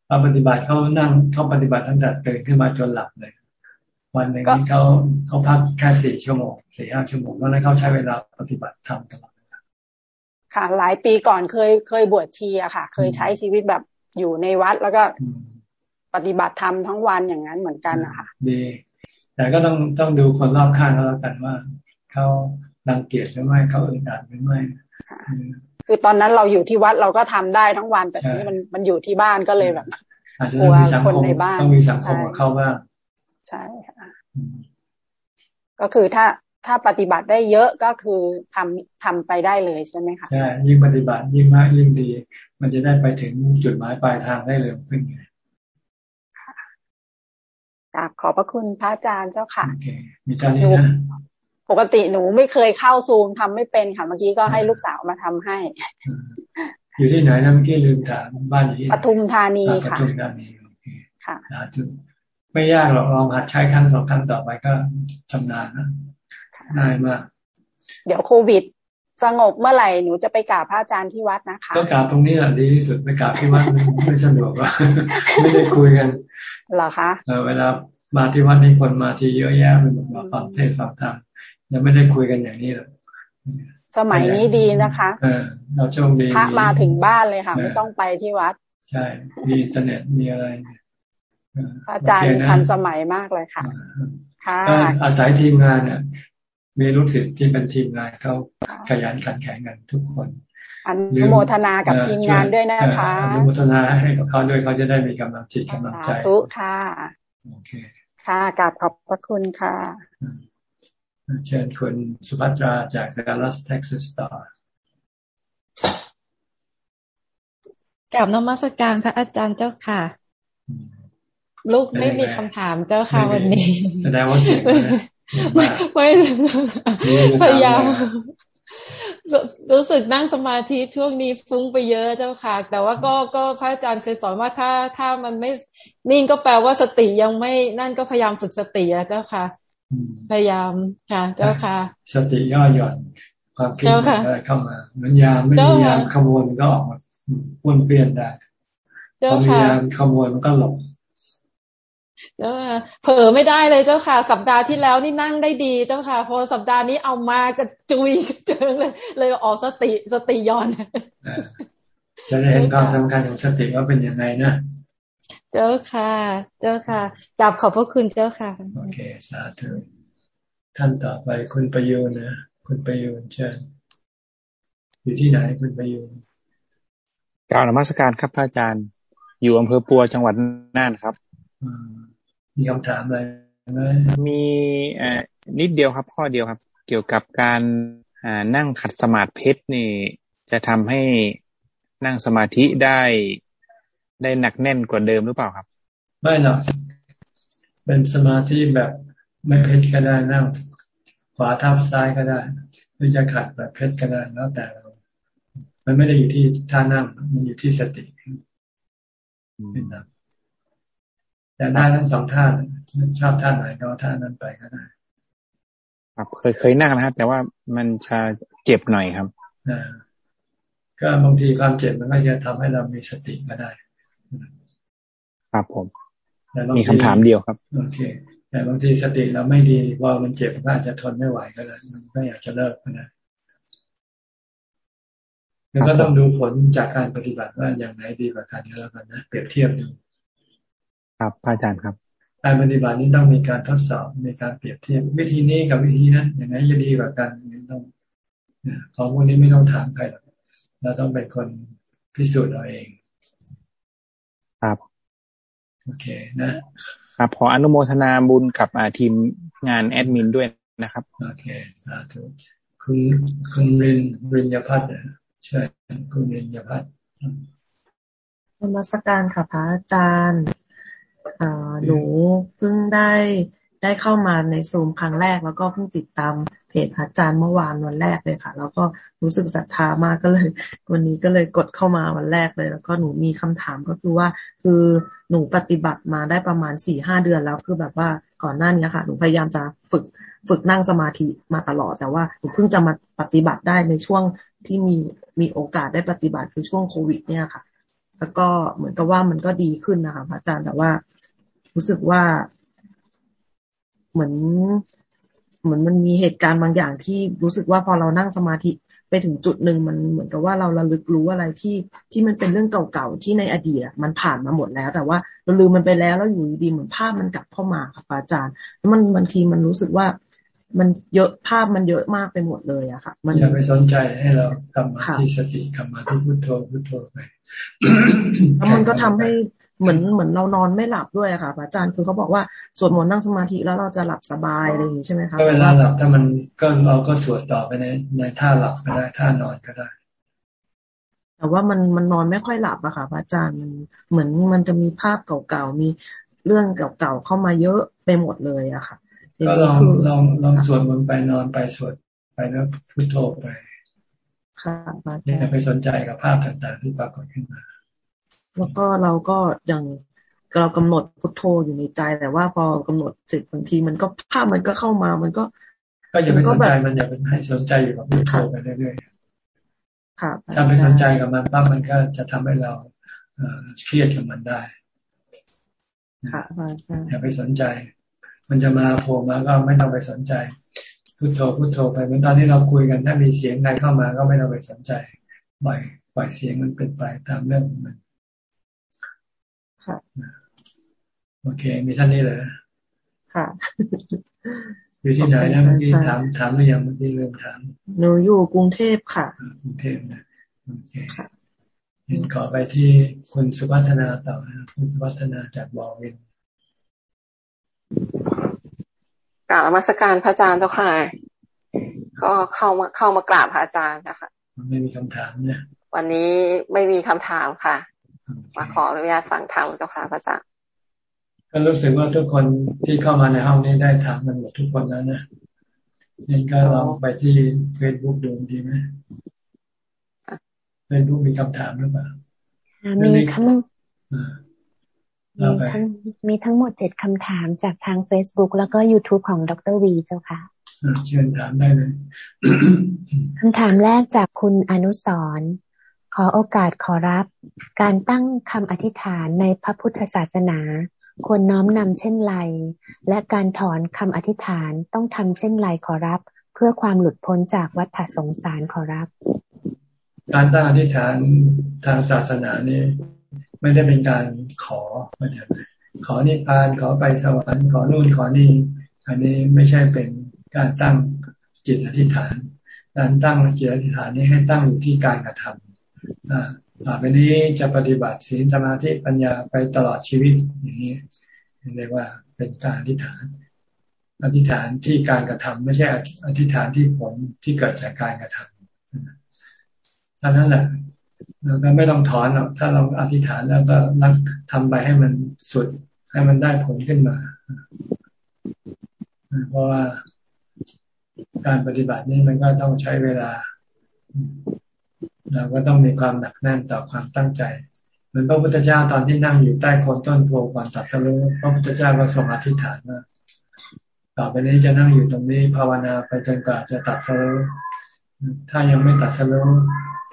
เราปฏิบัติเขานั่งเขาปฏิบัติตั้งแต่ตื่นขึ้นมาจนหลับเลย วันหนึ่งที่เขาเขาพักแค่สี่ชั่วโมงสี่ห้าชั่วโมงเพราะนั้นเขาใช้เวลาปฏิบัติทำตลอดค่ะ หลายปีก่อนเคยเคยบวชชีอะค่ะ เคยใช้ชีวิตแบบอยู่ในวัดแล้วก็ ปฏิบัติธรรมทั้งวันอย่างนั้นเหมือนกันนะคะดี แต่ก็ต้องต้องดูคนรอบข้างเขาแล้วกันว่าเขารังเกียจหรือไม่เขาอึดอัดหรือไม่คือตอนนั้นเราอยู่ที่วัดเราก็ทำได้ทั้งวัน แต่ใช่ทีนี้มันมันอยู่ที่บ้านก็เลยแบบอาจจะกต้ลัองวมีสังคนคมในบ้านต้องมีสังคมใช่กับเขาบ้างใช่ค่ะก็คือถ้าถ้าปฏิบัติได้เยอะก็คือทำทำไปได้เลยใช่ไหมคะใช่ยิ่งปฏิบัติยิ่งมากยิ่งดี มันจะได้ไปถึงจุดหมายปลายทางได้เร็วขึ้นไง กราบขอบพระคุณพระอาจารย์เจ้าค่ะโอเคมีเท่านี้นะปกติหนูไม่เคยเข้าซูมทำไม่เป็นค่ะเมื่อกี้ก็ให้ลูกสาวมาทำให้ อยู่ที่ไหนนะเมื่อกี้ลืมถามบ้านอยู่ที่ปทุมธานีปค่ะทุมธานีค่ะสาธุไม่ยากหรอกลองหัดใช้ครั้งสองครั้งต่อไปก็ชำนาญนะง่ายมากเดี๋ยวโควิดสงบเมื่อไหร่หนูจะไปกราบพระอาจารย์ที่วัดนะคะก็กราบตรงนี้แหละดีที่สุดไปกราบที่วัดไม่ไม่สะดวกว่าไม่ได้คุยกัน เหรอคะเออเวลามาที่วัดนี่คนมาทีเยอะแยะไปหมดมาฟังเทศน์ฟังธรรมยังไม่ได้คุยกันอย่างนี้หรอกสมัยนี้ดีนะคะเออเราโชคดีพระมาถึงบ้านเลยค่ะ ไม่ต้องไปที่วัด ใช่ มีอินเทอร์เน็ตมีอะไรเออพระอาจารย์โอเคทันสมัยมากเลยค่ะ ค่ะก็อาศัยทีมงานเนี่ยมีลูกศิษย์ที่เป็นทีมงานเขาขยันขันแข็งกันทุกคน อนุโมทนากับทีมงานด้วยนะคะเอออนุโมทนาให้กับเขาด้วยเขาจะได้มีกำลังจิตกำลังใจสาธุค่ะโอเคค่ะกราบขอบพระคุณค่ะ เชิญคุณสุภัตราจากดัลลัสเท็กซัสต่อกับนมัสการพระอาจารย์เจ้าค่ะ ลูกไม่มีคำถามเจ้าค่ะวันนี้แสดงว่าเก่งนะไม่ไม่พยายาม รู้สึกนั่งสมาธิช่วงนี้ฟุ้งไปเยอะเจ้าค่ะ แต่ว่าก็ก็พระอาจารย์เคยสอนว่าถ้าถ้ามันไม่นิ่งก็แปลว่าสติยังไม่นั่นก็พยายามฝึกสติอะเจ้าค่ะ พยายามค่ะ เจ้าค่ะ สติย่อหย่อนความคิดเจ้าค่ะอะไรเข้ามาเหมือนยามไม่เจ้ามีค่ะยามขโมยมันก็ออกมาป้วนเปลี่ยนได้พเจ้าอมีค่ะยามขโมยมันก็หลบ เจ้าค่ะเผลอไม่ได้เลยเจ้าค่ะ สัปดาห์ที่แล้วนี่นั่งได้ดีเจ้าค่ะ พอสัปดาห์นี้เอามากระจุยกระเจิงเลย เลยออกสติสติย้อนจะได้เห็นความสำคัญของสติว่าเป็นยังไงนะ เจ้าค่ะ เจ้าค่ะกราบขอบพระคุณเจ้าค่ะ โอเค สาธุท่านต่อไปคุณประยูนนะคุณประยูนเชิญอยู่ที่ไหนคุณประยูนกล่าวนมัสการครับพระอาจารย์ อยู่อำเภอปัวจังหวัดน่านครับอื มมีคำถามอะไรไหมมีเอ่อนิดเดียวครับ ข้อเดียวครับ เกี่ยวกับการอ่านั่งขัดสมาธิเพชรนี่ จะทำให้นั่งสมาธิได้ได้หนักแน่นกว่าเดิมหรือเปล่าครับ ไม่หรอกเป็นสมาธิแบบไม่เพชรก็ได้นั่งขวาทับซ้ายก็ได้หรือจะขัดแบบเพชรก็ได้แล้วแต่เรามันไม่ได้อยู่ที่ท่านั่งมันอยู่ที่สติเป็นนะ แต่ได้ทั้งสองท่าชอบท่าไหนก็เอาท่านั้นไปก็ได้ครับเคยเคยนั่งนะครับแต่ว่ามันจะเจ็บหน่อยครับอ่าก็บางทีความเจ็บมันก็จะทำให้เรามีสติก็ได้ ครับผมแต่บางมีทีคำถามเดียวครับโอเคแต่บางทีสติเราไม่ดีพอมันเจ็บมันก็อาจจะทนไม่ไหวก็ได้มันก็อยากจะเลิกก็ได้แล้วก็ต้องดูผลจากการปฏิบัติว่าอย่างไหนดีกว่ากันก็แล้วกันนะเปรียบเทียบดู ครับพระอาจารย์ครับ การปฏิบัตินี้ต้องมีการทดสอบมีการเปรียบเทียบวิธีนี้กับวิธีนั้นอย่างไหนจะดีกว่ากันไม่ต้องของพวกนี้ไม่ต้องถามใครหรอกเราต้องเป็นคนพิสูจน์เอาเอง ครับ โอเคนะ ครับขออนุโมทนาบุญกับอ่าทีมงานแอดมินด้วยนะครับ โอเคสาธุคุณคุณรินรินยพัฒน์นะใช่คุณรินยพัฒน์นมัสการค่ะพระอาจารย์อ่า หนูเพิ่งได้ได้เข้ามาในซูมครั้งแรก แล้วก็เพิ่งติดตามเพจพระอาจารย์เมื่อวานวันแรกเลยค่ะ แล้วก็รู้สึกศรัทธามากก็เลย วันนี้ก็เลยกดเข้ามาวันแรกเลย แล้วก็หนูมีคำถามก็คือว่า คือหนูปฏิบัติมาได้ประมาณสี่ห้าเดือนแล้วคือแบบว่าก่อนหน้านี้ค่ะ หนูพยายามจะฝึกฝึกนั่งสมาธิมาตลอดแต่ว่าหนูเพิ่งจะมาปฏิบัติได้ในช่วงที่มีมีโอกาสได้ปฏิบัติคือช่วงโควิด เนี่ยค่ะ แล้วก็เหมือนกับว่ามันก็ดีขึ้นนะคะพระอาจารย์แต่ว่า รู้สึกว่าเหมือนเหมือนมันมีเหตุการณ์บางอย่างที่รู้สึกว่าพอเรานั่งสมาธิไปถึงจุดหนึ่งมันเหมือนกับว่าเราระลึกรู้อะไรที่ที่มันเป็นเรื่องเก่าๆที่ในอดีตอะมันผ่านมาหมดแล้ว แต่ว่าเราลืมมันไปแล้วแล้วอยู่ดีๆเหมือนภาพมันกลับเข้ามาค่ะพระอาจารย์แล้วมันบางทีมันรู้สึกว่ามันเยอะภาพมันเยอะมากไปหมดเลยอะค่ะ มันอย่าไปสนใจให้เรากลับมาที่สติกลับมาที่พุทโธพุทโธไปแล้วมันก็ทำให้ เหมือนเหมือนเรานอนไม่หลับด้วยอะค่ะพระอาจารย์คือเขาบอกว่าสวดมนต์นั่งสมาธิแล้วเราจะหลับสบายอะไรอย่างนี้ใช่ไหมคะก็เวลาหลับถ้ามันก็เราก็สวดต่อไปในในท่าหลับก็ได้ท่านอนก็ได้ แต่ว่ามันมันนอนไม่ค่อยหลับอะค่ะพระอาจารย์มันเหมือนมันจะมีภาพเก่าๆมีเรื่องเก่าๆเข้ามาเยอะไปหมดเลยอะค่ะก็ลองลองลองสวดมนต์ไปนอนไปสวดไปแล้วพุทโธไปค่ะอย่าไปสนใจกับภาพต่างๆที่ปรากฏขึ้นมา แล้วก็เราก็ยังเรากำหนดพุทโธอยู่ในใจแต่ว่าพอกำหนดเสร็จบางทีมันก็ภาพมันก็เข้ามามันก็ ก็อย่าไปสนใจมันอย่าไปให้สนใจอยู่กับพุทโธไปเรื่อยๆค่ะถ้าไปสนใจกับมันปั๊บมันก็จะทำให้เราเครียดกับมันได้ค่ะอย่าไปสนใจ มันจะมาโผล่มาก็ไม่ต้องไปสนใจพุทโธพุทโธไปเหมือนตอนที่เราคุยกันถ้ามีเสียงใครเข้ามาก็ไม่ต้องไปสนใจปล่อยปล่อยเสียงมันเป็นไปตามเรื่องของมัน ค่ะ โอเค มีท่านนี้เลยค่ะ อยู่ที่ไหนนะเมื่อกี้ถามถามหรือยังเมื่อกี้เริ่มถามหนูอยู่กรุงเทพค่ะกรุงเทพนะโอเคค่ะเห็นขอไปที่คุณสุวัฒนาต่อนะคุณสุวัฒนาจากบอวินกราบมาสการพระอาจารย์เจ้าค่ะ ก็เข้ามาเข้ามากราบพระอาจารย์นะคะ ไม่มีคำถามเนี่ย วันนี้ไม่มีคำถามค่ะ มาขออนุญาตฟังธรรมเจ้าค่ะพระอาจารย์ก็รู้สึกว่าทุกคนที่เข้ามาในห้องนี้ได้ถามมันหมดทุกคนแล้วนะนี่ก็ลองไปที่เฟซบุ๊กดูดีไหมเฟซบุ๊กมีคำถามหรือเปล่ามีคำมีทั้งมีทั้งหมดเจ็ดคำถามจากทาง Facebook แล้วก็ YouTube ของดรวีเจ้าค่ะเชิญถามได้เลยคำถามแรกจากคุณอนุสร ขอโอกาสขอรับ การตั้งคำอธิษฐานในพระพุทธศาสนา ควรน้อมนำเช่นไร และการถอนคำอธิษฐานต้องทำเช่นไรขอรับ เพื่อความหลุดพ้นจากวัฏสงสารขอรับ การตั้งอธิษฐานทางศาสนานี้ ไม่ได้เป็นการขอไม่ใช่ขอนิพพานขอไปสวรรค์ขอนู่นขอนี่อันนี้ไม่ใช่เป็นการตั้งจิตอธิษฐานการตั้งจิตอธิษฐานนี้ให้ตั้งอยู่ที่การกระทำ ต่อไปนี้จะปฏิบัติศีลสมาธิปัญญาไปตลอดชีวิตอย่างนี้เรียกว่าเป็นการอธิษฐาน อธิษฐานที่การกระทำไม่ใช่อธิษฐานที่ผลที่เกิดจากการกระทำท่านั้นแหละเราก็ไม่ต้องถอนหรอกถ้าเราอธิษฐานแล้วก็รักทำไปให้มันสุด ให้มันได้ผลขึ้นมา เพราะว่าการปฏิบัตินี้มันก็ต้องใช้เวลา เราก็ต้องมีความหนักแน่นต่อความตั้งใจเหมือนพระพุทธเจ้าตอนที่นั่งอยู่ใต้โคนต้นโพก่อนตัดสรุพระพุทธเจ้าก็ทรงอธิษฐานว่าต่อไปนี้จะนั่งอยู่ตรงนี้ภาวนาไปจนกว่าจะตัดสรุถ้ายังไม่ตัดสรุ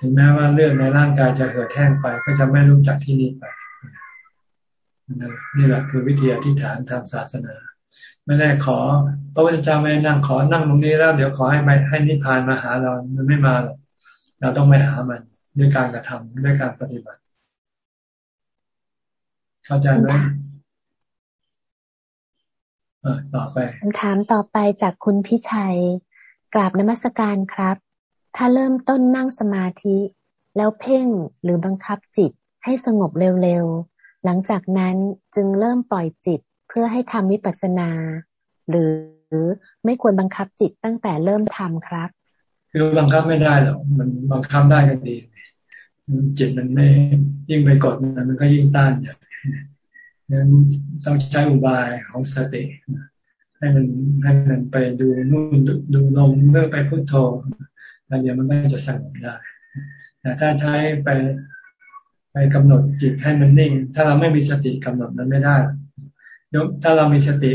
ถึงแม้ว่าเลือดในร่างกายจะเหือดแห้งไป ก็จะไม่รู้จักที่นี่ไปนี่แหละคือวิธีอธิษฐานทางศาสนา ไม่ได้ขอพระพุทธเจ้าไม่นั่งขอนั่งตรงนี้แล้ว เดี๋ยวขอให้ไปให้นิพพานมาหาเรามันไม่มาหรอก เราต้องไปหามันด้วยการกระทำด้วยการปฏิบัติ เข้าใจไหมต่อไปคำถามต่อไปจากคุณพิชัย กราบนมัสการครับ ถ้าเริ่มต้นนั่งสมาธิ แล้วเพ่งหรือบังคับจิตให้สงบเร็วๆ หลังจากนั้นจึงเริ่มปล่อยจิตเพื่อให้ทำวิปัสสนา หรือไม่ควรบังคับจิตตั้งแต่เริ่มทำครับ คือบังคับไม่ได้หรอกมันบังคับได้ก็ดีจิตมันไม่ยิ่งไปกดมันมันก็ยิ่งต้านอย่างนั้นต้องใช้อุบายของสติให้มันให้มันไปดูนู่นดูลมเมื่อไปพุโทโธแล้วเดี๋ยวมันก็จะสงบได้แต่ถ้าใช้ไปไปกำหนดจิตให้มันนิ่ง ถ้าเราไม่มีสติกำหนดมันไม่ได้ยกถ้าเรามีสติ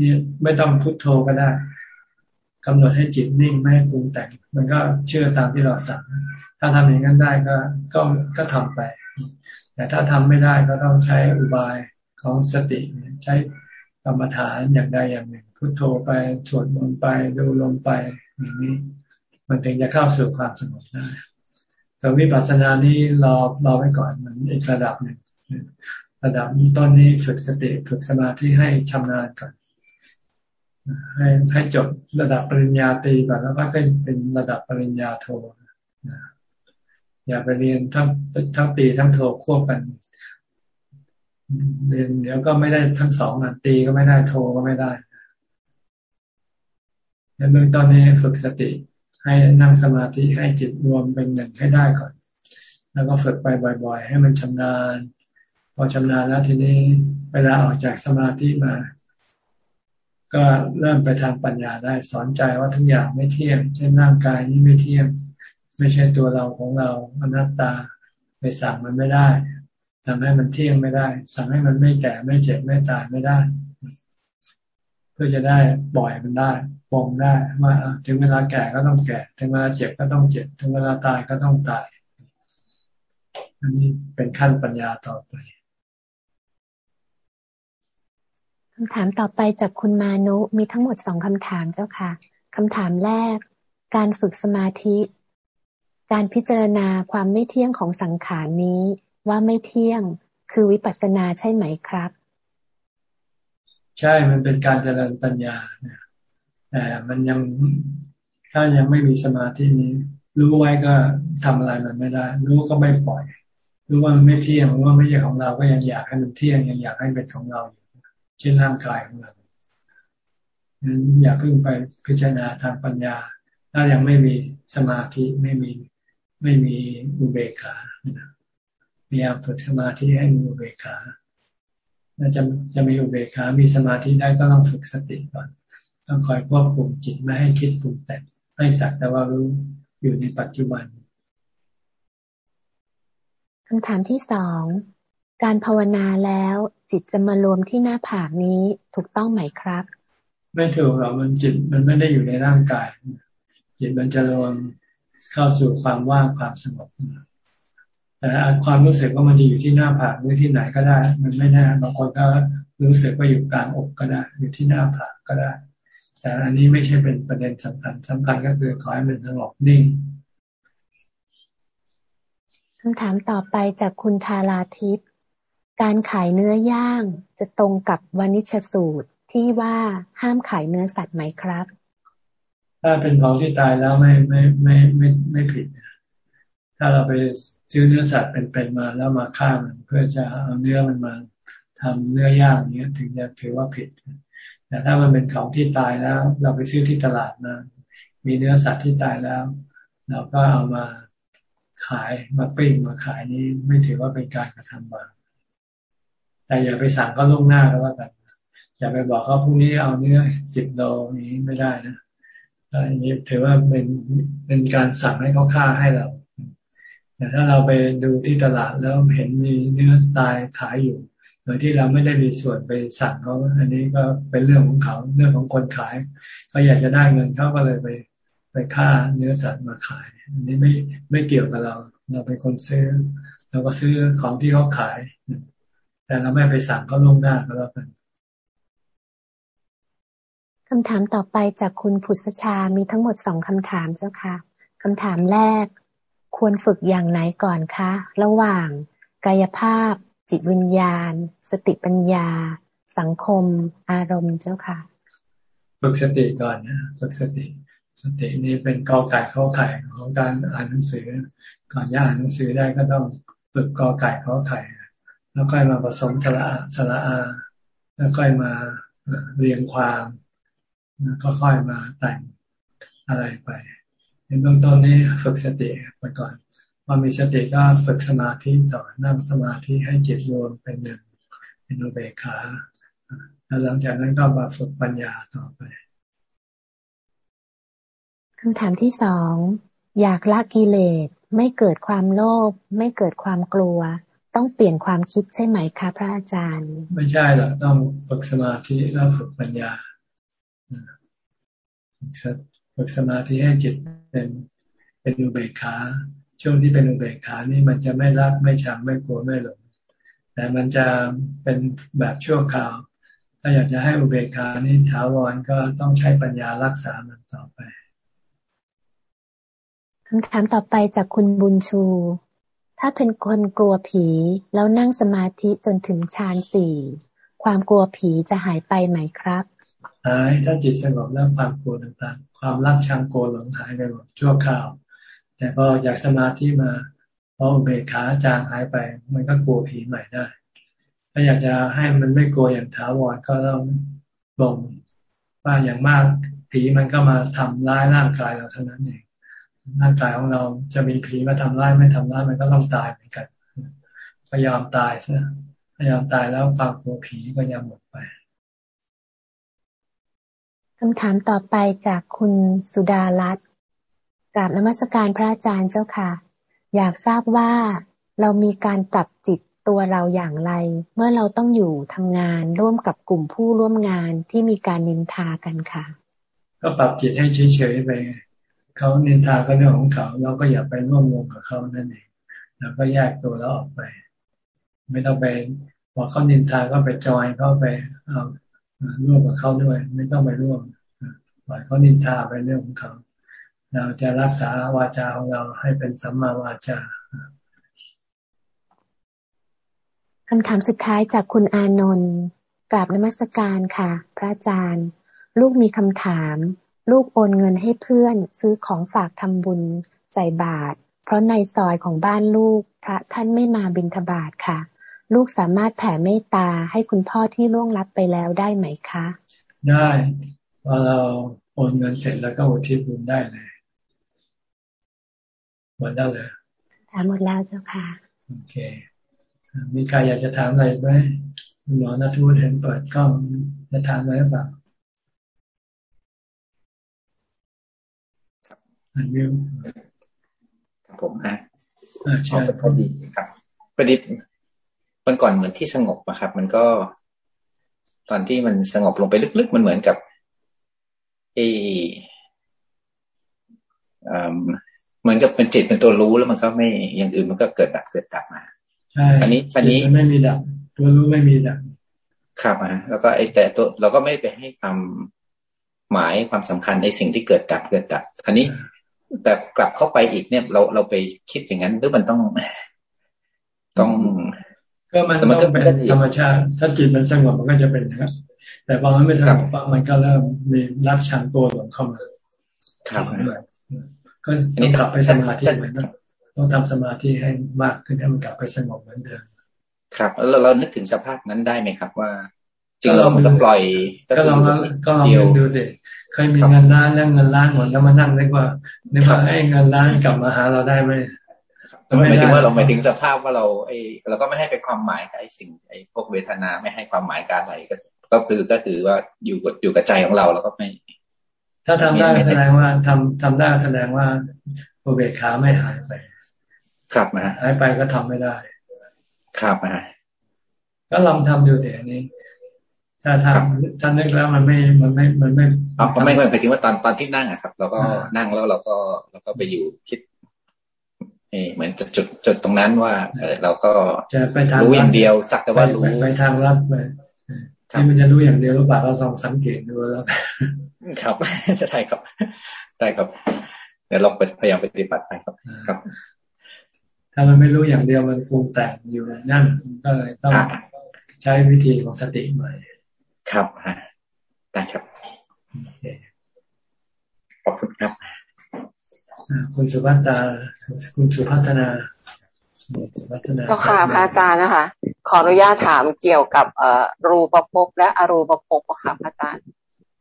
นี่ไม่ต้องพุโทโธก็ได้กำหนดให้จิตนิ่งไม่ให้ปรุงแต่ง มันก็เชื่อตามที่เราสั่ง ถ้าทำอย่างนั้นได้ก็ก็ก็ทำไป แต่ถ้าทำไม่ได้ก็ต้องใช้อุบายของสติใช้กรรมฐานอย่างใดอย่างหนึ่ง พุโทโธไปสวดมนต์ไปดูลมไปอย่างนี้ มันถึงจะเข้าสู่ความสงบได้ส่วิปัสสนานี้รอรอไว้ก่อนมันอีกระดับหนึ่งระดับต้นนี้ฝึกสติฝึกสมาธิให้ชำนาญก่อน ให้ให้จบระดับปริญญาตรีก่อนแล้วก็เป็นระดับปริญญาโทอย่าไปเรียนทั้งทั้งตีทั้งโทควบกัน เรียนเดี๋ยวก็ไม่ได้ทั้งสองอันตีก็ไม่ได้โทก็ไม่ได้ในเบื้อต้นนี้ฝึกสติให้นั่งสมาธิให้จิตรวมเป็นหนึ่งให้ได้ก่อน แล้วก็ฝึกไปบ่อย ๆ ให้มันชำนาญ พอชำนาญแล้วทีนี้เวลาออกจากสมาธิมา ก็เริ่มไปทางปัญญาได้สอนใจว่าทุกอย่างไม่เที่ยง เช่นร่างกายนี้ไม่เที่ยง ไม่ใช่ตัวเราของเราอนัตตาไปสั่งมันไม่ได้ทำให้มันเที่ยงไม่ได้สั่งให้มันไม่แก่ไม่เจ็บไม่ตายไม่ได้ เพื่อจะได้ปล่อยมันได้ปองได้ว่าถึงเวลาแก่ก็ต้องแก่ ถึงเวลาเจ็บก็ต้องเจ็บ ถึงเวลาตายก็ต้องตาย อันนี้เป็นขั้นปัญญาต่อไป คำถามต่อไปจากคุณมานุมีทั้งหมดสองคำถามเจ้าค่ะคำถามแรก การฝึกสมาธิ การพิจารณาความไม่เที่ยงของสังขารนี้ ว่าไม่เที่ยงคือวิปัสสนาใช่ไหมครับ ใช่มันเป็นการเจริญปัญญาแต่มันยังถ้ายังไม่มีสมาธินี้ รู้ไว้ก็ทำอะไรมันไม่ได้ รู้ก็ไม่ปล่อย รู้ว่ามันไม่เที่ยงรู้ว่าไม่ใช่ของเราก็ยังอยากให้มันเที่ยงยังอยากให้เป็นของเราอยู่ เช่นร่างกายของเรานั้นอย่าเพิ่งไปพิจารณาทางปัญญา ถ้ายังไม่มีสมาธิไม่มีไม่มีอุเบกขาพยายามฝึกสมาธิให้มีอุเบกขาจะจะมีอุเบกขา มีสมาธิได้ก็ต้องฝึกสติก่อน ต้องคอยควบคุมจิตไม่ให้คิดปรุงแต่งให้สักแต่ว่ารู้อยู่ในปัจจุบันคำถามที่สอง การภาวนาแล้วจิตจะมารวมที่หน้าผากนี้ถูกต้องไหมครับ ไม่ถูกหรอกมันจิตมันไม่ได้อยู่ในร่างกาย จิตมันจะรวมเข้าสู่ความว่างความสงบแต่ความรู้สึกว่ามันจะอยู่ที่หน้าผากหรือที่ไหนก็ได้ มันไม่แน่บางคนก็รู้สึกว่าอยู่กลางอกก็ได้ อยู่ที่หน้าผากก็ได้ แต่อันนี้ไม่ใช่เป็นประเด็นสำคัญสำคัญก็คือขอให้มันสงบนิ่งคำถามต่อไปจากคุณทาราทิพย์ การขายเนื้อย่างจะตรงกับวานิชสูตรที่ว่าห้ามขายเนื้อสัตว์ไหมครับ ถ้าเป็นของที่ตายแล้วไม่ไม่ไม่ไม่ไม่ผิด ถ้าเราไปซื้อเนื้อสัตว์เป็นๆมาแล้วมาฆ่ามันเพื่อจะเอาเนื้อมันมาทำเนื้อย่างเนี้ยถึงจะถือว่าผิด แต่ถ้ามันเป็นของที่ตายแล้ว เราไปซื้อที่ตลาดมามีเนื้อสัตว์ที่ตายแล้ว เราก็เอามาขายมาปิ้งมาขายนี้ไม่ถือว่าเป็นการกระทำบาป แต่อย่าไปสั่งก็ล่วงหน้าแล้วกันอย่าไปบอกเขาพรุ่งนี้เอาเนื้อสิบโลนี้ไม่ได้นะอันนี้ถือว่าเป็นเป็นการสั่งให้เขาฆ่าให้เราแต่ถ้าเราไปดูที่ตลาดแล้วเห็นมีเนื้อตายขายอยู่ โดยที่เราไม่ได้มีส่วนไปสั่งเขาอันนี้ก็เป็นเรื่องของเขาเรื่องของคนขายเขาอยากจะได้เงินเขาก็เลยไปไปฆ่าเนื้อสัตว์มาขาย อันนี้ไม่ไม่เกี่ยวกับเรา เราเป็นคนซื้อ เราก็ซื้อของที่เขาขาย แต่เราไม่ไปสั่งเขาล่วงหน้าก็แล้วกันคำถามต่อไปจากคุณพุทธชา มีทั้งหมดสองคำถามเจ้าค่ะคำถามแรก ควรฝึกอย่างไหนก่อนคะ ระหว่างกายภาพ จิตวิญญาณ สติปัญญา สังคม อารมณ์เจ้าค่ะ ฝึกสติก่อนนะฝึกสติ สตินี้เป็นกอไก่ข้อไข่ของการอ่านหนังสือ ก่อนจะอ่านหนังสือได้ก็ต้องฝึกกอไก่ข้อไข่ แล้วค่อยมาผสมสระสระอา แล้วค่อยมาเรียงความแล้วก็ค่อยมาแต่งอะไรไปในเบื้องต้นนี้ฝึกสติไปก่อนพอมีสติก็ฝึกสมาธิต่อนั่งสมาธิให้จิตรวมเป็นหนึ่งเป็นอุเบกขาแล้วหลังจากนั้นก็มาฝึกปัญญาต่อไปคำถามที่สอง อยากละกิเลส ไม่เกิดความโลภไม่เกิดความกลัว ต้องเปลี่ยนความคิดใช่ไหมคะพระอาจารย์ ไม่ใช่หรอกต้องฝึกสมาธิแล้วฝึกปัญญาฝึกสมาธิให้จิตเป็นเป็นอุเบกขาช่วงที่เป็นอุเบกขานี่มันจะไม่รักไม่ชังไม่กลัวไม่หลงแต่มันจะเป็นแบบชั่วคราว ถ้าอยากจะให้อุเบกขานี่ถาวรก็ต้องใช้ปัญญารักษามันต่อไปคำถามต่อไปจากคุณบุญชู ถ้าเป็นคนกลัวผีแล้วนั่งสมาธิจนถึงฌานสี่ความกลัวผีจะหายไปไหมครับหายถ้าจิตสงบแล้วความกลัวต่างๆ ความรักชังโกรหลงหายไปหมดชั่วคราว แต่พออยากสมาธิมาพอเบกขาจางหายไป มันก็กลัวผีใหม่ได้ ถ้าอยากจะให้มันไม่กลัวอย่างถาวรก็ต้องลงว่าอย่างมากผีมันก็มาทำร้ายร่างกายเราเท่านั้นเอง ร่างกายของเราจะมีผีมาทำร้ายไม่ทำร้ายมันก็ต้องตายเหมือนกันพยายามตายซะพยายามตายแล้วความกลัวผีก็ยังหมดไปคำถามต่อไปจากคุณสุดารัตน์กราบนมัสการพระอาจารย์เจ้าค่ะ อยากทราบว่าเรามีการปรับจิตตัวเราอย่างไร เมื่อเราต้องอยู่ทำงานร่วมกับกลุ่มผู้ร่วมงานที่มีการนินทากันค่ะ ก็ปรับจิตให้เฉยๆไป เขานินทาก็เรื่องของเขาเราก็อย่าไปร่วมวงกับเขานั่นเองเราก็แยกตัวแล้วออกไป ไม่ต้องไปพอเขานินทาก็ไปจอยเข้าไปเอาร่วมกับเขาด้วย ไม่ต้องไปร่วมปล่อยเขานินทาไปเรื่องของเขาเราจะรักษาวาจาของเราให้เป็นสัมมาวาจาคำถามสุดท้ายจากคุณอานนท์กราบนมัสการค่ะ พระอาจารย์ ลูกมีคำถาม ลูกโอนเงินให้เพื่อนซื้อของฝากทำบุญใส่บาตรเพราะในซอยของบ้านลูกพระท่านไม่มาบิณฑบาตค่ะ ลูกสามารถแผ่เมตตาให้คุณพ่อที่ล่วงลับไปแล้วได้ไหมคะ ได้พอเราโอนเงินเสร็จแล้วก็อุทิศบุญได้เลยหมดแล้วเลยถามหมดแล้วเจ้าค่ะโอเค มีใครอยากจะถามอะไรไหมหมอนาทูเห็นเปิดกล้องจะถามอะไรหรือเปล่า อันวิวผมนะใช่พอดีครับประดิษฐ์วันก่อนเหมือนที่สงบอะครับ มันก็ ตอนที่มันสงบลงไปลึกๆ มันเหมือนกับเอเหมือนกับเป็นจิตเป็นตัวรู้แล้วมันก็ไม่อย่างอื่นมันก็เกิดดับเกิดดับมาใช่อันนี้อันนี้ไม่มีดับตัวรู้ไม่มีดับครับอะแล้วก็ไอ้แต่ตัวเราก็ไม่ไปให้ความหมายความสำคัญในสิ่งที่เกิดดับเกิดดับ อันนี้ แต่กลับเข้าไปอีกเนี่ยเราเราไปคิดอย่างนั้นหรือมันต้อง ต้องก็มันต้องเป็นธรรมชาติ ถ้าจิตมันสงบมันก็จะเป็นนะครับแต่พอมันไม่สงบมันก็เริ่มมีรักชังตัวหลงเข้ามาครับก็ต้องกลับไปสมาธิเหมือนกันต้องทำสมาธิให้มากขึ้นให้มันกลับไปสงบเหมือนเดิมครับ แล้วเรานึกถึงสภาพนั้นได้ไหมครับว่าจริงเรามันก็ปล่อยก็ลองก็ลองดูสิ เคยมีเงินล้านแล้วเงินล้านหมดแล้วมานั่งนึกว่านึกว่าไอ้เงินล้านกลับมาหาเราได้ไหมหมายถึงว่าเราหมายถึงสภาพว่าเราไอ้เราก็ไม่ให้ไปความหมายกับไอ้สิ่งไอ้พวกเวทนาไม่ให้ความหมายการอะไรก็ ก็คือก็คือว่าอยู่กับอยู่กับใจของเราแล้วก็ไม่ ถ้าทำได้แสดงว่าทำทำได้แสดงว่าโอเบคขาไม่หายไป ครับนะหายไปก็ทำไม่ได้ ครับนะก็ลองทำดูสิอันนี้ ถ้าทำถ้านึกแล้วมันไม่มันไม่มันไม่อ๋อไม่ไม่หมายถึงว่าตอนตอนที่นั่งอะครับเราก็นั่งแล้วเราก็เราก็ไปอยู่คิดเหมือนจุดจุดจุดตรงนั้นว่าเออเราก็จะไปทางรู้อย่างเดียวสักแต่ว่ารู้ไปทางรับไปที่มันจะรู้อย่างเดียวหรือเปล่าเราลองสังเกตดูแล้วครับจะได้ครับได้ครับเดี๋ยวลองพยายามปฏิบัติไปครับครับ ถ้ามันไม่รู้อย่างเดียวมันฟูงแต่งอยู่นั่นก็เลยต้องใช้วิธีของสติใหม่ ครับฮะได้ครับขอบคุณครับคุณสุภัตตาคุณสุพัฒนาก็ค่ะพระอาจารย์นะคะ ขออนุญาตถามเกี่ยวกับเอ่อรูปภพและอรูปภพค่ะพระอาจารย์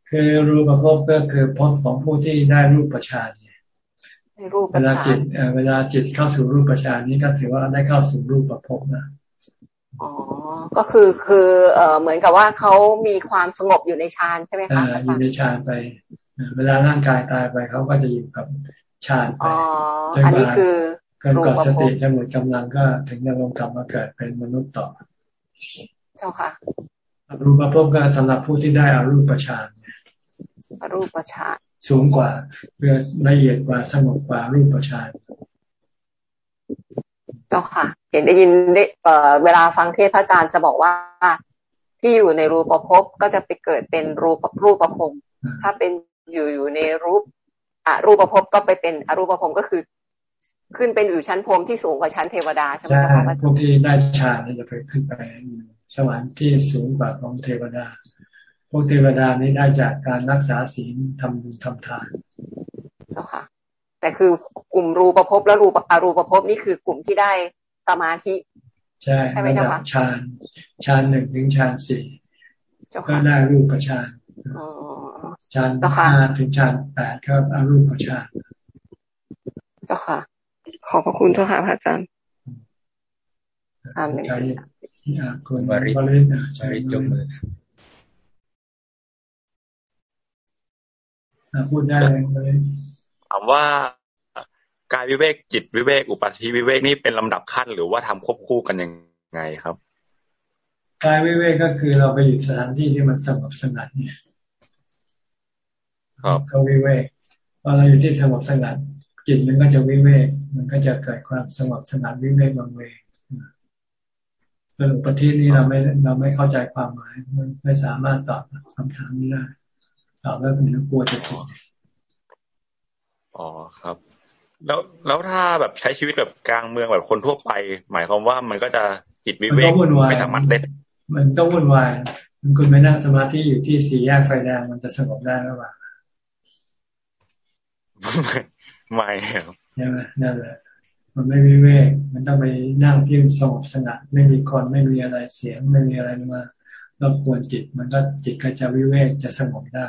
คือรูปภพก็คือภพของผู้ที่ได้รูปประชานเวลาจิตเวลาจิตเข้าสู่รูปประชานนี้ก็ถือว่าได้เข้าสู่รูปประพบนะ อ๋อ ก็คือคือเอ่อเหมือนกับว่าเขามีความสงบอยู่ในฌานใช่ไหมคะอยู่ในฌานไป เวลาร่างกายตายไปเขาก็จะอยู่กับฌานไปอันนี้คือเกิดก่อนสติจะหมดกำลังก็ถึงจะลงกลับมาเกิดเป็นมนุษย์ต่อ เจ้าค่ะรูปภพก็สำหรับผู้ที่ได้อารูปฌานอรูปฌานสูงกว่าเพื่อละเอียดกว่าสงบกว่ารูปฌาน เจ้าค่ะ เห็นได้ยินได้เอ่อเวลาฟังเทศพระอาจารย์จะบอกว่า ที่อยู่ในรูปภพก็จะไปเกิดเป็นรูปรูปภพถ้าเป็นอยู่อยู่ในรูปอรูปภพก็ไปเป็นอรูปภพก็คือ ขึ้นเป็นอยู่ชั้นพรมที่สูงกว่าชั้นเทวดาใช่ไหมครับพวกที่ได้ฌานจะไปขึ้นไปสวรรค์ที่สูงกว่าของเทวดา พวกเทวดานี้ได้จากการรักษาศีลทำบุญทำทานเจ้าค่ะ แต่คือกลุ่มรูปภพและรูปอรูปภพนี่คือกลุ่มที่ได้สมาธิ ใช่ใช่ไหมเจ้าค่ะฌานฌานหนึ่งถึงฌานสี่ก็ได้รูปฌานฌานห้าถึงฌานแปดก็อารูปฌานเจ้าค่ะ ขอบพระคุณเจ้าค่ะพระอาจารย์ฌานหนึ่งคุณบริบริยกมือพูดได้เลย ถามว่ากายวิเวกจิตวิเวกอุปาทิวิเวกนี่เป็นลำดับขั้น หรือว่าทำควบคู่กันยังไงครับกายวิเวกก็คือเราไปอยู่สถานที่ที่มันสงบสงัดเนี่ยก็วิเวกพอเราอยู่ที่สงบสงัดจิตมันก็จะวิเวกมันก็จะเกิดความสงบสงัดวิเวกบางเวงส่วนอุปทินี้เราไม่เราไม่เข้าใจความหมายไม่สามารถตอบคำถามนี้ได้ตอบแล้วมันกลัวจะผิด อ๋อครับ แล้วแล้วถ้าแบบใช้ชีวิตแบบกลางเมืองแบบคนทั่วไป หมายความว่ามันก็จะจิตวิเวกไม่สามารถเล่นมันก็วุ่นวายมันคุณไปนั่งสมาธิอยู่ที่สี่แยกไฟแดงมันจะสงบได้หรือเปล่าไม่ครับใช่ไหมนั่นแหละมันไม่วิเวกมันต้องไปนั่งที่สงบสงัดไม่มีคนไม่มีอะไรเสียง ไม่มีอะไรมารบกวนจิต มันก็จิตก็จะวิเวกจะสงบได้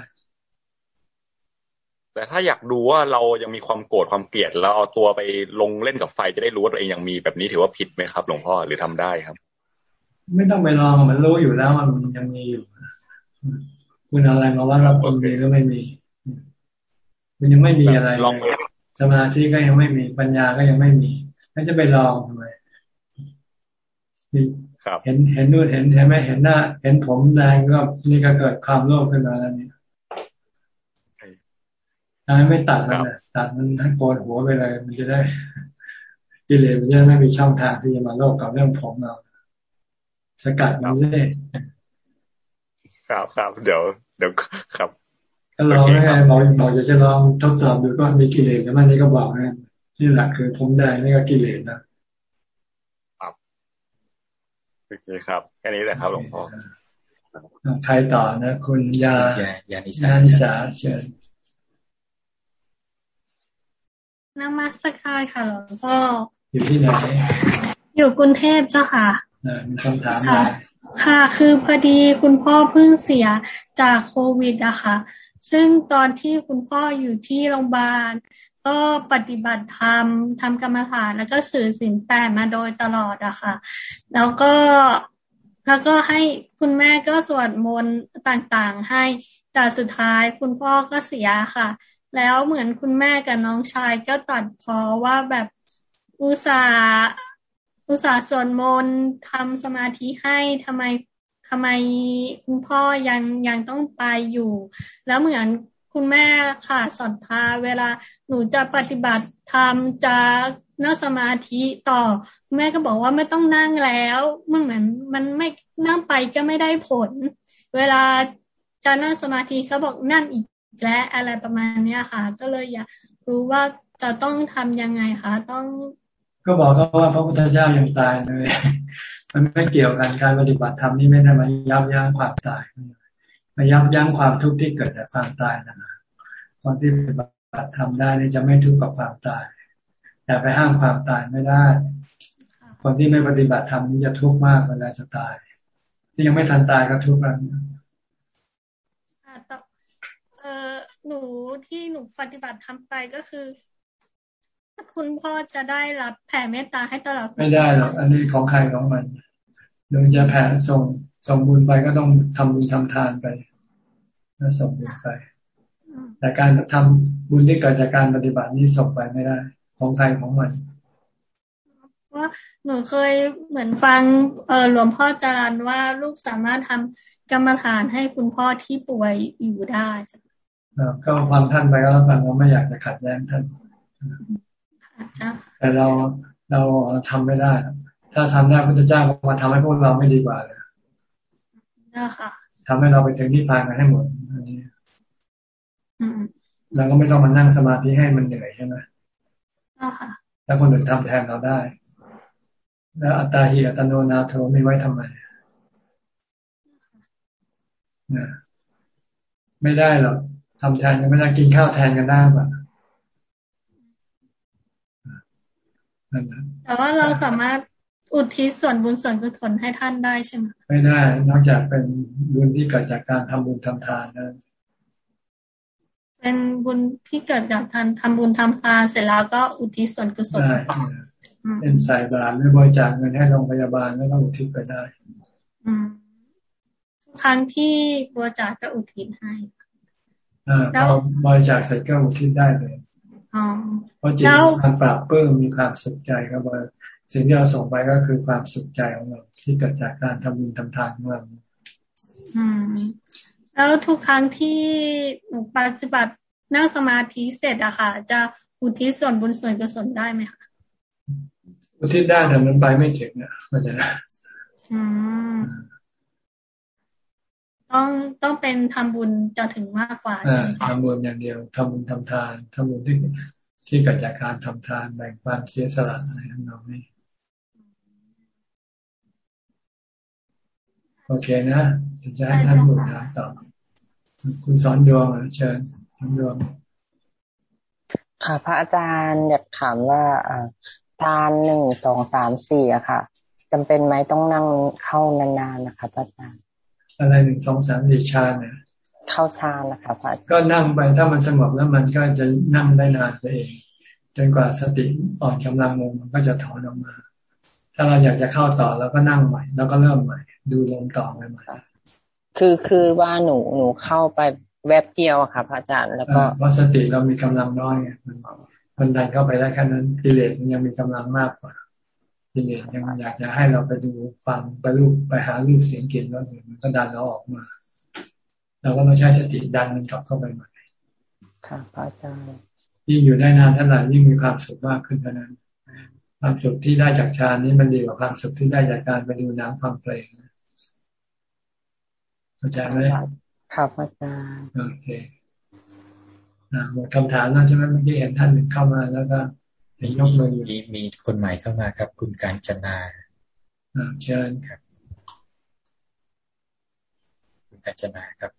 แต่ถ้าอยากดูว่าเรายังมีความโกรธความเกลียดแล้วเอาตัวไปลงเล่นกับไฟจะได้รู้ว่าตัวเองยังมีแบบนี้ถือว่าผิดไหมครับ หลวงพ่อหรือทำได้ครับ ไม่ต้องไปลองมันรู้อยู่แล้วมันยังมีอยู่คุณอะไรมาว่าเราคนมีก็ไม่มีคุณยังไม่มีอะไรลองสมาธิก็ยังไม่มีปัญญาก็ยังไม่มีแล้วจะไปลองทำไมเห็นเห็นนู่นเห็นเห็นไหมเห็นหน้า เห็นผมแดงก็นี่ก็เกิดความโลภขึ้นมาแล้วเนี่ยทำ ไมไม่ตัดมันตัดมันทั้งโกนหัวไปเลยมันจะได้กิเลสมันจะไม่มีช่องทางที่จะมาโลกกับเรื่องผมเราสกัดมันเลยครับครับเดี๋ยว เดี๋ยวครับก็ลองไม่ไงบอกบอกอยากจะลองทดสอบดูก็มีกิเลสกันไหมนี่ก็บอกนะนี่แหละคือผมแดงนี่ก็กิเลสนะครับโอเคครับแค่นี้แหละครับหลวงพ่อใครต่อนะ คุณยายานิสาเชิญ นมัสการค่ะหลวงพ่อ อยู่ที่ไหน อยู่กรุงเทพเจ้าค่ะมีคำถามค่ะ ค่ะ คือพอดีคุณพ่อเพิ่งเสียจากโควิดอะค่ะ ซึ่งตอนที่คุณพ่ออยู่ที่โรงพยาบาล ก็ปฏิบัติธรรมทำกรรมฐานแล้วก็สื่อสินแปดมาโดยตลอดอะค่ะ แล้วก็แล้วก็ให้คุณแม่ก็สวดมนต์ต่างๆ ให้แต่สุดท้ายคุณพ่อก็เสียค่ะ แล้วเหมือนคุณแม่กับน้องชายก็ตัดพอว่าแบบอุตส่าห์อุตส่าห์สวดมนต์ทำสมาธิให้ทำไมทำไมคุณพ่อยังยังต้องไปอยู่ แล้วเหมือนคุณแม่ค่ะศรัทธาเวลาหนูจะปฏิบัติทำจะนั่งสมาธิต่อ แม่ก็บอกว่าไม่ต้องนั่งแล้วมันเหมือนมันไม่นั่งไปจะไม่ได้ผล เวลาจะนั่งสมาธิเขาบอกนั่งอีก และอะไรประมาณเนี้ยค่ะ ก็เลยอยากรู้ว่าจะต้องทำยังไงคะต้อง ก็บอกเขาว่าพระพุทธเจ้ายังตายเลย มันไม่เกี่ยวกันการปฏิบัติธรรมนี่ไม่ได้มายับยั้งความตายมายับยั้งความทุกข์ที่เกิดจากความตายนะคนที่ปฏิบัติธรรมได้นี่จะไม่ทุกข์กับความตายแต่ไปห้ามความตายไม่ได้ คนที่ไม่ปฏิบัติธรรมนี่จะทุกข์มากเวลาจะตายที่ยังไม่ทันตายก็ทุกข์แล้ว หนูที่หนูปฏิบัติทำไปก็คือ คุณพ่อจะได้รับแผ่เมตตาให้ตลอด ไม่ได้หรอกอันนี้ของใครของมันหนูจะแผ่ส่งส่งบุญไปก็ต้องทำบุญทำทานไปแล้วส่งบุญไป แต่การทำบุญที่เกิดจากการปฏิบัตินี้ส่งไปไม่ได้ ของใครของมันว่าหนูเคยเหมือนฟังเออหลวงพ่อจารันว่าลูกสามารถทำกรรมฐานให้คุณพ่อที่ป่วยอยู่ได้ ก็ฟังท่านไปก็แล้วกันเราไม่อยากจะขัดแย้งท่านแต่เราเราทำไม่ได้ ถ้าทำได้พระเจ้ามาทำให้พวกเราไม่ดีกว่าเลยทำให้เราไปถึงที่พานกันให้หมดอันนี้เราก็ไม่ต้องมานั่งสมาธิให้มันเหนื่อยใช่ไหมถ้าคนอื่นทำแทนเราได้ แล้วอัตตาหิอัตโนนาโทไม่ไว้ทำไมนะไม่ได้หรอก ทำแทนกันไม่ได้กินข้าวแทนกันได้ป่ะแต่ว่าเราสามารถอุทิศส่วนบุญส่วนกุศลให้ท่านได้ใช่ไหมไม่ได้ นอกจากเป็นบุญที่เกิดจากการทำบุญทำทานนะเป็นบุญที่เกิดจากการทำบุญทำทานเสร็จแล้วก็อุทิศส่วนกุศลเป็นสายบาตรไม่บริจาคเงินให้โรงพยาบาลแล้วก็อุทิศไปได้ทุกครั้งที่บริจาคก็อุทิศให้ แล้วบริจาคเสร็จก็อุทิศได้เลยเพราะจิตมีความปรับเพิ่มมีความสุขใจก็บสิ่งที่เราส่งไปก็คือความสุขใจของเราที่เกิดจากการทำบุญทำทานของเราอืม แล้วทุกครั้งที่ปฏิบัตินั่งสมาธิเสร็จอะค่ะ จะอุทิศส่วนบุญส่วนกุศลได้ไหมคะอุทิศได้แต่มันไปไม่ถึงอะมันจะอืม ต้องต้องเป็นทำบุญจะถึงมากกว่าใช่ไหมทำบุญอย่างเดียวทำบุญทำทานทำบุญที่ที่เกิดจากการทำทานแบ่งปันเสียสละอะไรทั้งนั้นนี่โอเคนะจะให้ท่านบุญถามต่อ คุณสอนดวงเชิญสอนดวงค่ะ พระอาจารย์อยากถามว่าทานหนึ่งสองสามสี่อะค่ะจำเป็นไหมต้องนั่งเข้านานๆนะคะพระอาจารย์ อะไรหนึ่งสองสามสี่ชาเนี่ยเข้าชานะคะพระก็นั่งไปถ้ามันสงบแล้วมันก็จะนั่งได้นานไปเองจนกว่าสติอ่อนกำลังลงมันก็จะถอนออกมา ถ้าเราอยากจะเข้าต่อเราก็นั่งใหม่ แล้วก็เริ่มใหม่ ดูลมต่อไปใหม่คือคือว่าหนูหนูเข้าไปแวบเดียวค่ะพระอาจารย์แล้วก็ว่าสติเรามีกำลังน้อยมันมันดันเข้าไปได้แค่นั้นกิเลสมันยังมีกำลังมากกว่า กิเลสยังอยากจะให้เราไปดูฟังไปรูปไปหารูปเสียงกลิ่นแล้วมันก็ดันเราออกมา เราก็ต้องใช้สติดันมันกลับเข้าไปใหม่ค่ะพระอาจารย์ยิ่งอยู่ได้นานเท่าไหร่ยิ่งมีความสุขมากขึ้นเท่านั้น ความสุขที่ได้จากฌานนี้มันดีกว่าความสุขที่ได้จากการไปดูน้ำฟังเพลงเข้าใจไหมครับอาจารย์โอเคหมดคำถามแล้วใช่ไหมเมื่อกี้เห็นท่านหนึ่งเข้ามาแล้วก็เห็น ยกมืออยู่มีมีคนใหม่เข้ามาครับ คุณการจนาเชิญครับ คุณการจนาครับ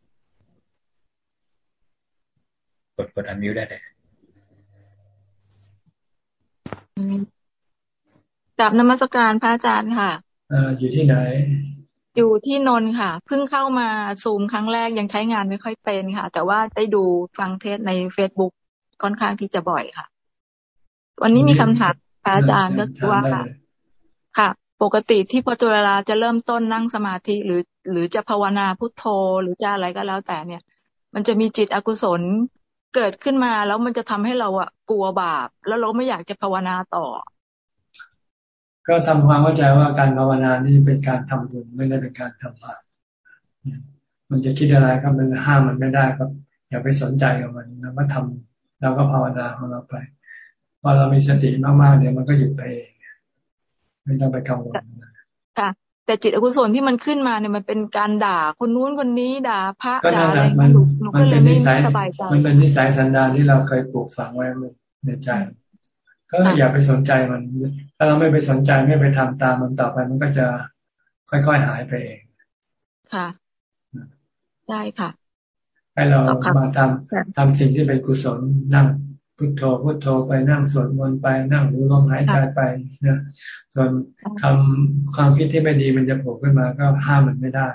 กดกดอันมิวได้เลยกลับนมัสการพระอาจารย์ค่ะออยู่ที่ไหน อยู่ที่นนค่ะ เพิ่งเข้ามาซูมครั้งแรกยังใช้งานไม่ค่อยเป็นค่ะ แต่ว่าได้ดูฟังเทศในเฟซบุ๊กค่อนข้างที่จะบ่อยค่ะ วันนี้มีคำถามพระอาจารย์ก็คือว่าค่ะ ปกติที่พอตัวเวลาจะเริ่มต้นนั่งสมาธิหรือ หรือจะภาวนาพุทโธหรือจะอะไรก็แล้วแต่เนี่ย มันจะมีจิตอกุศลเกิดขึ้นมาแล้วมันจะทำให้เราอะกลัวบาป แล้วเราไม่อยากจะภาวนาต่อ ก็ทำความเข้าใจว่าการภาวนานี่เป็นการทำบุญไม่ได้เป็นการทำบาปมันจะคิดอะไรก็มันห้ามมันไม่ได้ก็อย่าไปสนใจกับมันเราก็ทำเราก็ภาวนาของเราไป พอเรามีสติมากๆเดี๋ยวมันก็หยุดไปเองไม่ต้องไปกังวลค่ะ แต่จิตอกุศลที่มันขึ้นมาเนี่ยมันเป็นการด่าคนนู้นคนนี้ด่าพระด่าอะไรมันมันเป็นนิสัยมันเป็นนิสัยสันดานที่เราเคยปลูกฝังไว้ในใจ ก็อย่าไปสนใจมัน ถ้าเราไม่ไปสนใจไม่ไปทำตามมันต่อไปมันก็จะค่อยๆหายไปเองค่ะ ได้ค่ะ ให้เรามาทำทำสิ่งที่เป็นกุศลนั่ง พุทโธพุทโธไปนั่งสวดมนต์ไปนั่งรู้ลมหายใจไปนะส่วนคำความคิดที่ไม่ดีมันจะโผล่ขึ้นมาก็ห้ามมันไม่ได้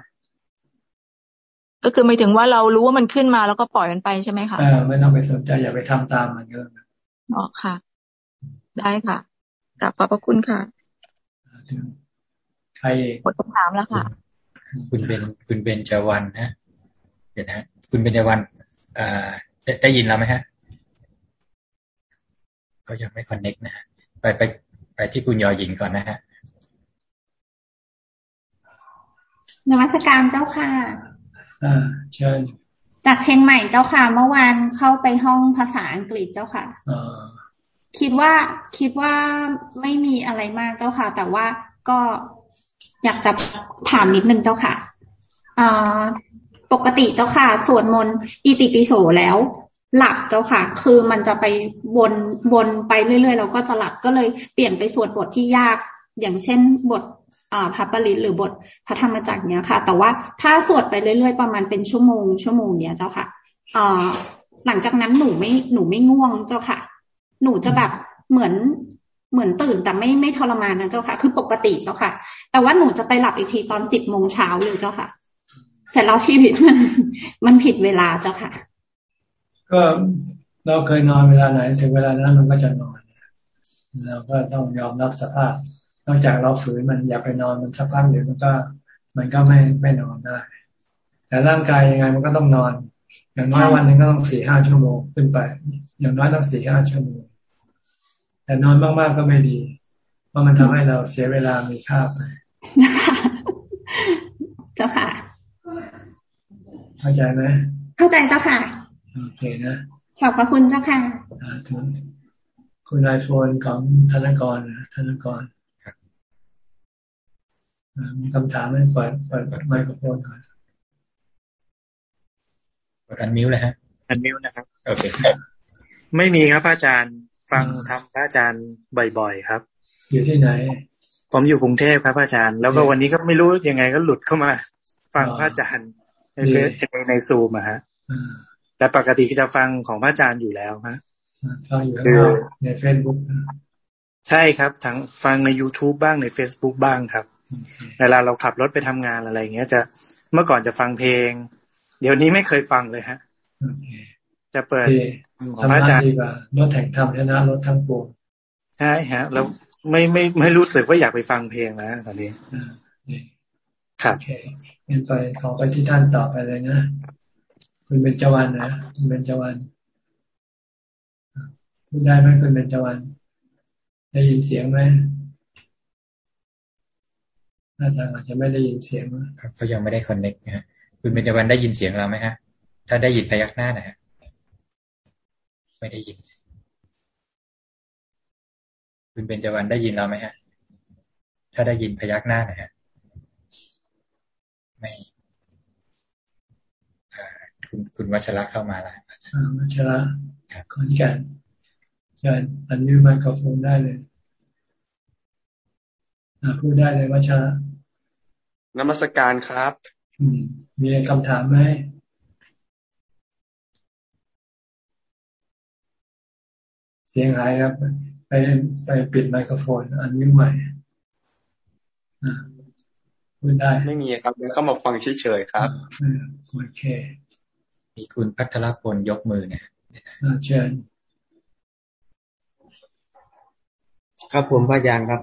ก็คือไม่ถึงว่าเรารู้ว่ามันขึ้นมาแล้วก็ปล่อยมันไปใช่ไหมคะเออไม่ต้องไปสนใจอย่าไปทำตามมันก็อ๋อค่ะ ได้ค่ะกลับขอบพระคุณค่ะใครหมดคำถามแล้วค่ะ คุณเป็นคุณเป็นจวันนะเดี๋ยวนะคุณเป็นจวันอ่าได้ยินแล้วไหมฮะ ก็ยังไม่คอนเน็กนะฮะไปไปไปที่คุณยอหญิงก่อนนะฮะนวัตการเจ้าค่ะอ่าเชิญจากเชียงใหม่เจ้าค่ะ เมื่อวานเข้าไปห้องภาษาอังกฤษเจ้าค่ะอ่าคิดว่าคิดว่าไม่มีอะไรมากเจ้าค่ะ แต่ว่าก็อยากจะถามนิดนึงเจ้าค่ะปกติเจ้าค่ะสวดมนต์อิติปิโสแล้ว หลับเจ้าค่ะ คือมันจะไปวนวนไปเรื่อยๆเราก็จะหลับก็เลยเปลี่ยนไปสวดบทที่ยาก อย่างเช่นบทพระปริตหรือบทพระธรรมจักรเนี้ยค่ะ แต่ว่าถ้าสวดไปเรื่อยๆประมาณเป็นชั่วโมง ชั่วโมงเนี้ยเจ้าค่ะหลังจากนั้นหนูไม่หนูไม่ง่วงเจ้าค่ะ หนูจะแบบเหมือนเหมือนตื่นแต่ไม่ไม่ทรมานนะเจ้าค่ะ คือปกติเจ้าค่ะ แต่ว่าหนูจะไปหลับอีกทีตอนสิบโมงเช้าเลยเจ้าค่ะ เสร็จแล้วชีวิตมันมันผิดเวลาเจ้าค่ะ ก็เราเคยนอนเวลาไหน ถึงเวลานั้นมันก็จะนอนเราก็ต้องยอมรับสภาพ นอกจากเราฝืนมันอยากไปนอนมันสักพักเดี๋ยวมันก็ มันก็ไม่ไม่นอนได้ แต่ร่างกายยังไงมันก็ต้องนอน อย่างน้อยวันหนึ่งก็ต้องสี่ห้าชั่วโมงขึ้นไป อย่างน้อยต้องสี่ห้าชั่วโมงแต่นอนมากๆก็ไม่ดีเพราะมันทำให้เราเสียเวลามีค่าไปเจ้าค่ะ เข้าใจไหมเข้าใจเจ้าค่ะ โอเคนะขอบพระคุณเจ้าค่ะคุณนายโฟนของธนกรธนกรมีคำถามไหมเปิดเปิดไมโครโฟนก่อนเปิดอันมิวเลยฮะอันมิวนะครับโอเคไม่มีครับอาจารย์ฟังทำพระอาจารย์บ่อยๆครับ อยู่ที่ไหน ผมอยู่กรุงเทพครับอาจารย์ แล้วก็วันนี้ก็ไม่รู้ยังไงก็หลุดเข้ามา ฟังพระอาจารย์ในเฟซในในซูมอะฮะ แต่ปกติก็จะฟังของพระอาจารย์อยู่แล้วฮะฟังอยู่แล้วในเฟซบุ๊กใช่ครับ ทั้งฟังใน youtube บ้างใน Facebook บ้างครับ เวลาเราขับรถไปทำงานอะไรเงี้ยจะเมื่อก่อนจะฟังเพลง เดี๋ยวนี้ไม่เคยฟังเลยฮะจะเปิดของพระอาจารย์รถแข่งทำชนะรถทั้งปวงใช่ฮะ แล้วไม่ไม่ไม่รู้สึกว่าอยากไปฟังเพลงแล้วตอนนี้ครับโอเคเงินไปขอไปที่ท่านต่อไปเลยนะ คุณเป็นจวันนะคุณเป็นจวันพูดได้ไหมคุณเป็นจวันได้ยินเสียงไหมอาจารย์อาจจะไม่ได้ยินเสียงครับเขายังไม่ได้คอนเน็กนะฮะคุณเป็นจวันได้ยินเสียงเราไหมฮะ ถ้าได้ยินพยักหน้านะฮะไม่ได้ยิน คุณเป็นจวันได้ยินเราไหมฮะ ถ้าได้ยินพยักหน้านะฮะไม่ คุณคุณวัชระเข้ามาแล้ววัชระขอนแก่นเชิญอันนี้ไมโครโฟนได้เลยพูดได้เลยวัชระนมัสการครับมีคำถามไหมเสียงหายครับ ไปไปปิดไมโครโฟน อันนี้ใหม่พูดได้ ไม่มีครับ เข้ามาฟังเฉยๆครับ โอเค มีคุณพัทรพลยกมือเนี่ยเชิญครับผมพระยางครับ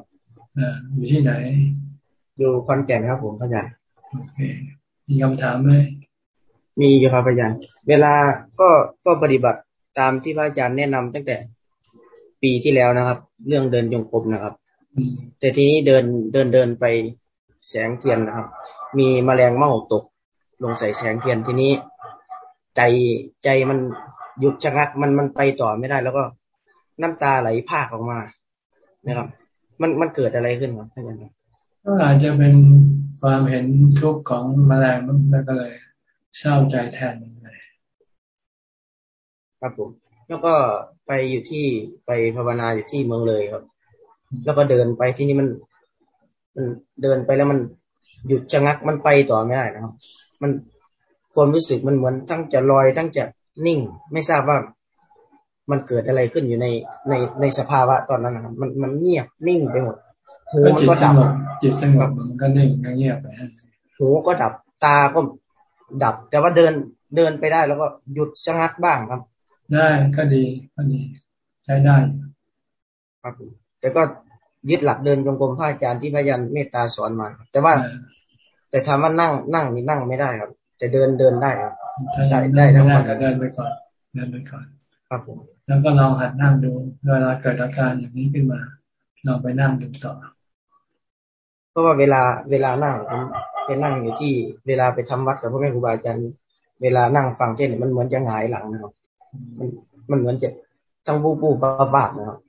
อยู่ที่ไหน อยู่คอนแก่นครับผมพระยางโอเคมีคำถามไหมมีอยู่ครับพระยางเวลาก็ก็ปฏิบัติตามที่พระอาจารย์แนะนำตั้งแต่ปีที่แล้วนะครับ เรื่องเดินยงกรมนะครับ แต่ทีนี้เดินเดินเดินไปแสงเทียนนะครับ มีแมลงเม่าตก ลงใส่แสงเทียนทีนี้ ใจใจมันหยุดชะงักมันมันไปต่อไม่ได้ แล้วก็น้ำตาไหลพากออกมานะครับ มันมันเกิดอะไรขึ้นครับท่านก็อาจจะเป็นความเห็นทุกข์ของแมลงมันก็เลยเศร้าใจแทนเลยครับผมแล้วก็ไปอยู่ที่ไปภาวนาอยู่ที่เมืองเลยครับ แล้วก็เดินไปที่นี่มัน มันเดินไปแล้วมันหยุดชะงักมันไปต่อไม่ได้นะครับ มัน ความรู้สึกมันเหมือนทั้งจะลอยทั้งจะนิ่ง ไม่ทราบว่ามันเกิดอะไรขึ้นอยู่ในในในสภาวะตอนนั้นนะครับมันมันเงียบนิ่งไปหมดหูมันก็ดับจิตสงบมันก็นิ่งเงียบไปหูก็ดับตาก็ดับ แต่ว่าเดินเดินไปได้แล้วก็หยุดชะงักบ้างครับ ได้ก็ดีก็ดีใช้ได้ครับแต่ก็ยึดหลักเดินจงกรมพระอาจารย์ที่พยันเมตตาสอนมา แต่ว่า แต่ทำว่านั่งนั่งนี่นั่งไม่ได้ครับ แต่เดินเดินได้ครับได้ได้ทั้งวันก็เดินไปก่อนเดินไปก่อนครับผมแล้วก็ลองหัดนั่งดูเวลาเกิดอาการอย่างนี้ขึ้นมาลองไปนั่งดูต่อ เพราะว่าเวลาเวลานั่งผมไปนั่งอยู่ที่เวลาไปทำวัดกับพ่อแม่ครูบาอาจารย์เวลานั่งฟังเทศน์มันเหมือนจะหงายหลังนะครับมันมันเหมือนจะทั้งบูบูบ้าบ้านะครับ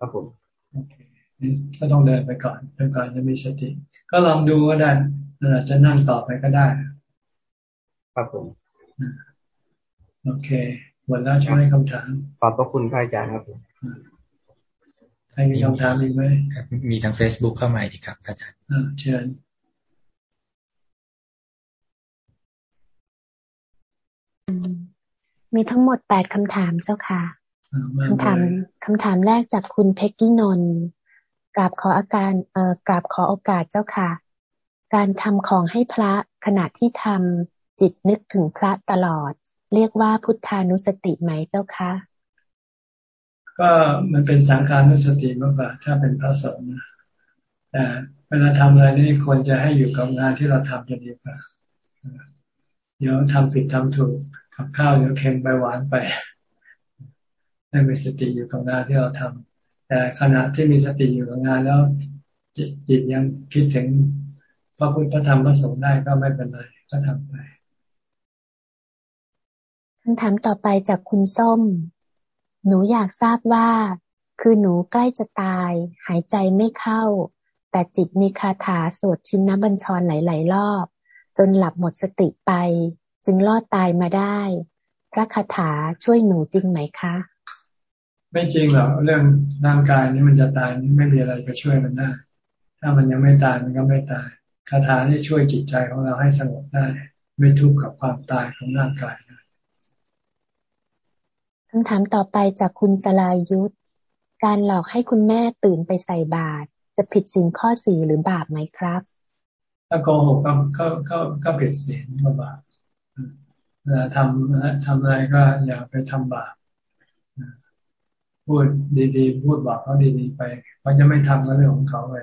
ครับผมก็ต้องเดินไปก่อนจนก่อนจะมีสติ ก็ลองดูก็ได้ อาจจะนั่งต่อไปก็ได้ ครับผมโอเคหมดแล้วใช่ไหมคำถาม ขอบพระคุณพระอาจารย์ครับผมใครมีคำถามอีกไหมครับมีทางเฟซบุ๊กเข้ามาอีกครับอาจารย์เชิญมีทั้งหมดแปดคำถามเจ้าค่ะคำถามคำถามแรกจากคุณเพ็กกี้นนกราบขออาการเอ่อกราบขอโอกาสเจ้าค่ะ การทำของให้พระขณะที่ทำจิตนึกถึงพระตลอด เรียกว่าพุทธานุสติไหมเจ้าคะก็มันเป็นสังการนุสติมากกว่าถ้าเป็นพระสงฆ์นะแต่เวลาทำอะไรนี่ควรจะให้อยู่กับงานที่เราทำจะดีกว่าเดี๋ยวทำผิดทำถูกกับข้าวเดี๋ยวเค็มไปหวานไปให้มีสติอยู่กับงานที่เราทำแต่ขณะที่มีสติอยู่กับงานแล้วจิตยังคิดถึง พระพุทธธรรมพระสงฆ์ได้ก็ไม่เป็นไรก็ทำไปคำถามต่อไปจากคุณส้ม หนูอยากทราบว่า คือหนูใกล้จะตาย หายใจไม่เข้า แต่จิตมีคาถาสวดชินนบัญชรหลาย ๆ รอบ จนหลับหมดสติไป จึงรอดตายมาได้ พระคาถาช่วยหนูจริงไหมคะ ไม่จริงหรอกเรื่องร่างกายนี้มันจะตายไม่มีอะไรจะช่วยมันได้ ถ้ามันยังไม่ตายมันก็ไม่ตาย คาถาที่ช่วยจิตใจของเราให้สงบได้ ไม่ทุกข์กับความตายของร่างกายคำถามต่อไปจากคุณสลายุทธการหลอกให้คุณแม่ตื่นไปใส่บาตรจะผิดศีลข้อสี่หรือบาปไหมครับ ถ้าโกหกก็ก็ก็ก็ผิดศีลก็บาปเวลาทำทำอะไรก็อย่าไปทำบาปพูดดีๆ พูดบอกเขาดีๆไปเขาจะไม่ทำก็เรื่องของเขาไป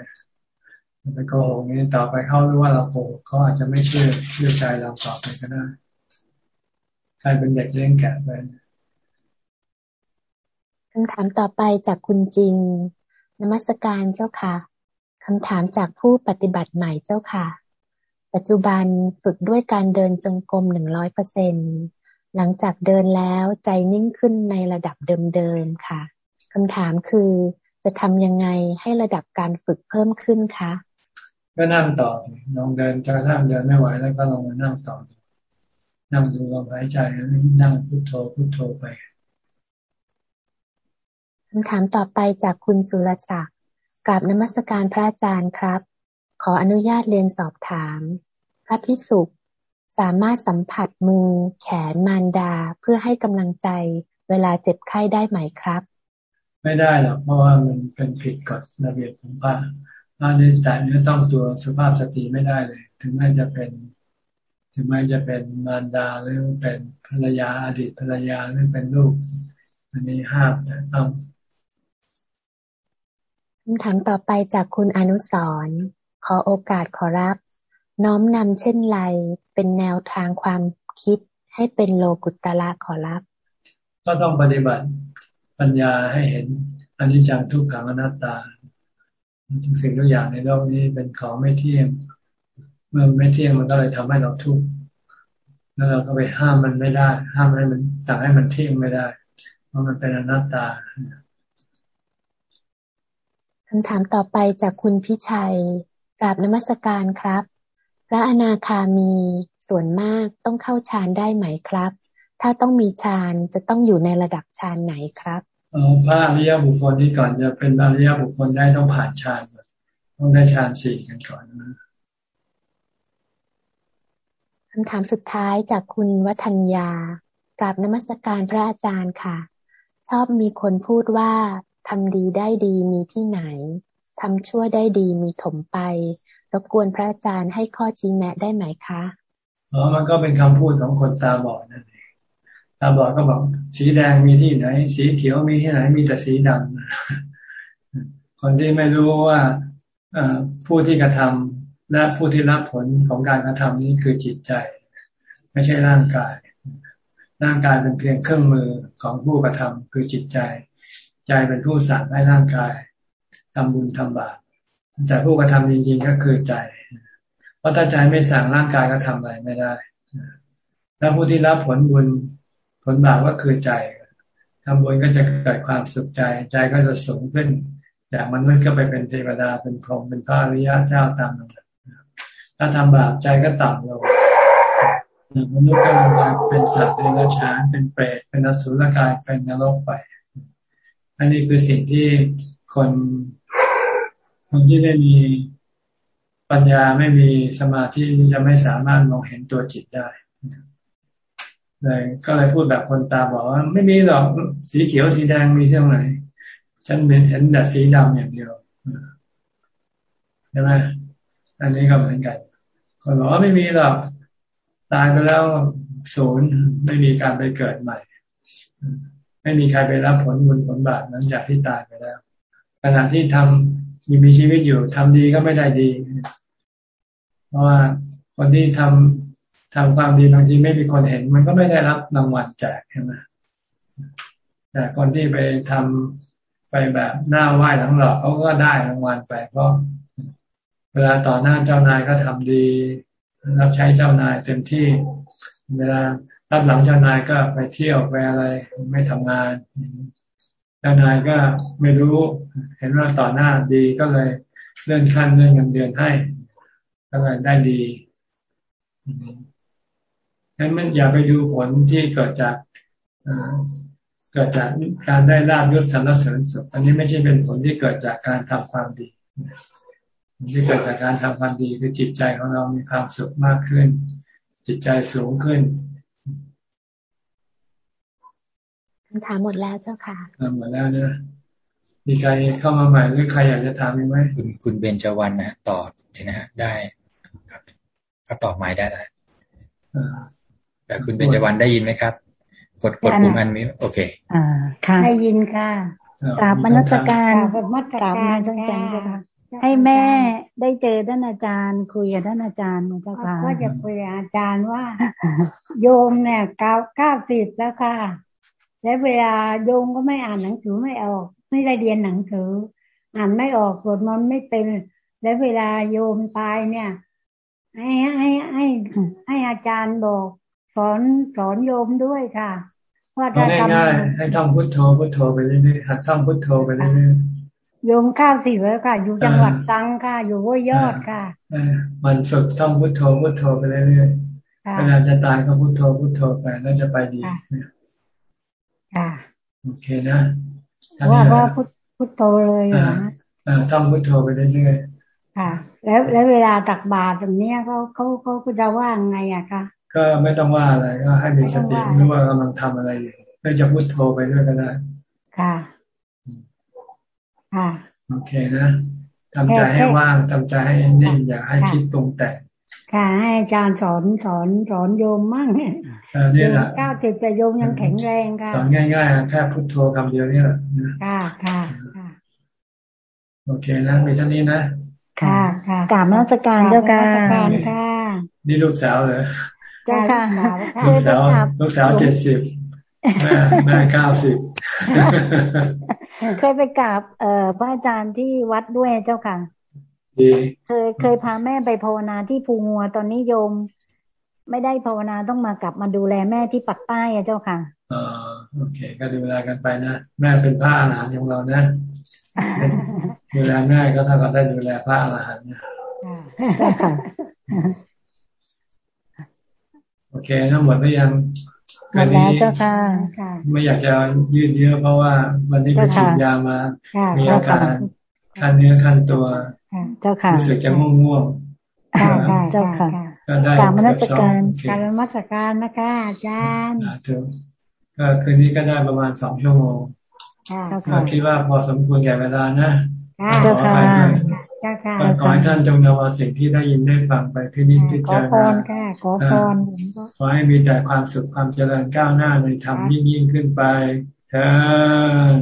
ไปโกหกนี้ต่อไปเขารู้ว่าเราโกหกเขาอาจจะไม่เชื่อเชื่อใจเราต่อไปก็ได้ใครเป็นเด็กเลี้ยงแกะไปคำถามต่อไปจากคุณจริงนมัสการเจ้าค่ะคำถามจากผู้ปฏิบัติใหม่เจ้าค่ะ ปัจจุบันฝึกด้วยการเดินจงกรมหนึ่งร้อยเปอร์เซ็นหลังจากเดินแล้วใจนิ่งขึ้นในระดับเดิมๆค่ะคำถามคือจะทำยังไงให้ระดับการฝึกเพิ่มขึ้นคะ ก็นั่งต่อลองเดินจนกระทั่งเดินไม่ไหวแล้วก็ลองมานั่งต่อ นั่งดูลมหายใจนั่งพุโทโธพุโทโธไปคำถามต่อไปจากคุณสุรศักดิ์กราบนมัสการพระอาจารย์ครับ ขออนุญาตเรียนสอบถาม พระพิสุสามารถสัมผัสมือ แขนมารดาเพื่อให้กำลังใจ เวลาเจ็บไข้ได้ไหมครับ ไม่ได้หรอกเพราะว่ามันเป็นผิดกฎระเบียบของพระ พระนี่แต่เนื้อต้องตัวสุภาพสตรีไม่ได้เลย ถึงแม้จะเป็น ถึงแม้จะเป็นมารดาหรือเป็นภรรยาอดีตภรรยาหรือเป็นลูก อันนี้ห้ามแต่ต้องคำถามต่อไปจากคุณอนุสรขอโอกาสขอรับ น้อมนำเช่นไรเป็นแนวทางความคิดให้เป็นโลกุตละขอรับ ก็ต้องปฏิบัติปัญญาให้เห็นอนิจจังทุกขังอนัตตา ทุกสิ่งทุกอย่างในโลกนี้เป็นของไม่เที่ยง เมื่อไม่เที่ยงมันก็เลยทำให้เราทุกข์แล้วเราก็ไปห้ามมันไม่ได้ ห้ามให้มันสั่งให้มันเที่ยงไม่ได้ เพราะมันเป็นอนัตตาคำถามต่อไปจากคุณพิชัยกราบนมัสการครับ พระอนาคามีส่วนมากต้องเข้าฌานได้ไหมครับ ถ้าต้องมีฌานจะต้องอยู่ในระดับฌานไหนครับ พระอริยบุคคลที่ก่อนจะเป็นอริยบุคคลได้ต้องผ่านฌานต้องได้ฌานสี่กันก่อนนะคำถามสุดท้ายจากคุณวัฒนยากราบนมัสการพระอาจารย์ค่ะ ชอบมีคนพูดว่าทำดีได้ดีมีที่ไหนทำชั่วได้ดีมีถมไป รบกวนพระอาจารย์ให้ข้อชี้แนะได้ไหมคะ อ๋อ มันก็เป็นคำพูดของคนตาบอดนั่นเอง ตาบอดก็บอกสีแดงมีที่ไหน สีเขียวมีที่ไหน มีแต่สีดำคนที่ไม่รู้ว่าผู้ที่กระทำและผู้ที่รับผลของการกระทำนี้คือจิตใจ ไม่ใช่ร่างกาย ร่างกายเป็นเพียงเครื่องมือของผู้กระทำคือจิตใจ ใจเป็นผู้สั่งให้ร่างกายทำบุญทำบาปแต่ผู้กระทำจริงๆก็คือใจ เพราะถ้าใจไม่สั่งร่างกายก็ทำอะไรไม่ได้ แล้วผู้ที่รับผลบุญ ผลบาปก็คือใจทำบุญก็จะเกิดความสุขใจ ใจก็จะสูงขึ้นจากมันมันก็ไปเป็นเทวดาเป็นพรหมเป็นพระอริยะเจ้าตามลำดับถ้าทำบาปใจก็ต่ำลงมนุษย์ก็ลงมาเป็นสัตว์เป็นราชานเป็นเปรตเป็นอสุรกายเป็นนรกไป อันนี้คือสิ่งที่คนคนที่ไม่มีปัญญาไม่มีสมาธิจะไม่สามารถมองเห็นตัวจิตได้ เลยก็เลยพูดแบบคนตาบอกว่าไม่มีหรอกสีเขียวสีแดงมีที่ไหนฉันเห็นแต่สีดำอย่างเดียวใช่ไหมอันนี้ก็เหมือนกันคนบอกว่าไม่มีหรอกตายไปแล้วศูนย์ไม่มีการไปเกิดใหม่ ไม่มีใครไปรับผลบุญผลบาปนั้นจากที่ตายไปแล้วขณะที่ทำยังมีชีวิตอยู่ทำดีก็ไม่ได้ดี เพราะว่าคนที่ท ทำความดีบางทีไม่มีคนเห็น มันก็ไม่ได้รับรางวัลแจกใช่ไหมแต่คนที่ไปทำไปแบบหน้าไหว้หลังหลอกเขาก็ได้รางวัลไปเพราะเวลาต่อหน้าเจ้านายก็ทำดีรับใช้เจ้านายเต็มที่ เวลารับหลังเจ้านายก็ไปเที่ยวไปอะไรไม่ทำงาน เจ้านายก็ไม่รู้ เห็นว่าต่อหน้าดีก็เลยเลื่อนขั้นเลื่อนเงินเดือนให้ก็เลยได้ดี งั้นมันอย่าไปดูผลที่เกิดจากเกิดจากการได้ลาบยศสรรเสริญสุขอันนี้ไม่ใช่เป็นผลที่เกิดจากการทำความดีที่เกิดจากการทำความดีคือจิตใจของเรามีความสุขมากขึ้น จิตใจสูงขึ้นคำถามหมดแล้วเจ้าค่ะหมดแล้วนะมีใครเข้ามาใหม่หรือใครอยากจะถามไหมคุณคุณเบนจวันนะตอบนะฮะได้ครับก็ตอบหมายได้แล้ว แต่คุณเบนจวันได้ยินไหมครับ กดกดปุ่มอันนี้โอเค อ่า ค่ะ ได้ยินค่ะกราบมรสการกราบมรสการเจ้าค่ะให้แม่ได้เจอท่านอาจารย์ คุยกับท่านอาจารย์เจ้าค่ะก็จะคุยกับอาจารย์ว่า โยมเนี่ยเก้าเก้าสิบแล้วค่ะ และเวลาโยมก็ไม่อ่านหนังสือไม่ออก ไม่ได้เรียนหนังสือ อ่านไม่ออกสวดมนต์ไม่เป็น และเวลาโยมตายเนี่ย ให้ให้ให้ให้อาจารย์บอก สอนสอนโยมด้วยค่ะว่าถ้าทำง่ายๆให้ท่องพุทโธพุทโธไปเรื่อยๆหัดท่องพุทโธไปเรื่อยๆโยมข้าวสิแล้วค่ะ อยู่จังหวัดตังค่ะ อยู่ห้วยยอดค่ะมันฝึกท่องพุทโธพุทโธไปเรื่อยๆเวลาจะตายก็พุทโธพุทโธไปแล้วจะไปดีค่ะโอเคนะว่าว่าพุทพุทโธเลยนะท่องพุทโธไปเรื่อยๆค่ะ แล้วแล้วเวลาตักบาตรแบบนี้เขาเขาเขาจะว่าไงอะคะ ก็ไม่ต้องว่าอะไรก็ให้มีสติรู้ว่ากำลังทำอะไรอยู่ไม่จะพูดโทรไปด้วยก็ได้ ค่ะ ค่ะ โอเคนะทำใจให้ว่างทำใจให้นิ่งอย่าให้คิดตรงแต่ค่ะ ให้อาจารย์สอนสอนสอนโยมมั่งเนี่ยเก้าสิบแต่โยมยังแข็งแรงค่ะสอนง่ายๆแค่พุทโธคำเดียวนี่แหละค่ะค่ะโอเคนะมีเท่านี้นะ ค่ะค่ะกราบนักการเจ้าค่ะนี่ลูกสาวเหรอ เจ้าค่ะลูกสาวลูกสาวเจ็ดสิบแม่แม่เก้าสิบเคยไปกราบเอ่อพระอาจารย์ที่วัดด้วยเจ้าค่ะดีเคยเคยพาแม่ไปภาวนาที่ภูงัวตอนนี้โยม ไม่ได้ภาวนาต้องมากลับมาดูแลแม่ที่ปักใต้อะเจ้าค่ะอ๋อโอเค ก็ดูแลกันไปนะแม่เป็นพระอรหันต์ของเรานะดูแลแม่ก็เท่ากับได้ดูแลพระอรหันต์นะเจ้าค่ะ โอเคทั้งหมดไม่ยังหมดแล้วเจ้าค่ะไม่อยากจะยืดเยอะเพราะว่าวันนี้ไปฉีดยามามีอาการคันเนื้อคันตัวเจ้าค่ะรู้สึกจะง่วงง่วงเจ้าค่ะก็ได้กรรมนัสการการมัสการนะคะอาจารย์ก็คืนนี้ก็ได้ประมาณสองชั่วโมงก็คิดว่าพอสมควรแก่เวลานะเจ้าค่ะขอให้ท่านจงนำเอาสิ่งที่ได้ยินได้ฟังไปพิจิตรจารณาขอพรค่ะขอพรขอให้มีแต่ความสุขความเจริญก้าวหน้าในธรรมยิ่งยิ่งขึ้นไปเถิด